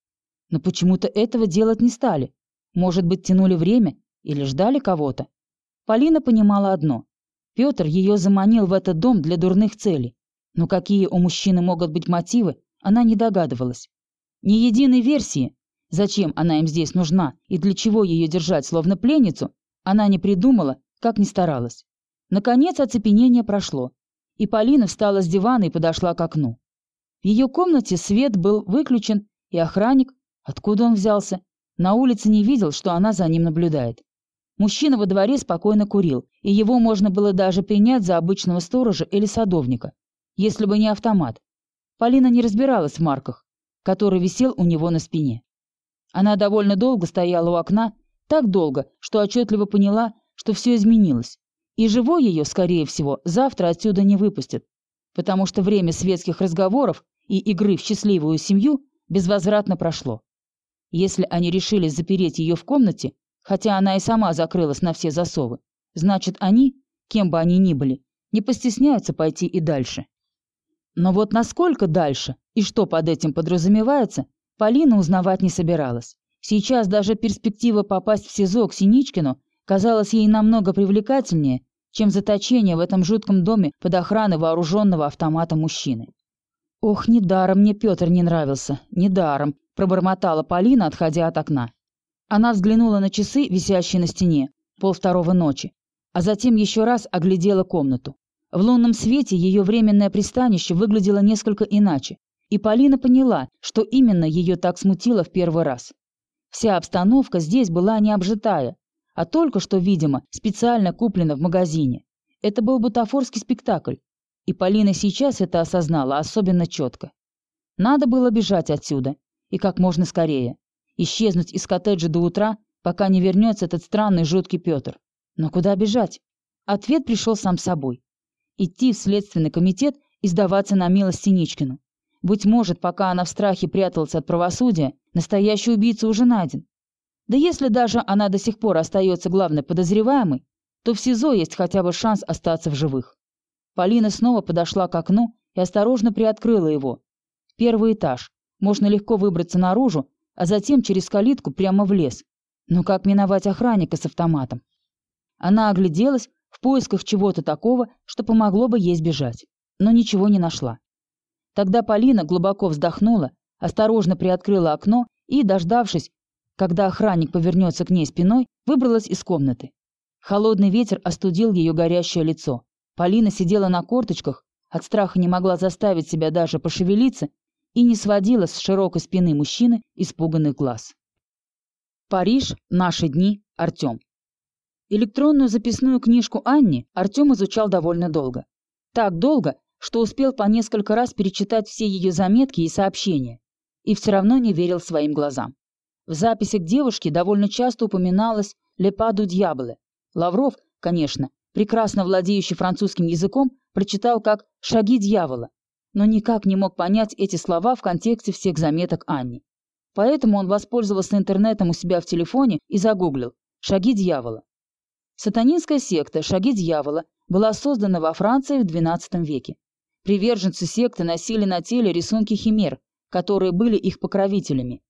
Но почему-то этого делать не стали. Может быть, тянули время или ждали кого-то. Полина понимала одно. Петр ее заманил в этот дом для дурных целей. Но какие у мужчины могут быть мотивы, она не догадывалась. Ни единой версии, зачем она им здесь нужна и для чего ее держать словно пленницу, она не придумала, как ни старалась. Наконец оцепенение прошло, и Полина встала с дивана и подошла к окну. В ее комнате свет был выключен, и охранник, откуда он взялся, на улице не видел, что она за ним наблюдает. Мужчина во дворе спокойно курил, и его можно было даже принять за обычного сторожа или садовника, если бы не автомат. Полина не разбиралась в марках, который висел у него на спине. Она довольно долго стояла у окна, так долго, что отчетливо поняла, что все изменилось. И живой ее, скорее всего, завтра отсюда не выпустят, потому что время светских разговоров и игры в счастливую семью безвозвратно прошло. Если они решили запереть ее в комнате, хотя она и сама закрылась на все засовы, значит они, кем бы они ни были, не постесняются пойти и дальше. Но вот насколько дальше и что под этим подразумевается, Полина узнавать не собиралась. Сейчас даже перспектива попасть в СИЗО к Синичкину казалась ей намного привлекательнее, чем заточение в этом жутком доме под охраной вооруженного автомата мужчины. «Ох, недаром мне Петр не нравился, недаром», – пробормотала Полина, отходя от окна. Она взглянула на часы, висящие на стене, полвторого ночи, а затем еще раз оглядела комнату. В лунном свете ее временное пристанище выглядело несколько иначе, и Полина поняла, что именно ее так смутило в первый раз. Вся обстановка здесь была не обжитая, а только что, видимо, специально куплена в магазине. Это был бутафорский спектакль, и Полина сейчас это осознала особенно четко. Надо было бежать отсюда, и как можно скорее. Исчезнуть из коттеджа до утра, пока не вернется этот странный жуткий Петр. Но куда бежать? Ответ пришел сам собой. Идти в следственный комитет и сдаваться на милость Синичкину. Быть может, пока она в страхе пряталась от правосудия, настоящий убийца уже найден. Да если даже она до сих пор остается главной подозреваемой, то в СИЗО есть хотя бы шанс остаться в живых. Полина снова подошла к окну и осторожно приоткрыла его. Первый этаж. Можно легко выбраться наружу, а затем через калитку прямо в лес. Но как миновать охранника с автоматом? Она огляделась в поисках чего-то такого, что помогло бы ей сбежать, но ничего не нашла. Тогда Полина глубоко вздохнула, осторожно приоткрыла окно и, дождавшись, когда охранник повернется к ней спиной, выбралась из комнаты. Холодный ветер остудил ее горящее лицо. Полина сидела на корточках, от страха не могла заставить себя даже пошевелиться и не сводила с широкой спины мужчины испуганных глаз. Париж, наши дни, Артем. Электронную записную книжку Анни Артем изучал довольно долго. Так долго, что успел по несколько раз перечитать все ее заметки и сообщения, и все равно не верил своим глазам. В записях девушки довольно часто упоминалось «Лепаду дьяволе». Лавров, конечно, прекрасно владеющий французским языком, прочитал как «шаги дьявола», но никак не мог понять эти слова в контексте всех заметок Анни. Поэтому он воспользовался интернетом у себя в телефоне и загуглил «шаги дьявола». Сатанинская секта «Шаги дьявола» была создана во Франции в XII веке. Приверженцы секты носили на теле рисунки химер, которые были их покровителями,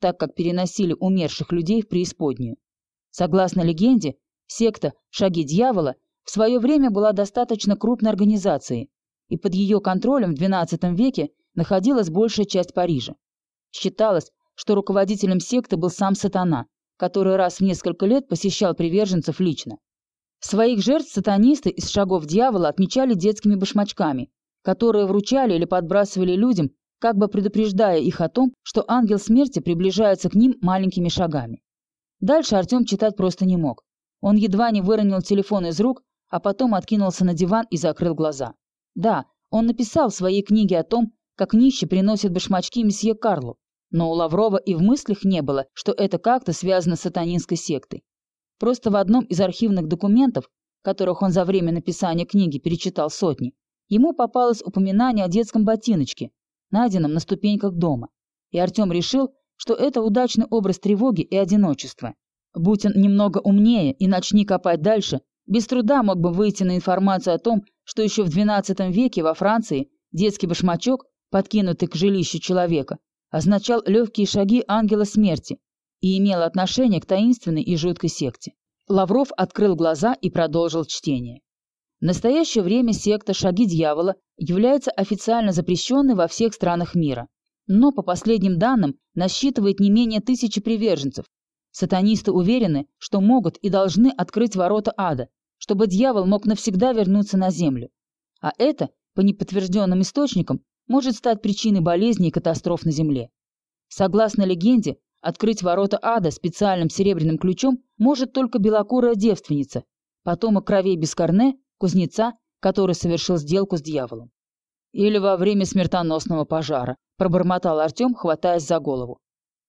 так как переносили умерших людей в преисподнюю. Согласно легенде, секта «Шаги дьявола» в свое время была достаточно крупной организацией, и под ее контролем в XII веке находилась большая часть Парижа. Считалось, что руководителем секты был сам сатана, который раз в несколько лет посещал приверженцев лично. Своих жертв сатанисты из шагов дьявола отмечали детскими башмачками, которые вручали или подбрасывали людям, как бы предупреждая их о том, что ангел смерти приближается к ним маленькими шагами. Дальше Артем читать просто не мог. Он едва не выронил телефон из рук, а потом откинулся на диван и закрыл глаза. Да, он написал в своей книге о том, как нищий приносит башмачки месье Карлу, но у Лаврова и в мыслях не было, что это как-то связано с сатанинской сектой. Просто в одном из архивных документов, которых он за время написания книги перечитал сотни, ему попалось упоминание о детском ботиночке, найденном на ступеньках дома. И Артем решил, что это удачный образ тревоги и одиночества. Будь он немного умнее и начни копать дальше, без труда мог бы выйти на информацию о том, что еще в XII веке во Франции детский башмачок, подкинутый к жилищу человека, означал легкие шаги ангела смерти и имел отношение к таинственной и жуткой секте. Лавров открыл глаза и продолжил чтение. В настоящее время секта «Шаги дьявола» является официально запрещенной во всех странах мира. Но, по последним данным, насчитывает не менее тысячи приверженцев. Сатанисты уверены, что могут и должны открыть ворота ада, чтобы дьявол мог навсегда вернуться на землю. А это, по неподтвержденным источникам, может стать причиной болезней и катастроф на Земле. Согласно легенде, открыть ворота ада специальным серебряным ключом может только белокурая девственница, потомок кровей Бескорне кузнеца, который совершил сделку с дьяволом. Или во время смертоносного пожара, пробормотал Артем, хватаясь за голову.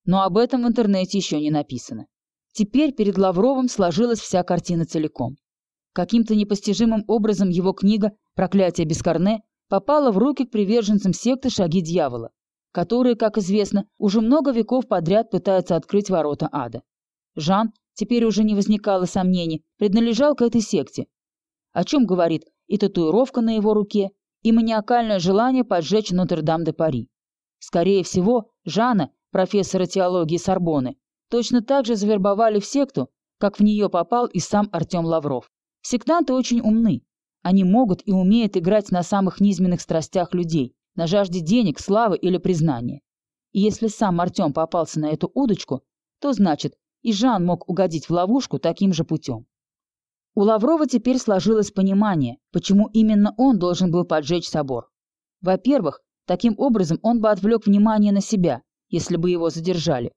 Но об этом в интернете еще не написано. Теперь перед Лавровым сложилась вся картина целиком. Каким-то непостижимым образом его книга «Проклятие без корне» попала в руки к приверженцам секты «Шаги дьявола», которые, как известно, уже много веков подряд пытаются открыть ворота ада. Жан, теперь уже не возникало сомнений, принадлежал к этой секте. О чем говорит и татуировка на его руке, и маниакальное желание поджечь Нотр-Дам-де-Пари. Скорее всего, Жана, профессора теологии Сорбоны, точно так же завербовали в секту, как в нее попал и сам Артем Лавров. Сектанты очень умны. Они могут и умеют играть на самых низменных страстях людей, на жажде денег, славы или признания. И если сам Артем попался на эту удочку, то значит, и Жан мог угодить в ловушку таким же путем. У Лаврова теперь сложилось понимание, почему именно он должен был поджечь собор. Во-первых, таким образом он бы отвлек внимание на себя, если бы его задержали.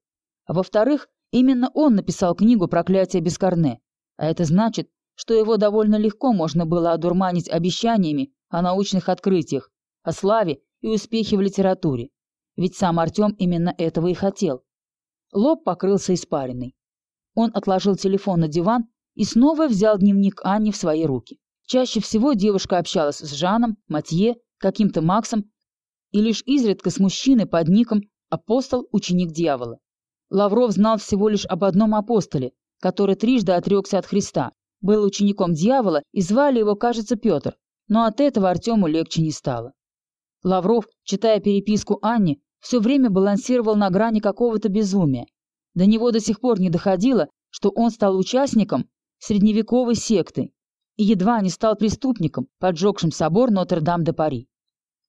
А во-вторых, именно он написал книгу «Проклятие без корне», а это значит, что его довольно легко можно было одурманить обещаниями о научных открытиях, о славе и успехе в литературе. Ведь сам Артем именно этого и хотел. Лоб покрылся испариной. Он отложил телефон на диван и снова взял дневник Анни в свои руки. Чаще всего девушка общалась с Жаном, Матье, каким-то Максом и лишь изредка с мужчиной под ником «Апостол, ученик дьявола». Лавров знал всего лишь об одном апостоле, который трижды отрекся от Христа, был учеником дьявола и звали его, кажется, Петр, но от этого Артему легче не стало. Лавров, читая переписку Анни, все время балансировал на грани какого-то безумия. До него до сих пор не доходило, что он стал участником средневековой секты и едва не стал преступником, поджегшим собор Нотр-Дам-де-Пари.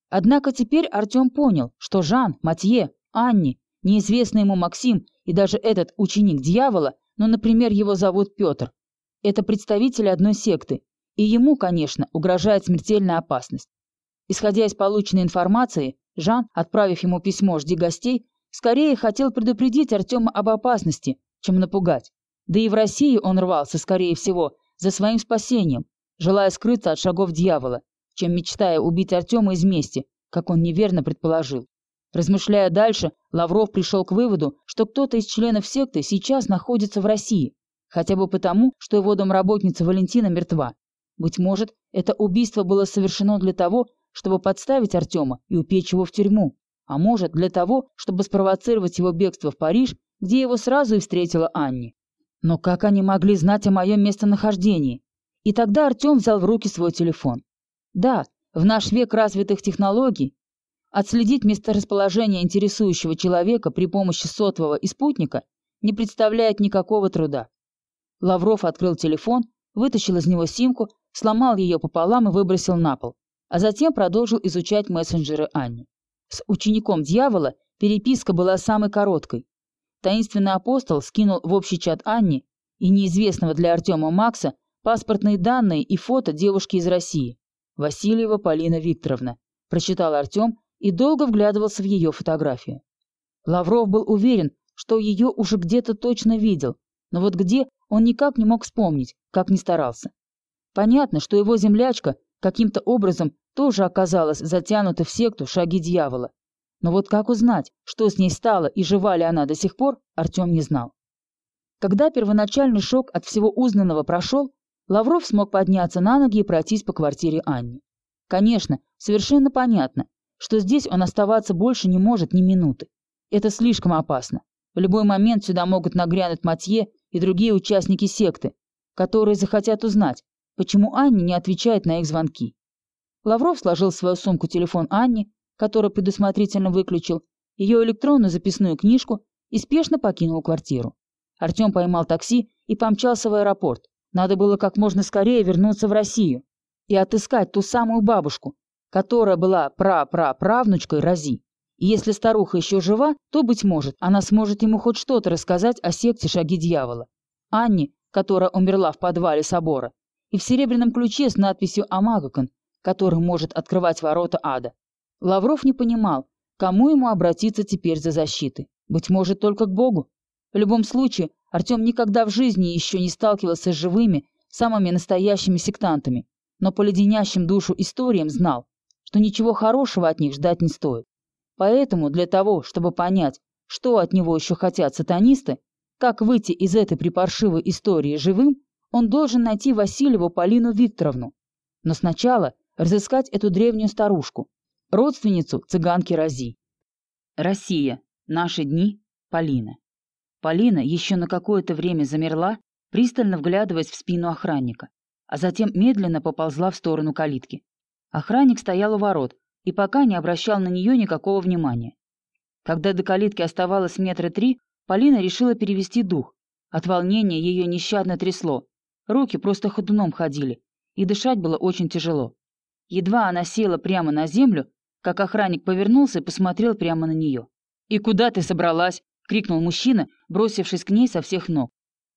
Однако теперь Артем понял, что Жан, Матье, Анни, неизвестный ему Максим и даже этот ученик дьявола, ну, например, его зовут Петр, это представители одной секты, и ему, конечно, угрожает смертельная опасность. Исходя из полученной информации, Жан, отправив ему письмо «Жди гостей», скорее хотел предупредить Артема об опасности, чем напугать. Да и в России он рвался, скорее всего, за своим спасением, желая скрыться от шагов дьявола, чем мечтая убить Артема из мести, как он неверно предположил. Размышляя дальше, Лавров пришел к выводу, что кто-то из членов секты сейчас находится в России, хотя бы потому, что его домработница Валентина мертва. Быть может, это убийство было совершено для того, чтобы подставить Артема и упечь его в тюрьму, а может, для того, чтобы спровоцировать его бегство в Париж, где его сразу и встретила Анни. Но как они могли знать о моем местонахождении? И тогда Артем взял в руки свой телефон. Да, в наш век развитых технологий отследить месторасположение интересующего человека при помощи сотового и спутника не представляет никакого труда. Лавров открыл телефон, вытащил из него симку, сломал ее пополам и выбросил на пол, а затем продолжил изучать мессенджеры Анни. С учеником дьявола переписка была самой короткой. Таинственный апостол скинул в общий чат Анни и неизвестного для Артема Макса паспортные данные и фото девушки из России. Васильева Полина Викторовна. Прочитал Артем и долго вглядывался в ее фотографию. Лавров был уверен, что ее уже где-то точно видел, но вот где он никак не мог вспомнить, как ни старался. Понятно, что его землячка каким-то образом тоже оказалась затянута в секту шаги дьявола. Но вот как узнать, что с ней стало и жива ли она до сих пор, Артем не знал. Когда первоначальный шок от всего узнанного прошел, Лавров смог подняться на ноги и пройтись по квартире Анни. Конечно, совершенно понятно, что здесь он оставаться больше не может ни минуты. Это слишком опасно. В любой момент сюда могут нагрянуть Матье и другие участники секты, которые захотят узнать, почему Анни не отвечает на их звонки. Лавров сложил в свою сумку телефон Анни, который предусмотрительно выключил, ее электронную записную книжку и спешно покинул квартиру. Артем поймал такси и помчался в аэропорт. Надо было как можно скорее вернуться в Россию и отыскать ту самую бабушку, которая была пра-пра-правнучкой Рази. И если старуха еще жива, то, быть может, она сможет ему хоть что-то рассказать о секте «Шаги дьявола». Анне, которая умерла в подвале собора, и в серебряном ключе с надписью «Амагакон», который может открывать ворота ада. Лавров не понимал, кому ему обратиться теперь за защитой. Быть может, только к Богу. В любом случае, Артем никогда в жизни еще не сталкивался с живыми, самыми настоящими сектантами, но по леденящим душу историям знал, что ничего хорошего от них ждать не стоит. Поэтому для того, чтобы понять, что от него еще хотят сатанисты, как выйти из этой припаршивой истории живым, он должен найти Васильеву Полину Викторовну. Но сначала разыскать эту древнюю старушку, родственницу цыганки Рази. Россия. Наши дни. Полина. Полина еще на какое-то время замерла, пристально вглядываясь в спину охранника, а затем медленно поползла в сторону калитки. Охранник стоял у ворот и пока не обращал на нее никакого внимания. Когда до калитки оставалось метра три, Полина решила перевести дух. От волнения ее нещадно трясло. Руки просто ходуном ходили, и дышать было очень тяжело. Едва она села прямо на землю, как охранник повернулся и посмотрел прямо на нее. «И куда ты собралась?» — крикнул мужчина, бросившись к ней со всех ног.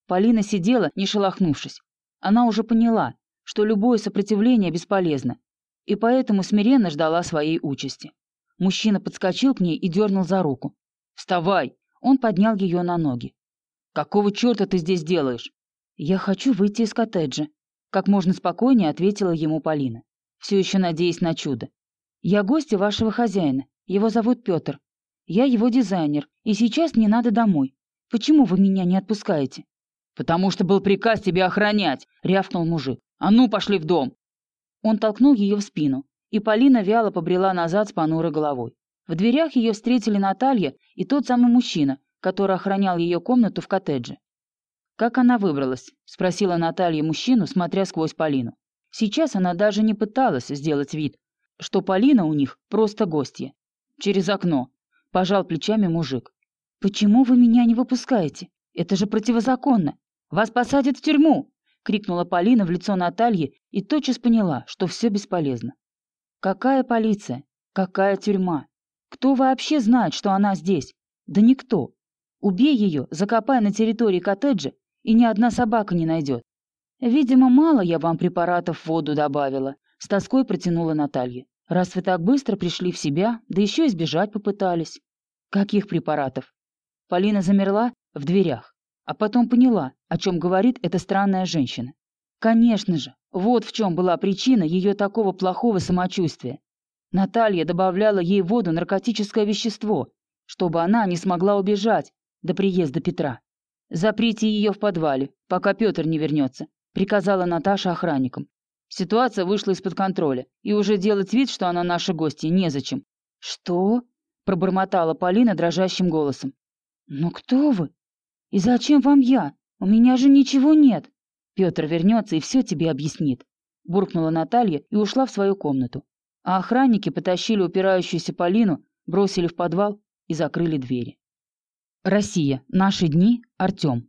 Полина сидела, не шелохнувшись. Она уже поняла, что любое сопротивление бесполезно, и поэтому смиренно ждала своей участи. Мужчина подскочил к ней и дернул за руку. «Вставай!» Он поднял ее на ноги. «Какого черта ты здесь делаешь?» «Я хочу выйти из коттеджа», — как можно спокойнее ответила ему Полина, все еще надеясь на чудо. «Я гостья вашего хозяина. Его зовут Петр. Я его дизайнер, и сейчас мне надо домой. Почему вы меня не отпускаете?» «Потому что был приказ тебя охранять», — рявкнул мужик. «А ну, пошли в дом!» Он толкнул ее в спину, и Полина вяло побрела назад с понурой головой. В дверях ее встретили Наталья и тот самый мужчина, который охранял ее комнату в коттедже. «Как она выбралась?» — спросила Наталья мужчину, смотря сквозь Полину. Сейчас она даже не пыталась сделать вид, что Полина у них просто гостья. «Через окно», — пожал плечами мужик. «Почему вы меня не выпускаете? Это же противозаконно. Вас посадят в тюрьму!» — крикнула Полина в лицо Натальи и тотчас поняла, что все бесполезно. «Какая полиция? Какая тюрьма? Кто вообще знает, что она здесь? Да никто. Убей ее, закопай на территории коттеджа, и ни одна собака не найдет. Видимо, мало я вам препаратов в воду добавила, с тоской протянула Наталья. Раз вы так быстро пришли в себя, да еще и сбежать попытались. Каких препаратов? Полина замерла в дверях, а потом поняла, о чем говорит эта странная женщина. Конечно же, вот в чем была причина ее такого плохого самочувствия. Наталья добавляла ей в воду наркотическое вещество, чтобы она не смогла убежать до приезда Петра. «Заприте ее в подвале, пока Петр не вернется», — приказала Наташа охранникам. Ситуация вышла из-под контроля, и уже делать вид, что она наша гостья, незачем. «Что?» — пробормотала Полина дрожащим голосом. «Но кто вы? И зачем вам я? У меня же ничего нет». Петр вернется и все тебе объяснит», — буркнула Наталья и ушла в свою комнату а охранники потащили упирающуюся Полину, бросили в подвал и закрыли двери. Россия. Наши дни. Артем.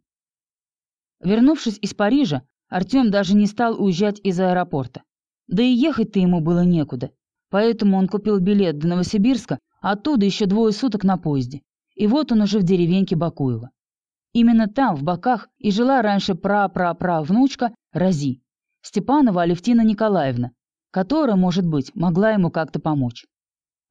Вернувшись из Парижа, Артем даже не стал уезжать из аэропорта. Да и ехать-то ему было некуда. Поэтому он купил билет до Новосибирска, оттуда еще двое суток на поезде. И вот он уже в деревеньке Бакуева. Именно там, в боках, и жила раньше пра-пра-пра-внучка Рази, Степанова Алевтина Николаевна, которая, может быть, могла ему как-то помочь.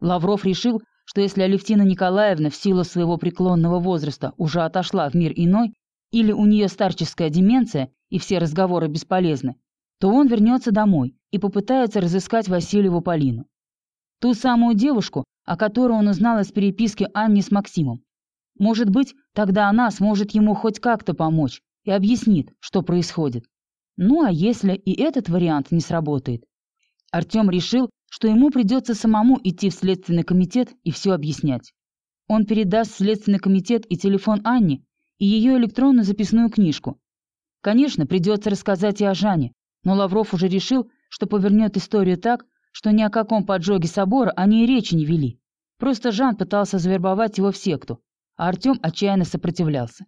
Лавров решил, что если Алевтина Николаевна в силу своего преклонного возраста уже отошла в мир иной, или у нее старческая деменция и все разговоры бесполезны, то он вернется домой и попытается разыскать Васильеву Полину. Ту самую девушку, о которой он узнал из переписки Анни с Максимом. Может быть, тогда она сможет ему хоть как-то помочь и объяснит, что происходит. Ну а если и этот вариант не сработает, Артем решил, что ему придется самому идти в Следственный комитет и все объяснять. Он передаст в Следственный комитет и телефон Анне, и ее электронную записную книжку. Конечно, придется рассказать и о Жане, но Лавров уже решил, что повернет историю так, что ни о каком поджоге собора они и речи не вели. Просто Жан пытался завербовать его в секту, а Артем отчаянно сопротивлялся.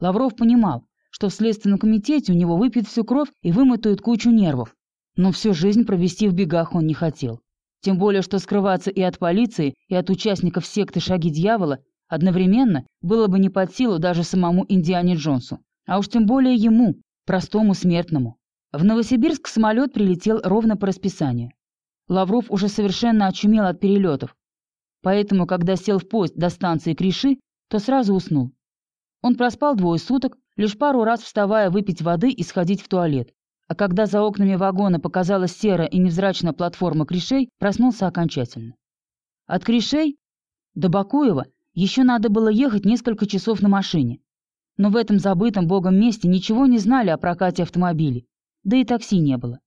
Лавров понимал, что в Следственном комитете у него выпьют всю кровь и вымотают кучу нервов, но всю жизнь провести в бегах он не хотел. Тем более, что скрываться и от полиции, и от участников секты «Шаги дьявола» одновременно было бы не под силу даже самому Индиане Джонсу, а уж тем более ему, простому смертному. В Новосибирск самолет прилетел ровно по расписанию. Лавров уже совершенно очумел от перелетов, поэтому, когда сел в поезд до станции Криши, то сразу уснул. Он проспал двое суток, лишь пару раз вставая выпить воды и сходить в туалет. А когда за окнами вагона показалась серая и невзрачная платформа Кришей, проснулся окончательно. От Кришей до Бакуева Еще надо было ехать несколько часов на машине. Но в этом забытом богом месте ничего не знали о прокате автомобилей, да и такси не было.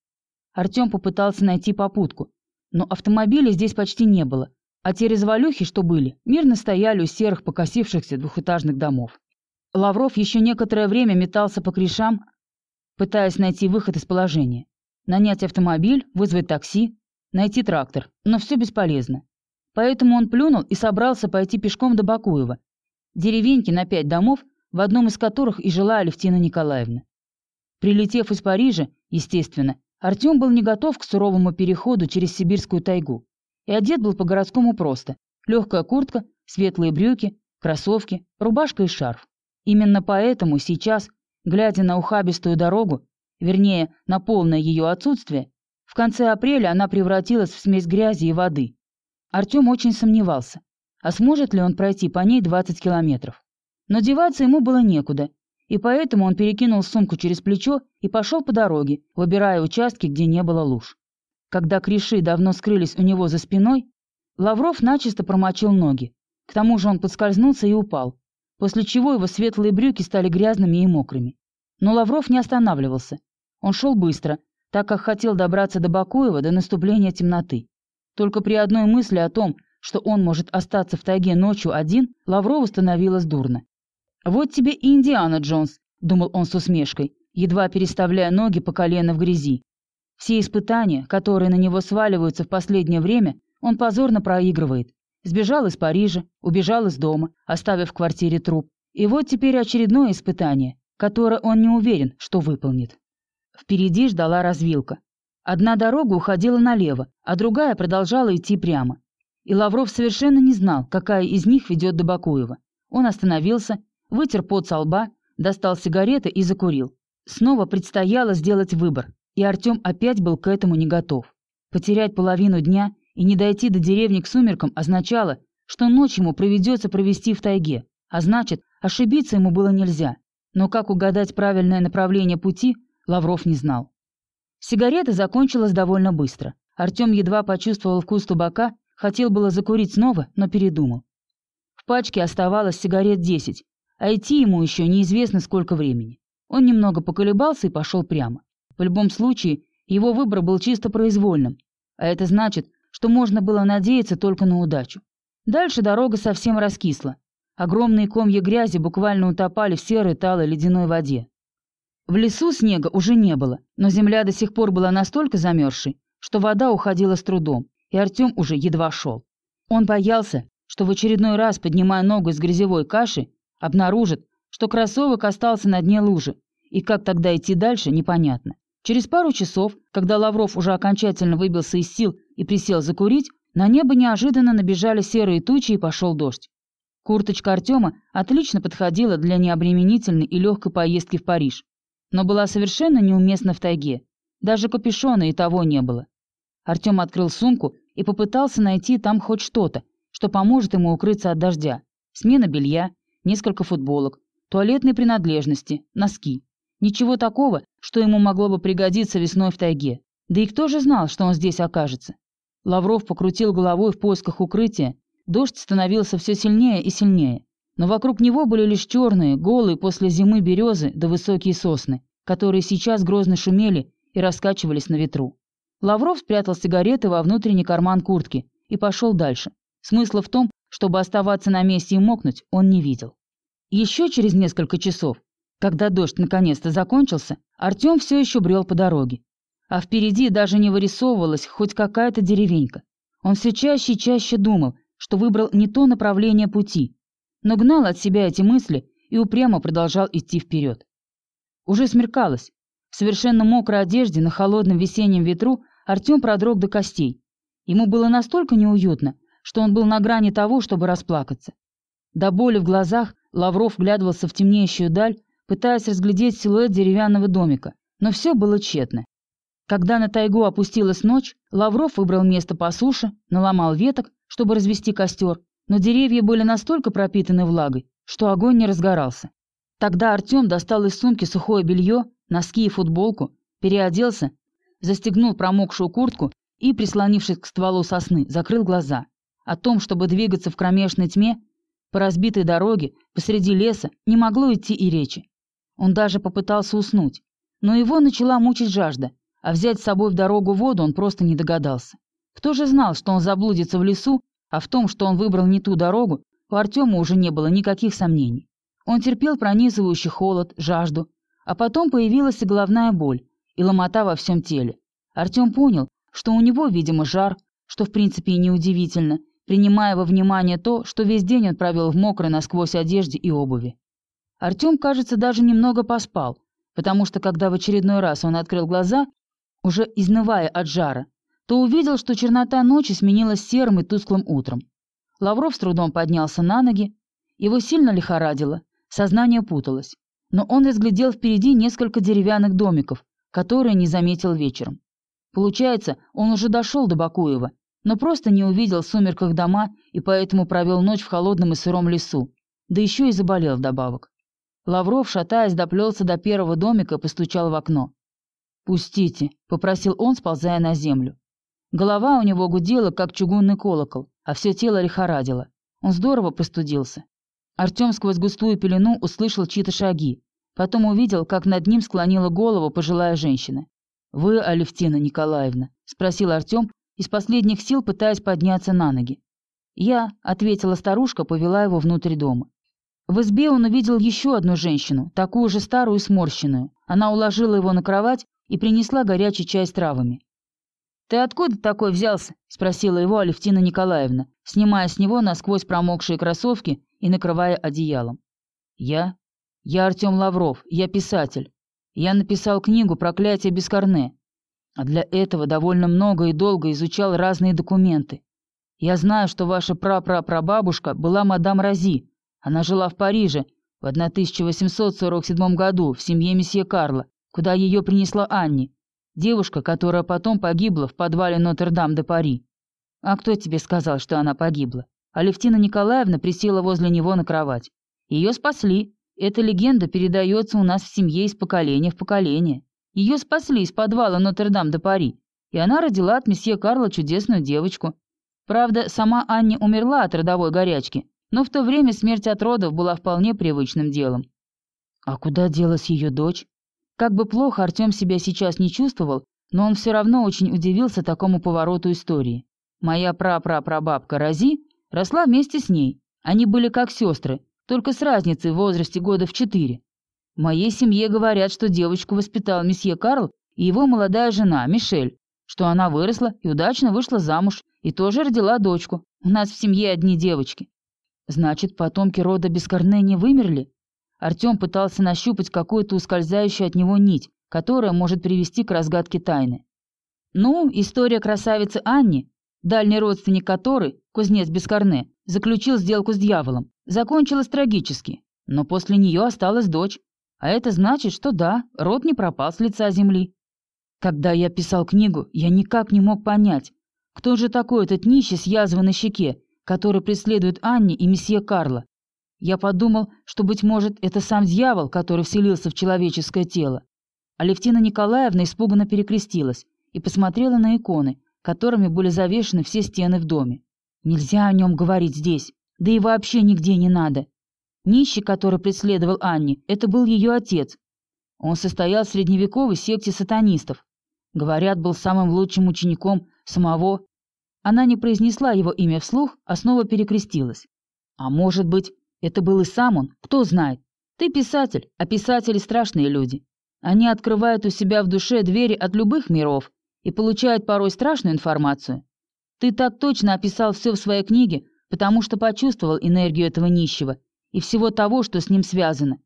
Артем попытался найти попутку, но автомобилей здесь почти не было, а те развалюхи, что были, мирно стояли у серых покосившихся двухэтажных домов. Лавров еще некоторое время метался по крышам, пытаясь найти выход из положения. Нанять автомобиль, вызвать такси, найти трактор, но все бесполезно. Поэтому он плюнул и собрался пойти пешком до Бакуева, деревеньки на пять домов, в одном из которых и жила Алевтина Николаевна. Прилетев из Парижа, естественно, Артем был не готов к суровому переходу через сибирскую тайгу и одет был по-городскому просто. Легкая куртка, светлые брюки, кроссовки, рубашка и шарф. Именно поэтому сейчас, глядя на ухабистую дорогу, вернее, на полное ее отсутствие, в конце апреля она превратилась в смесь грязи и воды. Артем очень сомневался, а сможет ли он пройти по ней 20 километров. Но деваться ему было некуда, и поэтому он перекинул сумку через плечо и пошел по дороге, выбирая участки, где не было луж. Когда криши давно скрылись у него за спиной, Лавров начисто промочил ноги. К тому же он подскользнулся и упал, после чего его светлые брюки стали грязными и мокрыми. Но Лавров не останавливался. Он шел быстро, так как хотел добраться до Бакуева до наступления темноты. Только при одной мысли о том, что он может остаться в тайге ночью один, Лаврову становилось дурно. «Вот тебе и Индиана Джонс», — думал он с усмешкой, едва переставляя ноги по колено в грязи. Все испытания, которые на него сваливаются в последнее время, он позорно проигрывает. Сбежал из Парижа, убежал из дома, оставив в квартире труп. И вот теперь очередное испытание, которое он не уверен, что выполнит. Впереди ждала развилка. Одна дорога уходила налево, а другая продолжала идти прямо. И Лавров совершенно не знал, какая из них ведет до Бакуева. Он остановился, вытер пот со лба, достал сигареты и закурил. Снова предстояло сделать выбор и Артем опять был к этому не готов. Потерять половину дня и не дойти до деревни к сумеркам означало, что ночь ему проведется провести в тайге, а значит, ошибиться ему было нельзя. Но как угадать правильное направление пути, Лавров не знал. Сигарета закончилась довольно быстро. Артем едва почувствовал вкус табака, хотел было закурить снова, но передумал. В пачке оставалось сигарет 10, а идти ему еще неизвестно сколько времени. Он немного поколебался и пошел прямо. В любом случае, его выбор был чисто произвольным, а это значит, что можно было надеяться только на удачу. Дальше дорога совсем раскисла. Огромные комья грязи буквально утопали в серой талой ледяной воде. В лесу снега уже не было, но земля до сих пор была настолько замерзшей, что вода уходила с трудом, и Артем уже едва шел. Он боялся, что в очередной раз, поднимая ногу из грязевой каши, обнаружит, что кроссовок остался на дне лужи, и как тогда идти дальше, непонятно. Через пару часов, когда Лавров уже окончательно выбился из сил и присел закурить, на небо неожиданно набежали серые тучи и пошел дождь. Курточка Артема отлично подходила для необременительной и легкой поездки в Париж, но была совершенно неуместна в тайге. Даже капюшона и того не было. Артем открыл сумку и попытался найти там хоть что-то, что поможет ему укрыться от дождя. Смена белья, несколько футболок, туалетные принадлежности, носки. Ничего такого, что ему могло бы пригодиться весной в тайге. Да и кто же знал, что он здесь окажется? Лавров покрутил головой в поисках укрытия. Дождь становился все сильнее и сильнее. Но вокруг него были лишь черные, голые после зимы березы да высокие сосны, которые сейчас грозно шумели и раскачивались на ветру. Лавров спрятал сигареты во внутренний карман куртки и пошел дальше. Смысла в том, чтобы оставаться на месте и мокнуть, он не видел. Еще через несколько часов когда дождь наконец-то закончился, Артем все еще брел по дороге. А впереди даже не вырисовывалась хоть какая-то деревенька. Он все чаще и чаще думал, что выбрал не то направление пути, но гнал от себя эти мысли и упрямо продолжал идти вперед. Уже смеркалось. В совершенно мокрой одежде на холодном весеннем ветру Артем продрог до костей. Ему было настолько неуютно, что он был на грани того, чтобы расплакаться. До боли в глазах Лавров вглядывался в темнеющую даль, пытаясь разглядеть силуэт деревянного домика, но все было тщетно. Когда на тайгу опустилась ночь, Лавров выбрал место по суше, наломал веток, чтобы развести костер, но деревья были настолько пропитаны влагой, что огонь не разгорался. Тогда Артем достал из сумки сухое белье, носки и футболку, переоделся, застегнул промокшую куртку и, прислонившись к стволу сосны, закрыл глаза. О том, чтобы двигаться в кромешной тьме, По разбитой дороге, посреди леса, не могло идти и речи. Он даже попытался уснуть, но его начала мучить жажда, а взять с собой в дорогу воду он просто не догадался. Кто же знал, что он заблудится в лесу, а в том, что он выбрал не ту дорогу, у Артема уже не было никаких сомнений. Он терпел пронизывающий холод, жажду, а потом появилась и головная боль, и ломота во всем теле. Артем понял, что у него, видимо, жар, что в принципе и неудивительно, принимая во внимание то, что весь день он провел в мокрой насквозь одежде и обуви. Артем, кажется, даже немного поспал, потому что когда в очередной раз он открыл глаза, уже изнывая от жара, то увидел, что чернота ночи сменилась серым и тусклым утром. Лавров с трудом поднялся на ноги, его сильно лихорадило, сознание путалось, но он разглядел впереди несколько деревянных домиков, которые не заметил вечером. Получается, он уже дошел до Бакуева, но просто не увидел в сумерках дома и поэтому провел ночь в холодном и сыром лесу, да еще и заболел вдобавок. Лавров, шатаясь, доплелся до первого домика и постучал в окно. «Пустите», — попросил он, сползая на землю. Голова у него гудела, как чугунный колокол, а все тело лихорадило. Он здорово простудился. Артем сквозь густую пелену услышал чьи-то шаги. Потом увидел, как над ним склонила голову пожилая женщина. «Вы, Алевтина Николаевна?» – спросил Артем, из последних сил пытаясь подняться на ноги. «Я», – ответила старушка, повела его внутрь дома. В избе он увидел еще одну женщину, такую же старую и сморщенную. Она уложила его на кровать и принесла горячий чай с травами. «Ты откуда такой взялся?» – спросила его Алевтина Николаевна, снимая с него насквозь промокшие кроссовки и накрывая одеялом. «Я? Я Артем Лавров, я писатель. Я написал книгу «Проклятие без корне». А для этого довольно много и долго изучал разные документы. Я знаю, что ваша прапрапрабабушка была мадам Рази. Она жила в Париже в 1847 году в семье месье Карла, куда ее принесла Анни, Девушка, которая потом погибла в подвале Нотр-Дам-де-Пари. А кто тебе сказал, что она погибла? Алевтина Николаевна присела возле него на кровать. Ее спасли. Эта легенда передается у нас в семье из поколения в поколение. Ее спасли из подвала Нотр-Дам-де-Пари. И она родила от месье Карла чудесную девочку. Правда, сама Анни умерла от родовой горячки, но в то время смерть от родов была вполне привычным делом. А куда делась ее дочь? Как бы плохо Артем себя сейчас не чувствовал, но он все равно очень удивился такому повороту истории. Моя прапрапрабабка Рази росла вместе с ней. Они были как сестры, только с разницей в возрасте года в четыре. В моей семье говорят, что девочку воспитал месье Карл и его молодая жена, Мишель, что она выросла и удачно вышла замуж и тоже родила дочку. У нас в семье одни девочки. Значит, потомки рода Бескорне не вымерли? Артем пытался нащупать какую-то ускользающую от него нить, которая может привести к разгадке тайны. Ну, история красавицы Анни, дальний родственник которой, кузнец Бескорне, заключил сделку с дьяволом, закончилась трагически, но после нее осталась дочь. А это значит, что да, род не пропал с лица земли. Когда я писал книгу, я никак не мог понять, кто же такой этот нищий с язвой на щеке, который преследует Анни и месье Карла. Я подумал, что, быть может, это сам дьявол, который вселился в человеческое тело. Алевтина Николаевна испуганно перекрестилась и посмотрела на иконы, которыми были завешены все стены в доме. Нельзя о нем говорить здесь, да и вообще нигде не надо. Нищий, который преследовал Анни, это был ее отец. Он состоял в средневековой секте сатанистов. Говорят, был самым лучшим учеником самого... Она не произнесла его имя вслух, а снова перекрестилась. А может быть, это был и сам он, кто знает. Ты писатель, а писатели страшные люди. Они открывают у себя в душе двери от любых миров и получают порой страшную информацию. Ты так точно описал все в своей книге, потому что почувствовал энергию этого нищего и всего того, что с ним связано.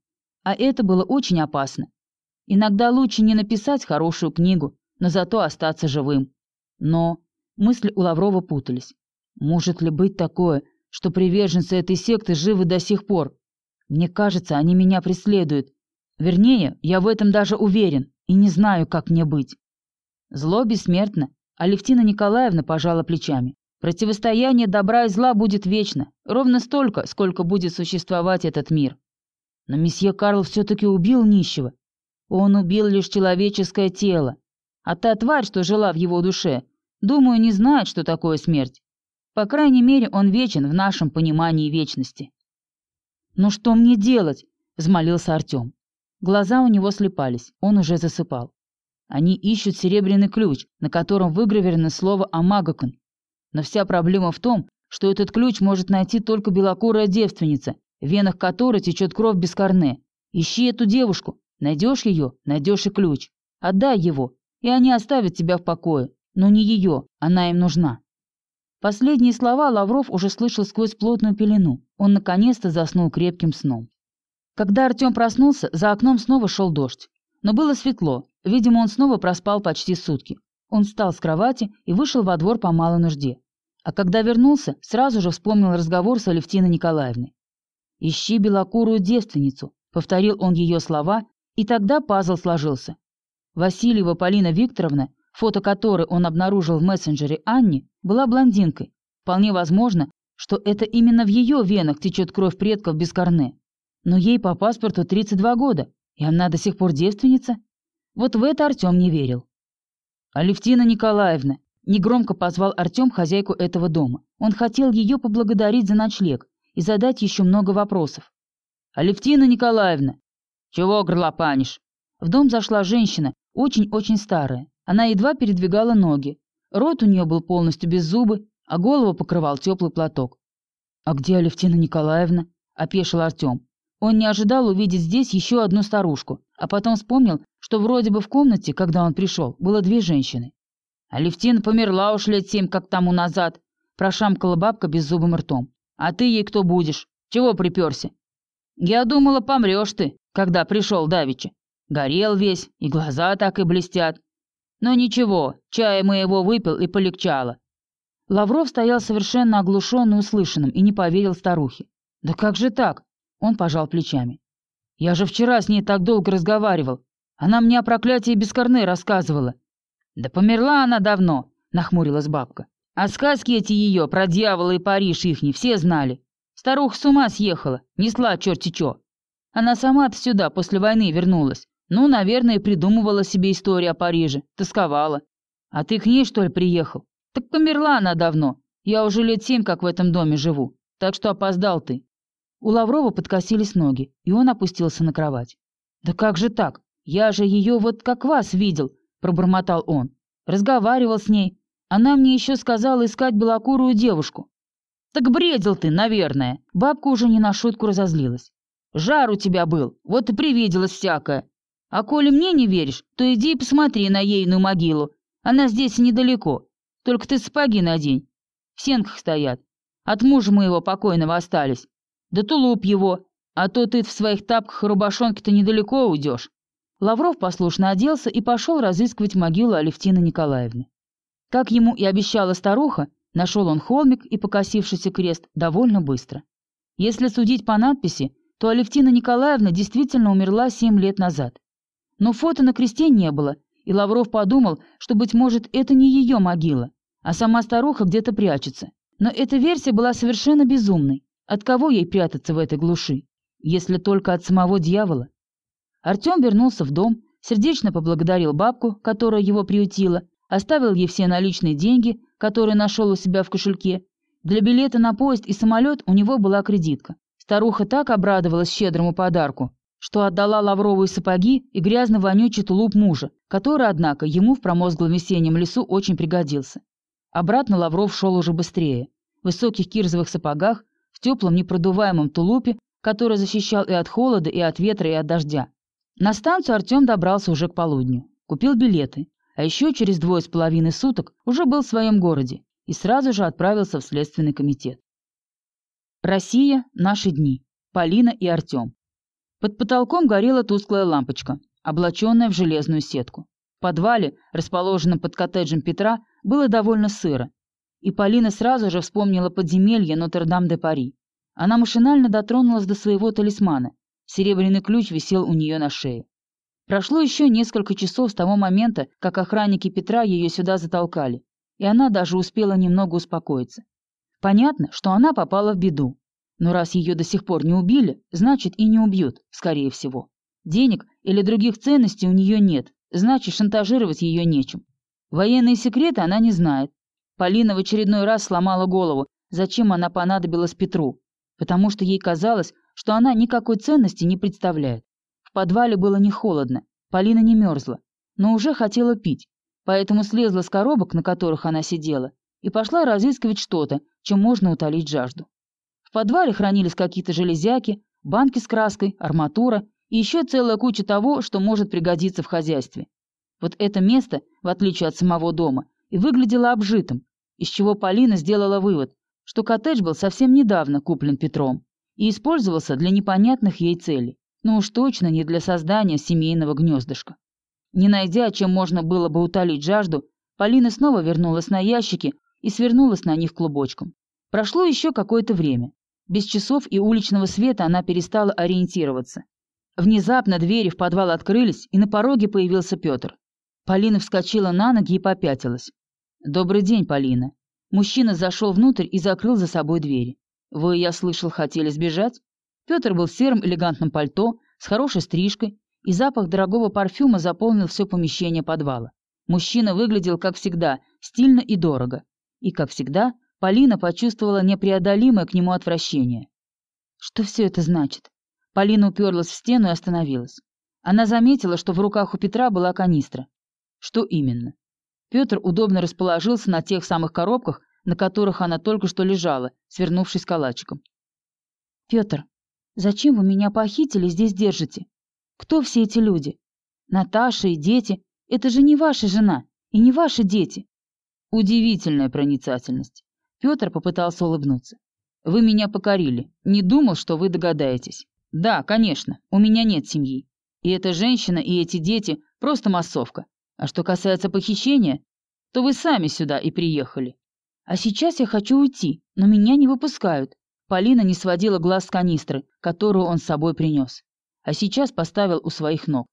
А это было очень опасно. Иногда лучше не написать хорошую книгу, но зато остаться живым. Но мысли у Лаврова путались. Может ли быть такое, что приверженцы этой секты живы до сих пор. Мне кажется, они меня преследуют. Вернее, я в этом даже уверен и не знаю, как мне быть. Зло бессмертно. Алевтина Николаевна пожала плечами. Противостояние добра и зла будет вечно, ровно столько, сколько будет существовать этот мир. Но месье Карл все-таки убил нищего. Он убил лишь человеческое тело. А та тварь, что жила в его душе, думаю, не знает, что такое смерть. По крайней мере, он вечен в нашем понимании вечности. «Ну что мне делать?» — взмолился Артем. Глаза у него слепались, он уже засыпал. Они ищут серебряный ключ, на котором выгравировано слово «Амагакон». Но вся проблема в том, что этот ключ может найти только белокурая девственница, в венах которой течет кровь без корне. Ищи эту девушку. Найдешь ее, найдешь и ключ. Отдай его, и они оставят тебя в покое. Но не ее, она им нужна. Последние слова Лавров уже слышал сквозь плотную пелену. Он наконец-то заснул крепким сном. Когда Артем проснулся, за окном снова шел дождь. Но было светло. Видимо, он снова проспал почти сутки. Он встал с кровати и вышел во двор по малой нужде. А когда вернулся, сразу же вспомнил разговор с Алевтиной Николаевной. «Ищи белокурую девственницу», — повторил он ее слова, и тогда пазл сложился. Васильева Полина Викторовна, фото которой он обнаружил в мессенджере Анни, была блондинкой. Вполне возможно, что это именно в ее венах течет кровь предков без корне. Но ей по паспорту 32 года, и она до сих пор девственница. Вот в это Артем не верил. «Алевтина Николаевна, Негромко позвал Артем хозяйку этого дома. Он хотел ее поблагодарить за ночлег и задать еще много вопросов. «Алевтина Николаевна!» «Чего горлопанишь?» В дом зашла женщина, очень-очень старая. Она едва передвигала ноги. Рот у нее был полностью без зубы, а голову покрывал теплый платок. «А где Алевтина Николаевна?» – опешил Артем. Он не ожидал увидеть здесь еще одну старушку, а потом вспомнил, что вроде бы в комнате, когда он пришел, было две женщины. Алевтина померла уж лет семь, как тому назад», — прошамкала бабка беззубым ртом. «А ты ей кто будешь? Чего приперся?» «Я думала, помрешь ты, когда пришел давеча. Горел весь, и глаза так и блестят. Но ничего, чая моего выпил и полегчало». Лавров стоял совершенно оглушенный услышанным и не поверил старухе. «Да как же так?» — он пожал плечами. «Я же вчера с ней так долго разговаривал. Она мне о проклятии Бескорны рассказывала. «Да померла она давно», — нахмурилась бабка. «А сказки эти ее про дьявола и Париж ихни все знали. Старуха с ума съехала, несла черти чё. Она сама-то сюда после войны вернулась. Ну, наверное, придумывала себе историю о Париже, тосковала. А ты к ней, что ли, приехал? Так померла она давно. Я уже лет семь как в этом доме живу, так что опоздал ты». У Лаврова подкосились ноги, и он опустился на кровать. «Да как же так? Я же ее вот как вас видел, пробормотал он. Разговаривал с ней. Она мне еще сказала искать белокурую девушку. Так бредил ты, наверное. Бабка уже не на шутку разозлилась. Жар у тебя был, вот и привиделось всякое. А коли мне не веришь, то иди и посмотри на ейную могилу. Она здесь недалеко. Только ты сапоги надень. В сенках стоят. От мужа моего покойного остались. Да тулуп его, а то ты в своих тапках и рубашонке-то недалеко уйдешь. Лавров послушно оделся и пошел разыскивать могилу Алевтины Николаевны. Как ему и обещала старуха, нашел он холмик и покосившийся крест довольно быстро. Если судить по надписи, то Алевтина Николаевна действительно умерла семь лет назад. Но фото на кресте не было, и Лавров подумал, что, быть может, это не ее могила, а сама старуха где-то прячется. Но эта версия была совершенно безумной. От кого ей прятаться в этой глуши? Если только от самого дьявола. Артем вернулся в дом, сердечно поблагодарил бабку, которая его приютила, оставил ей все наличные деньги, которые нашел у себя в кошельке. Для билета на поезд и самолет у него была кредитка. Старуха так обрадовалась щедрому подарку, что отдала лавровые сапоги и грязный вонючий тулуп мужа, который, однако, ему в промозглом весеннем лесу очень пригодился. Обратно Лавров шел уже быстрее. В высоких кирзовых сапогах, в теплом непродуваемом тулупе, который защищал и от холода, и от ветра, и от дождя. На станцию Артем добрался уже к полудню. Купил билеты, а еще через двое с половиной суток уже был в своем городе и сразу же отправился в Следственный комитет. Россия. Наши дни. Полина и Артем. Под потолком горела тусклая лампочка, облаченная в железную сетку. В подвале, расположенном под коттеджем Петра, было довольно сыро. И Полина сразу же вспомнила подземелье Нотр-Дам-де-Пари. Она машинально дотронулась до своего талисмана Серебряный ключ висел у нее на шее. Прошло еще несколько часов с того момента, как охранники Петра ее сюда затолкали, и она даже успела немного успокоиться. Понятно, что она попала в беду. Но раз ее до сих пор не убили, значит и не убьют, скорее всего. Денег или других ценностей у нее нет, значит шантажировать ее нечем. Военные секреты она не знает. Полина в очередной раз сломала голову, зачем она понадобилась Петру, потому что ей казалось, что она никакой ценности не представляет. В подвале было не холодно, Полина не мерзла, но уже хотела пить, поэтому слезла с коробок, на которых она сидела, и пошла разыскивать что-то, чем можно утолить жажду. Подвале хранились какие-то железяки, банки с краской, арматура и еще целая куча того, что может пригодиться в хозяйстве. Вот это место, в отличие от самого дома, и выглядело обжитым, из чего Полина сделала вывод, что коттедж был совсем недавно куплен Петром и использовался для непонятных ей целей, но уж точно не для создания семейного гнездышка. Не найдя, чем можно было бы утолить жажду, Полина снова вернулась на ящики и свернулась на них клубочком. Прошло еще какое-то время. Без часов и уличного света она перестала ориентироваться. Внезапно двери в подвал открылись, и на пороге появился Петр. Полина вскочила на ноги и попятилась. «Добрый день, Полина». Мужчина зашел внутрь и закрыл за собой двери. «Вы, я слышал, хотели сбежать?» Петр был в сером элегантном пальто, с хорошей стрижкой, и запах дорогого парфюма заполнил все помещение подвала. Мужчина выглядел, как всегда, стильно и дорого. И, как всегда, Полина почувствовала непреодолимое к нему отвращение. Что все это значит? Полина уперлась в стену и остановилась. Она заметила, что в руках у Петра была канистра. Что именно? Петр удобно расположился на тех самых коробках, на которых она только что лежала, свернувшись калачиком. «Петр, зачем вы меня похитили здесь держите? Кто все эти люди? Наташа и дети. Это же не ваша жена и не ваши дети». Удивительная проницательность. Петр попытался улыбнуться. «Вы меня покорили. Не думал, что вы догадаетесь. Да, конечно, у меня нет семьи. И эта женщина, и эти дети – просто массовка. А что касается похищения, то вы сами сюда и приехали. А сейчас я хочу уйти, но меня не выпускают. Полина не сводила глаз с канистры, которую он с собой принес. А сейчас поставил у своих ног.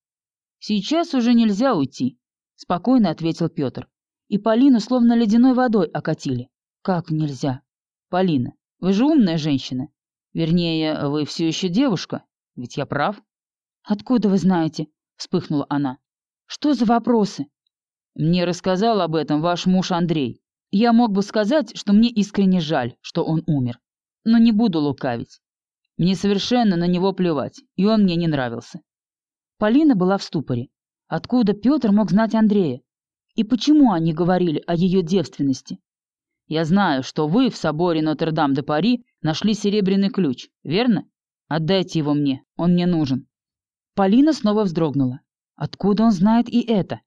«Сейчас уже нельзя уйти», – спокойно ответил Петр. И Полину словно ледяной водой окатили. «Как нельзя?» «Полина, вы же умная женщина. Вернее, вы все еще девушка. Ведь я прав?» «Откуда вы знаете?» – вспыхнула она. Что за вопросы? Мне рассказал об этом ваш муж Андрей. Я мог бы сказать, что мне искренне жаль, что он умер. Но не буду лукавить. Мне совершенно на него плевать, и он мне не нравился. Полина была в ступоре. Откуда Петр мог знать Андрея? И почему они говорили о ее девственности? Я знаю, что вы в соборе Нотр-Дам-де-Пари нашли серебряный ключ, верно? Отдайте его мне, он мне нужен. Полина снова вздрогнула. Откуда он знает и это?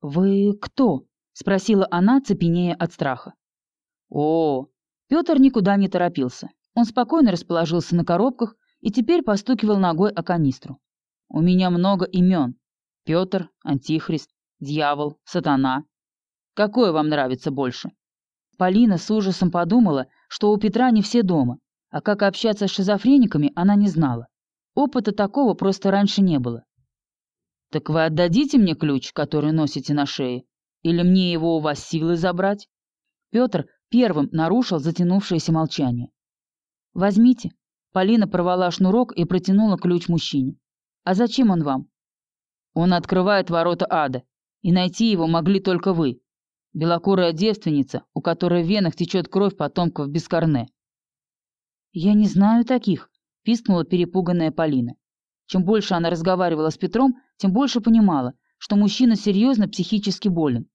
«Вы кто?» — спросила она, цепенея от страха. «О!» Петр никуда не торопился. Он спокойно расположился на коробках и теперь постукивал ногой о канистру. «У меня много имен. Петр, Антихрист, Дьявол, Сатана. Какое вам нравится больше?» Полина с ужасом подумала, что у Петра не все дома, а как общаться с шизофрениками она не знала. Опыта такого просто раньше не было. «Так вы отдадите мне ключ, который носите на шее? Или мне его у вас силы забрать?» Петр первым нарушил затянувшееся молчание. «Возьмите». Полина порвала шнурок и протянула ключ мужчине. «А зачем он вам?» «Он открывает ворота ада, и найти его могли только вы. Белокурая девственница, у которой в венах течет кровь потомков Бескорне». «Я не знаю таких», — пискнула перепуганная Полина. Чем больше она разговаривала с Петром, тем больше понимала, что мужчина серьезно психически болен.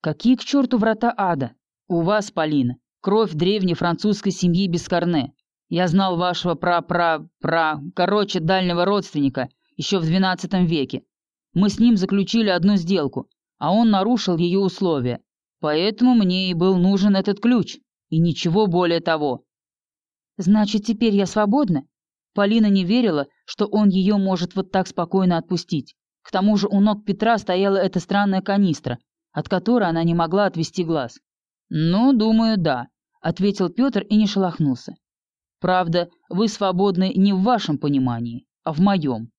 Какие к черту врата ада? У вас, Полина, кровь древней французской семьи Бескорне. Я знал вашего пра-пра-пра, короче, дальнего родственника еще в XII веке. Мы с ним заключили одну сделку, а он нарушил ее условия. Поэтому мне и был нужен этот ключ, и ничего более того. Значит, теперь я свободна? Полина не верила, что он ее может вот так спокойно отпустить. К тому же у ног Петра стояла эта странная канистра, от которой она не могла отвести глаз. «Ну, думаю, да», — ответил Петр и не шелохнулся. «Правда, вы свободны не в вашем понимании, а в моем».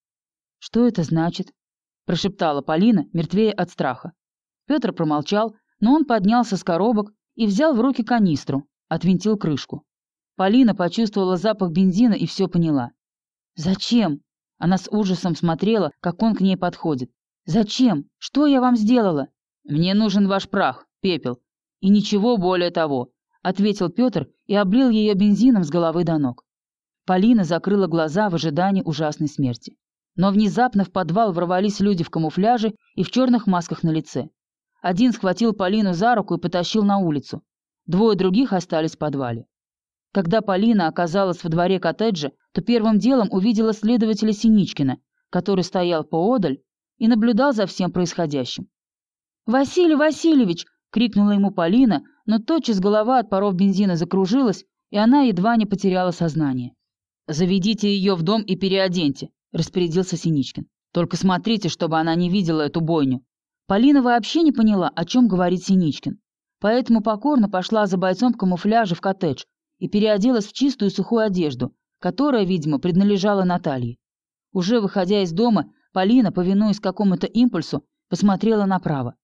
«Что это значит?» — прошептала Полина, мертвее от страха. Петр промолчал, но он поднялся с коробок и взял в руки канистру, отвинтил крышку. Полина почувствовала запах бензина и все поняла. «Зачем?» Она с ужасом смотрела, как он к ней подходит. «Зачем? Что я вам сделала?» «Мне нужен ваш прах, пепел. И ничего более того», — ответил Петр и облил ее бензином с головы до ног. Полина закрыла глаза в ожидании ужасной смерти. Но внезапно в подвал ворвались люди в камуфляже и в черных масках на лице. Один схватил Полину за руку и потащил на улицу. Двое других остались в подвале. Когда Полина оказалась во дворе коттеджа, то первым делом увидела следователя Синичкина, который стоял поодаль и наблюдал за всем происходящим. «Василий Васильевич!» — крикнула ему Полина, но тотчас голова от паров бензина закружилась, и она едва не потеряла сознание. «Заведите ее в дом и переоденьте», — распорядился Синичкин. «Только смотрите, чтобы она не видела эту бойню». Полина вообще не поняла, о чем говорит Синичкин, поэтому покорно пошла за бойцом в камуфляже в коттедж и переоделась в чистую сухую одежду, которая, видимо, принадлежала Наталье. Уже выходя из дома, Полина, повинуясь какому-то импульсу, посмотрела направо.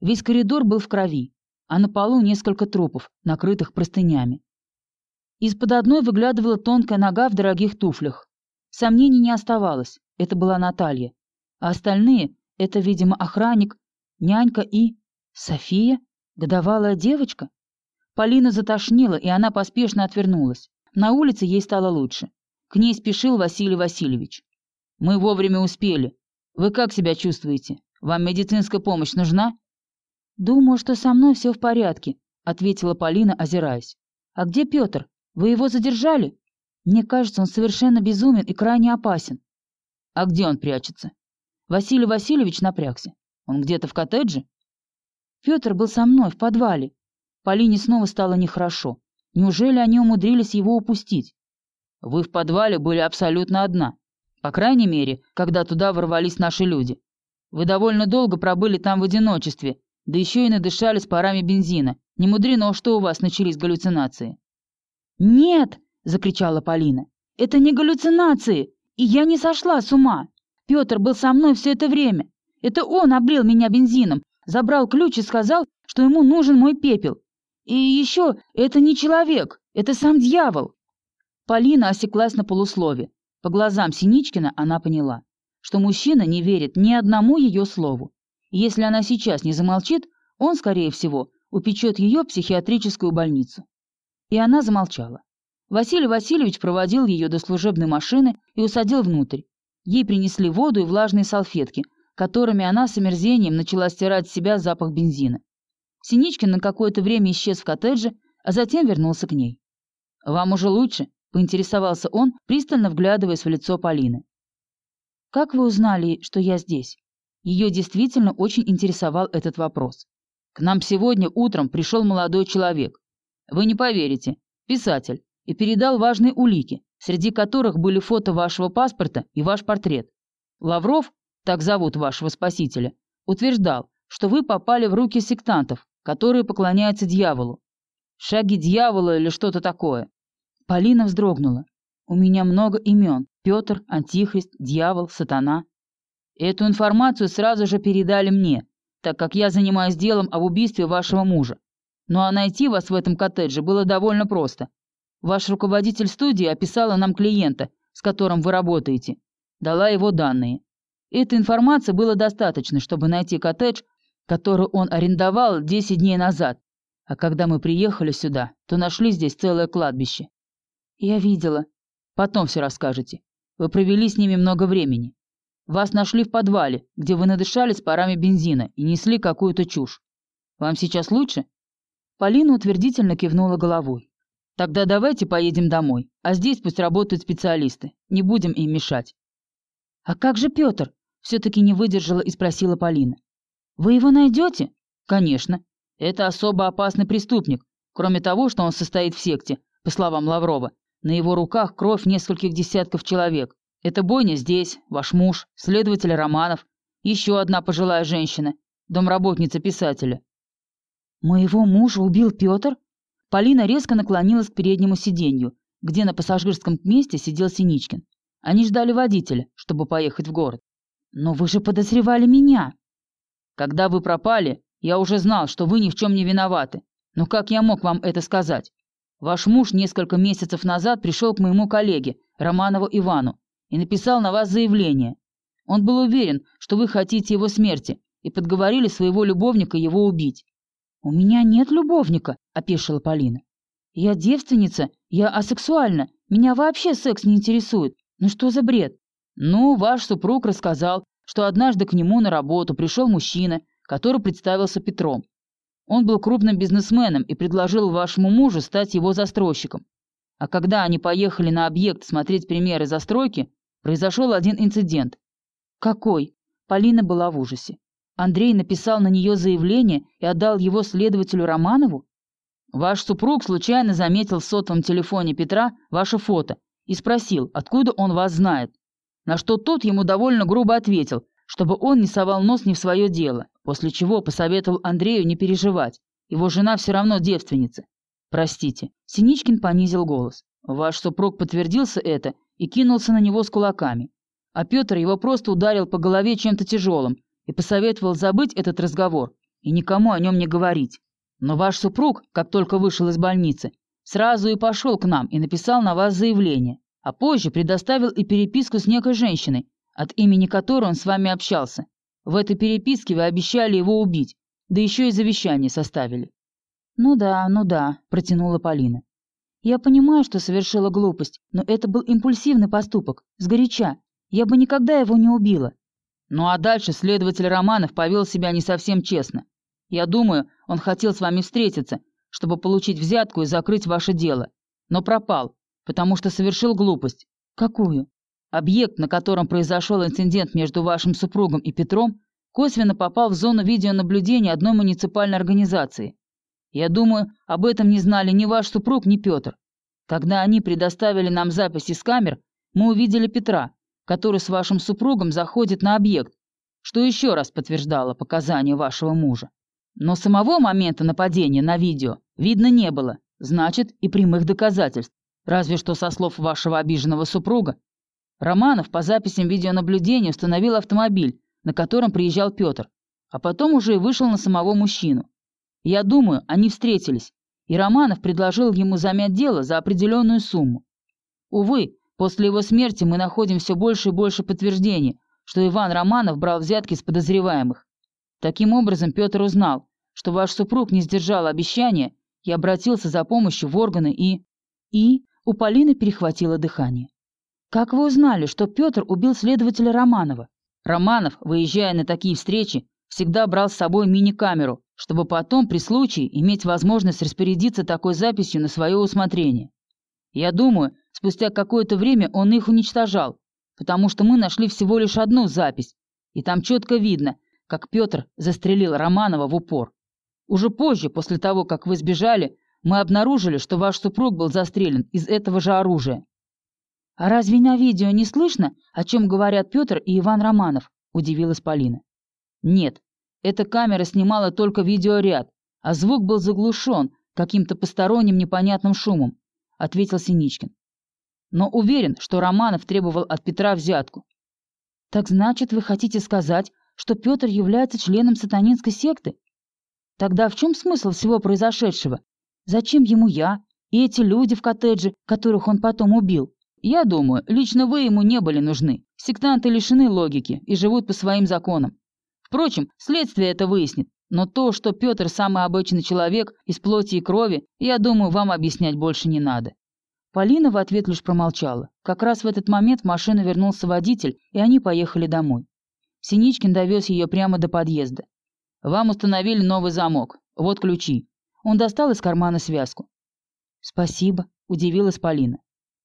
Весь коридор был в крови, а на полу несколько трупов, накрытых простынями. Из-под одной выглядывала тонкая нога в дорогих туфлях. Сомнений не оставалось, это была Наталья. А остальные — это, видимо, охранник, нянька и... София? Годовалая девочка? Полина затошнила, и она поспешно отвернулась. На улице ей стало лучше. К ней спешил Василий Васильевич. «Мы вовремя успели. Вы как себя чувствуете? Вам медицинская помощь нужна?» «Думаю, что со мной все в порядке», — ответила Полина, озираясь. «А где Петр? Вы его задержали? Мне кажется, он совершенно безумен и крайне опасен. А где он прячется? Василий Васильевич напрягся. Он где-то в коттедже? Петр был со мной в подвале. Полине снова стало нехорошо. Неужели они умудрились его упустить? Вы в подвале были абсолютно одна. По крайней мере, когда туда ворвались наши люди. Вы довольно долго пробыли там в одиночестве, да еще и надышались парами бензина. Не мудрено, что у вас начались галлюцинации. «Нет!» — закричала Полина. «Это не галлюцинации, и я не сошла с ума. Петр был со мной все это время. Это он облил меня бензином, забрал ключ и сказал, что ему нужен мой пепел. И еще, это не человек, это сам дьявол». Полина осеклась на полуслове. По глазам Синичкина она поняла, что мужчина не верит ни одному ее слову. если она сейчас не замолчит, он, скорее всего, упечет ее в психиатрическую больницу. И она замолчала. Василий Васильевич проводил ее до служебной машины и усадил внутрь. Ей принесли воду и влажные салфетки, которыми она с омерзением начала стирать с себя запах бензина. Синичкин на какое-то время исчез в коттедже, а затем вернулся к ней. «Вам уже лучше?» — поинтересовался он, пристально вглядываясь в лицо Полины. «Как вы узнали, что я здесь?» Ее действительно очень интересовал этот вопрос. «К нам сегодня утром пришел молодой человек. Вы не поверите. Писатель. И передал важные улики, среди которых были фото вашего паспорта и ваш портрет. Лавров, так зовут вашего спасителя, утверждал, что вы попали в руки сектантов, которые поклоняются дьяволу. Шаги дьявола или что-то такое. Полина вздрогнула. У меня много имен. Петр, Антихрист, дьявол, сатана. Эту информацию сразу же передали мне, так как я занимаюсь делом об убийстве вашего мужа. Ну а найти вас в этом коттедже было довольно просто. Ваш руководитель студии описала нам клиента, с которым вы работаете. Дала его данные. Этой информации было достаточно, чтобы найти коттедж, который он арендовал 10 дней назад. А когда мы приехали сюда, то нашли здесь целое кладбище. Я видела. Потом все расскажете. Вы провели с ними много времени. Вас нашли в подвале, где вы надышались парами бензина и несли какую-то чушь. Вам сейчас лучше? Полина утвердительно кивнула головой. «Тогда давайте поедем домой, а здесь пусть работают специалисты. Не будем им мешать». «А как же Петр?» — все-таки не выдержала и спросила Полина. «Вы его найдете?» «Конечно. Это особо опасный преступник. Кроме того, что он состоит в секте, по словам Лаврова, на его руках кровь нескольких десятков человек. Это бойня здесь, ваш муж, следователь Романов, еще одна пожилая женщина, домработница писателя. «Моего мужа убил Петр?» Полина резко наклонилась к переднему сиденью, где на пассажирском месте сидел Синичкин. Они ждали водителя, чтобы поехать в город. «Но вы же подозревали меня!» «Когда вы пропали, я уже знал, что вы ни в чем не виноваты. Но как я мог вам это сказать? Ваш муж несколько месяцев назад пришел к моему коллеге, Романову Ивану, и написал на вас заявление. Он был уверен, что вы хотите его смерти, и подговорили своего любовника его убить. «У меня нет любовника», — опешила Полина. «Я девственница, я асексуальна, Меня вообще секс не интересует. Ну что за бред? Ну, ваш супруг рассказал, что однажды к нему на работу пришел мужчина, который представился Петром. Он был крупным бизнесменом и предложил вашему мужу стать его застройщиком. А когда они поехали на объект смотреть примеры застройки, произошел один инцидент. Какой? Полина была в ужасе. Андрей написал на нее заявление и отдал его следователю Романову? Ваш супруг случайно заметил в сотовом телефоне Петра ваше фото и спросил, откуда он вас знает. На что тот ему довольно грубо ответил, чтобы он не совал нос не в свое дело, после чего посоветовал Андрею не переживать. Его жена все равно девственница. Простите. Синичкин понизил голос. Ваш супруг подтвердился это и кинулся на него с кулаками. А Петр его просто ударил по голове чем-то тяжелым и посоветовал забыть этот разговор и никому о нем не говорить. Но ваш супруг, как только вышел из больницы, сразу и пошел к нам и написал на вас заявление, а позже предоставил и переписку с некой женщиной, от имени которой он с вами общался. В этой переписке вы обещали его убить, да еще и завещание составили. «Ну да, ну да», — протянула Полина. «Я понимаю, что совершила глупость, но это был импульсивный поступок, сгоряча. Я бы никогда его не убила». Ну а дальше следователь Романов повел себя не совсем честно. Я думаю, он хотел с вами встретиться, чтобы получить взятку и закрыть ваше дело. Но пропал, потому что совершил глупость. Какую? Объект, на котором произошел инцидент между вашим супругом и Петром, косвенно попал в зону видеонаблюдения одной муниципальной организации. Я думаю, об этом не знали ни ваш супруг, ни Петр. Когда они предоставили нам записи с камер, мы увидели Петра, который с вашим супругом заходит на объект, что еще раз подтверждало показания вашего мужа. Но самого момента нападения на видео видно не было, значит, и прямых доказательств, разве что со слов вашего обиженного супруга. Романов по записям видеонаблюдения установил автомобиль, на котором приезжал Петр, а потом уже и вышел на самого мужчину. Я думаю, они встретились, и Романов предложил ему замять дело за определенную сумму. Увы, после его смерти мы находим все больше и больше подтверждений, что Иван Романов брал взятки с подозреваемых. Таким образом, Петр узнал, что ваш супруг не сдержал обещания и обратился за помощью в органы и... И у Полины перехватило дыхание. «Как вы узнали, что Петр убил следователя Романова?» Романов, выезжая на такие встречи, всегда брал с собой мини-камеру, чтобы потом при случае иметь возможность распорядиться такой записью на свое усмотрение. Я думаю, спустя какое-то время он их уничтожал, потому что мы нашли всего лишь одну запись, и там четко видно, как Петр застрелил Романова в упор. Уже позже, после того, как вы сбежали, мы обнаружили, что ваш супруг был застрелен из этого же оружия. «А разве на видео не слышно, о чем говорят Петр и Иван Романов?» – удивилась Полина. «Нет, эта камера снимала только видеоряд, а звук был заглушен каким-то посторонним непонятным шумом, ответил Синичкин. Но уверен, что Романов требовал от Петра взятку. Так значит, вы хотите сказать, что Петр является членом сатанинской секты? Тогда в чем смысл всего произошедшего? Зачем ему я и эти люди в коттедже, которых он потом убил? Я думаю, лично вы ему не были нужны. Сектанты лишены логики и живут по своим законам. Впрочем, следствие это выяснит. Но то, что Петр самый обычный человек из плоти и крови, я думаю, вам объяснять больше не надо. Полина в ответ лишь промолчала. Как раз в этот момент в машину вернулся водитель, и они поехали домой. Синичкин довез ее прямо до подъезда. «Вам установили новый замок. Вот ключи». Он достал из кармана связку. «Спасибо», — удивилась Полина.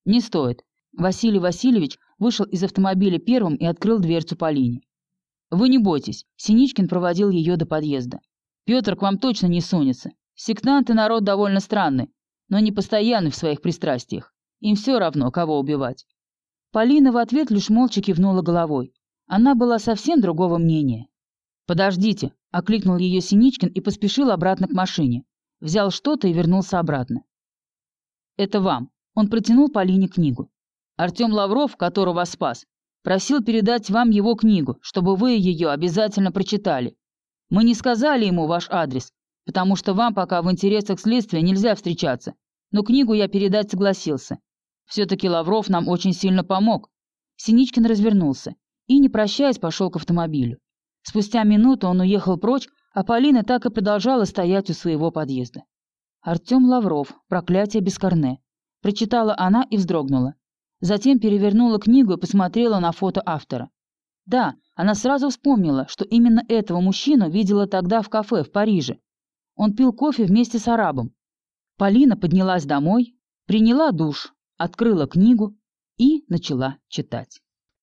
«Не стоит». Василий Васильевич вышел из автомобиля первым и открыл дверцу Полине. «Вы не бойтесь», — Синичкин проводил ее до подъезда. «Петр к вам точно не сунется. Сектанты народ довольно странный, но не постоянный в своих пристрастиях. Им все равно, кого убивать». Полина в ответ лишь молча кивнула головой. Она была совсем другого мнения. «Подождите», — окликнул ее Синичкин и поспешил обратно к машине. Взял что-то и вернулся обратно. «Это вам». Он протянул Полине книгу. Артем Лавров, которого вас спас, Просил передать вам его книгу, чтобы вы ее обязательно прочитали. Мы не сказали ему ваш адрес, потому что вам пока в интересах следствия нельзя встречаться, но книгу я передать согласился. Все-таки Лавров нам очень сильно помог». Синичкин развернулся и, не прощаясь, пошел к автомобилю. Спустя минуту он уехал прочь, а Полина так и продолжала стоять у своего подъезда. Артем Лавров, проклятие без корне. Прочитала она и вздрогнула. Затем перевернула книгу и посмотрела на фото автора. Да, она сразу вспомнила, что именно этого мужчину видела тогда в кафе в Париже. Он пил кофе вместе с арабом. Полина поднялась домой, приняла душ, открыла книгу и начала читать.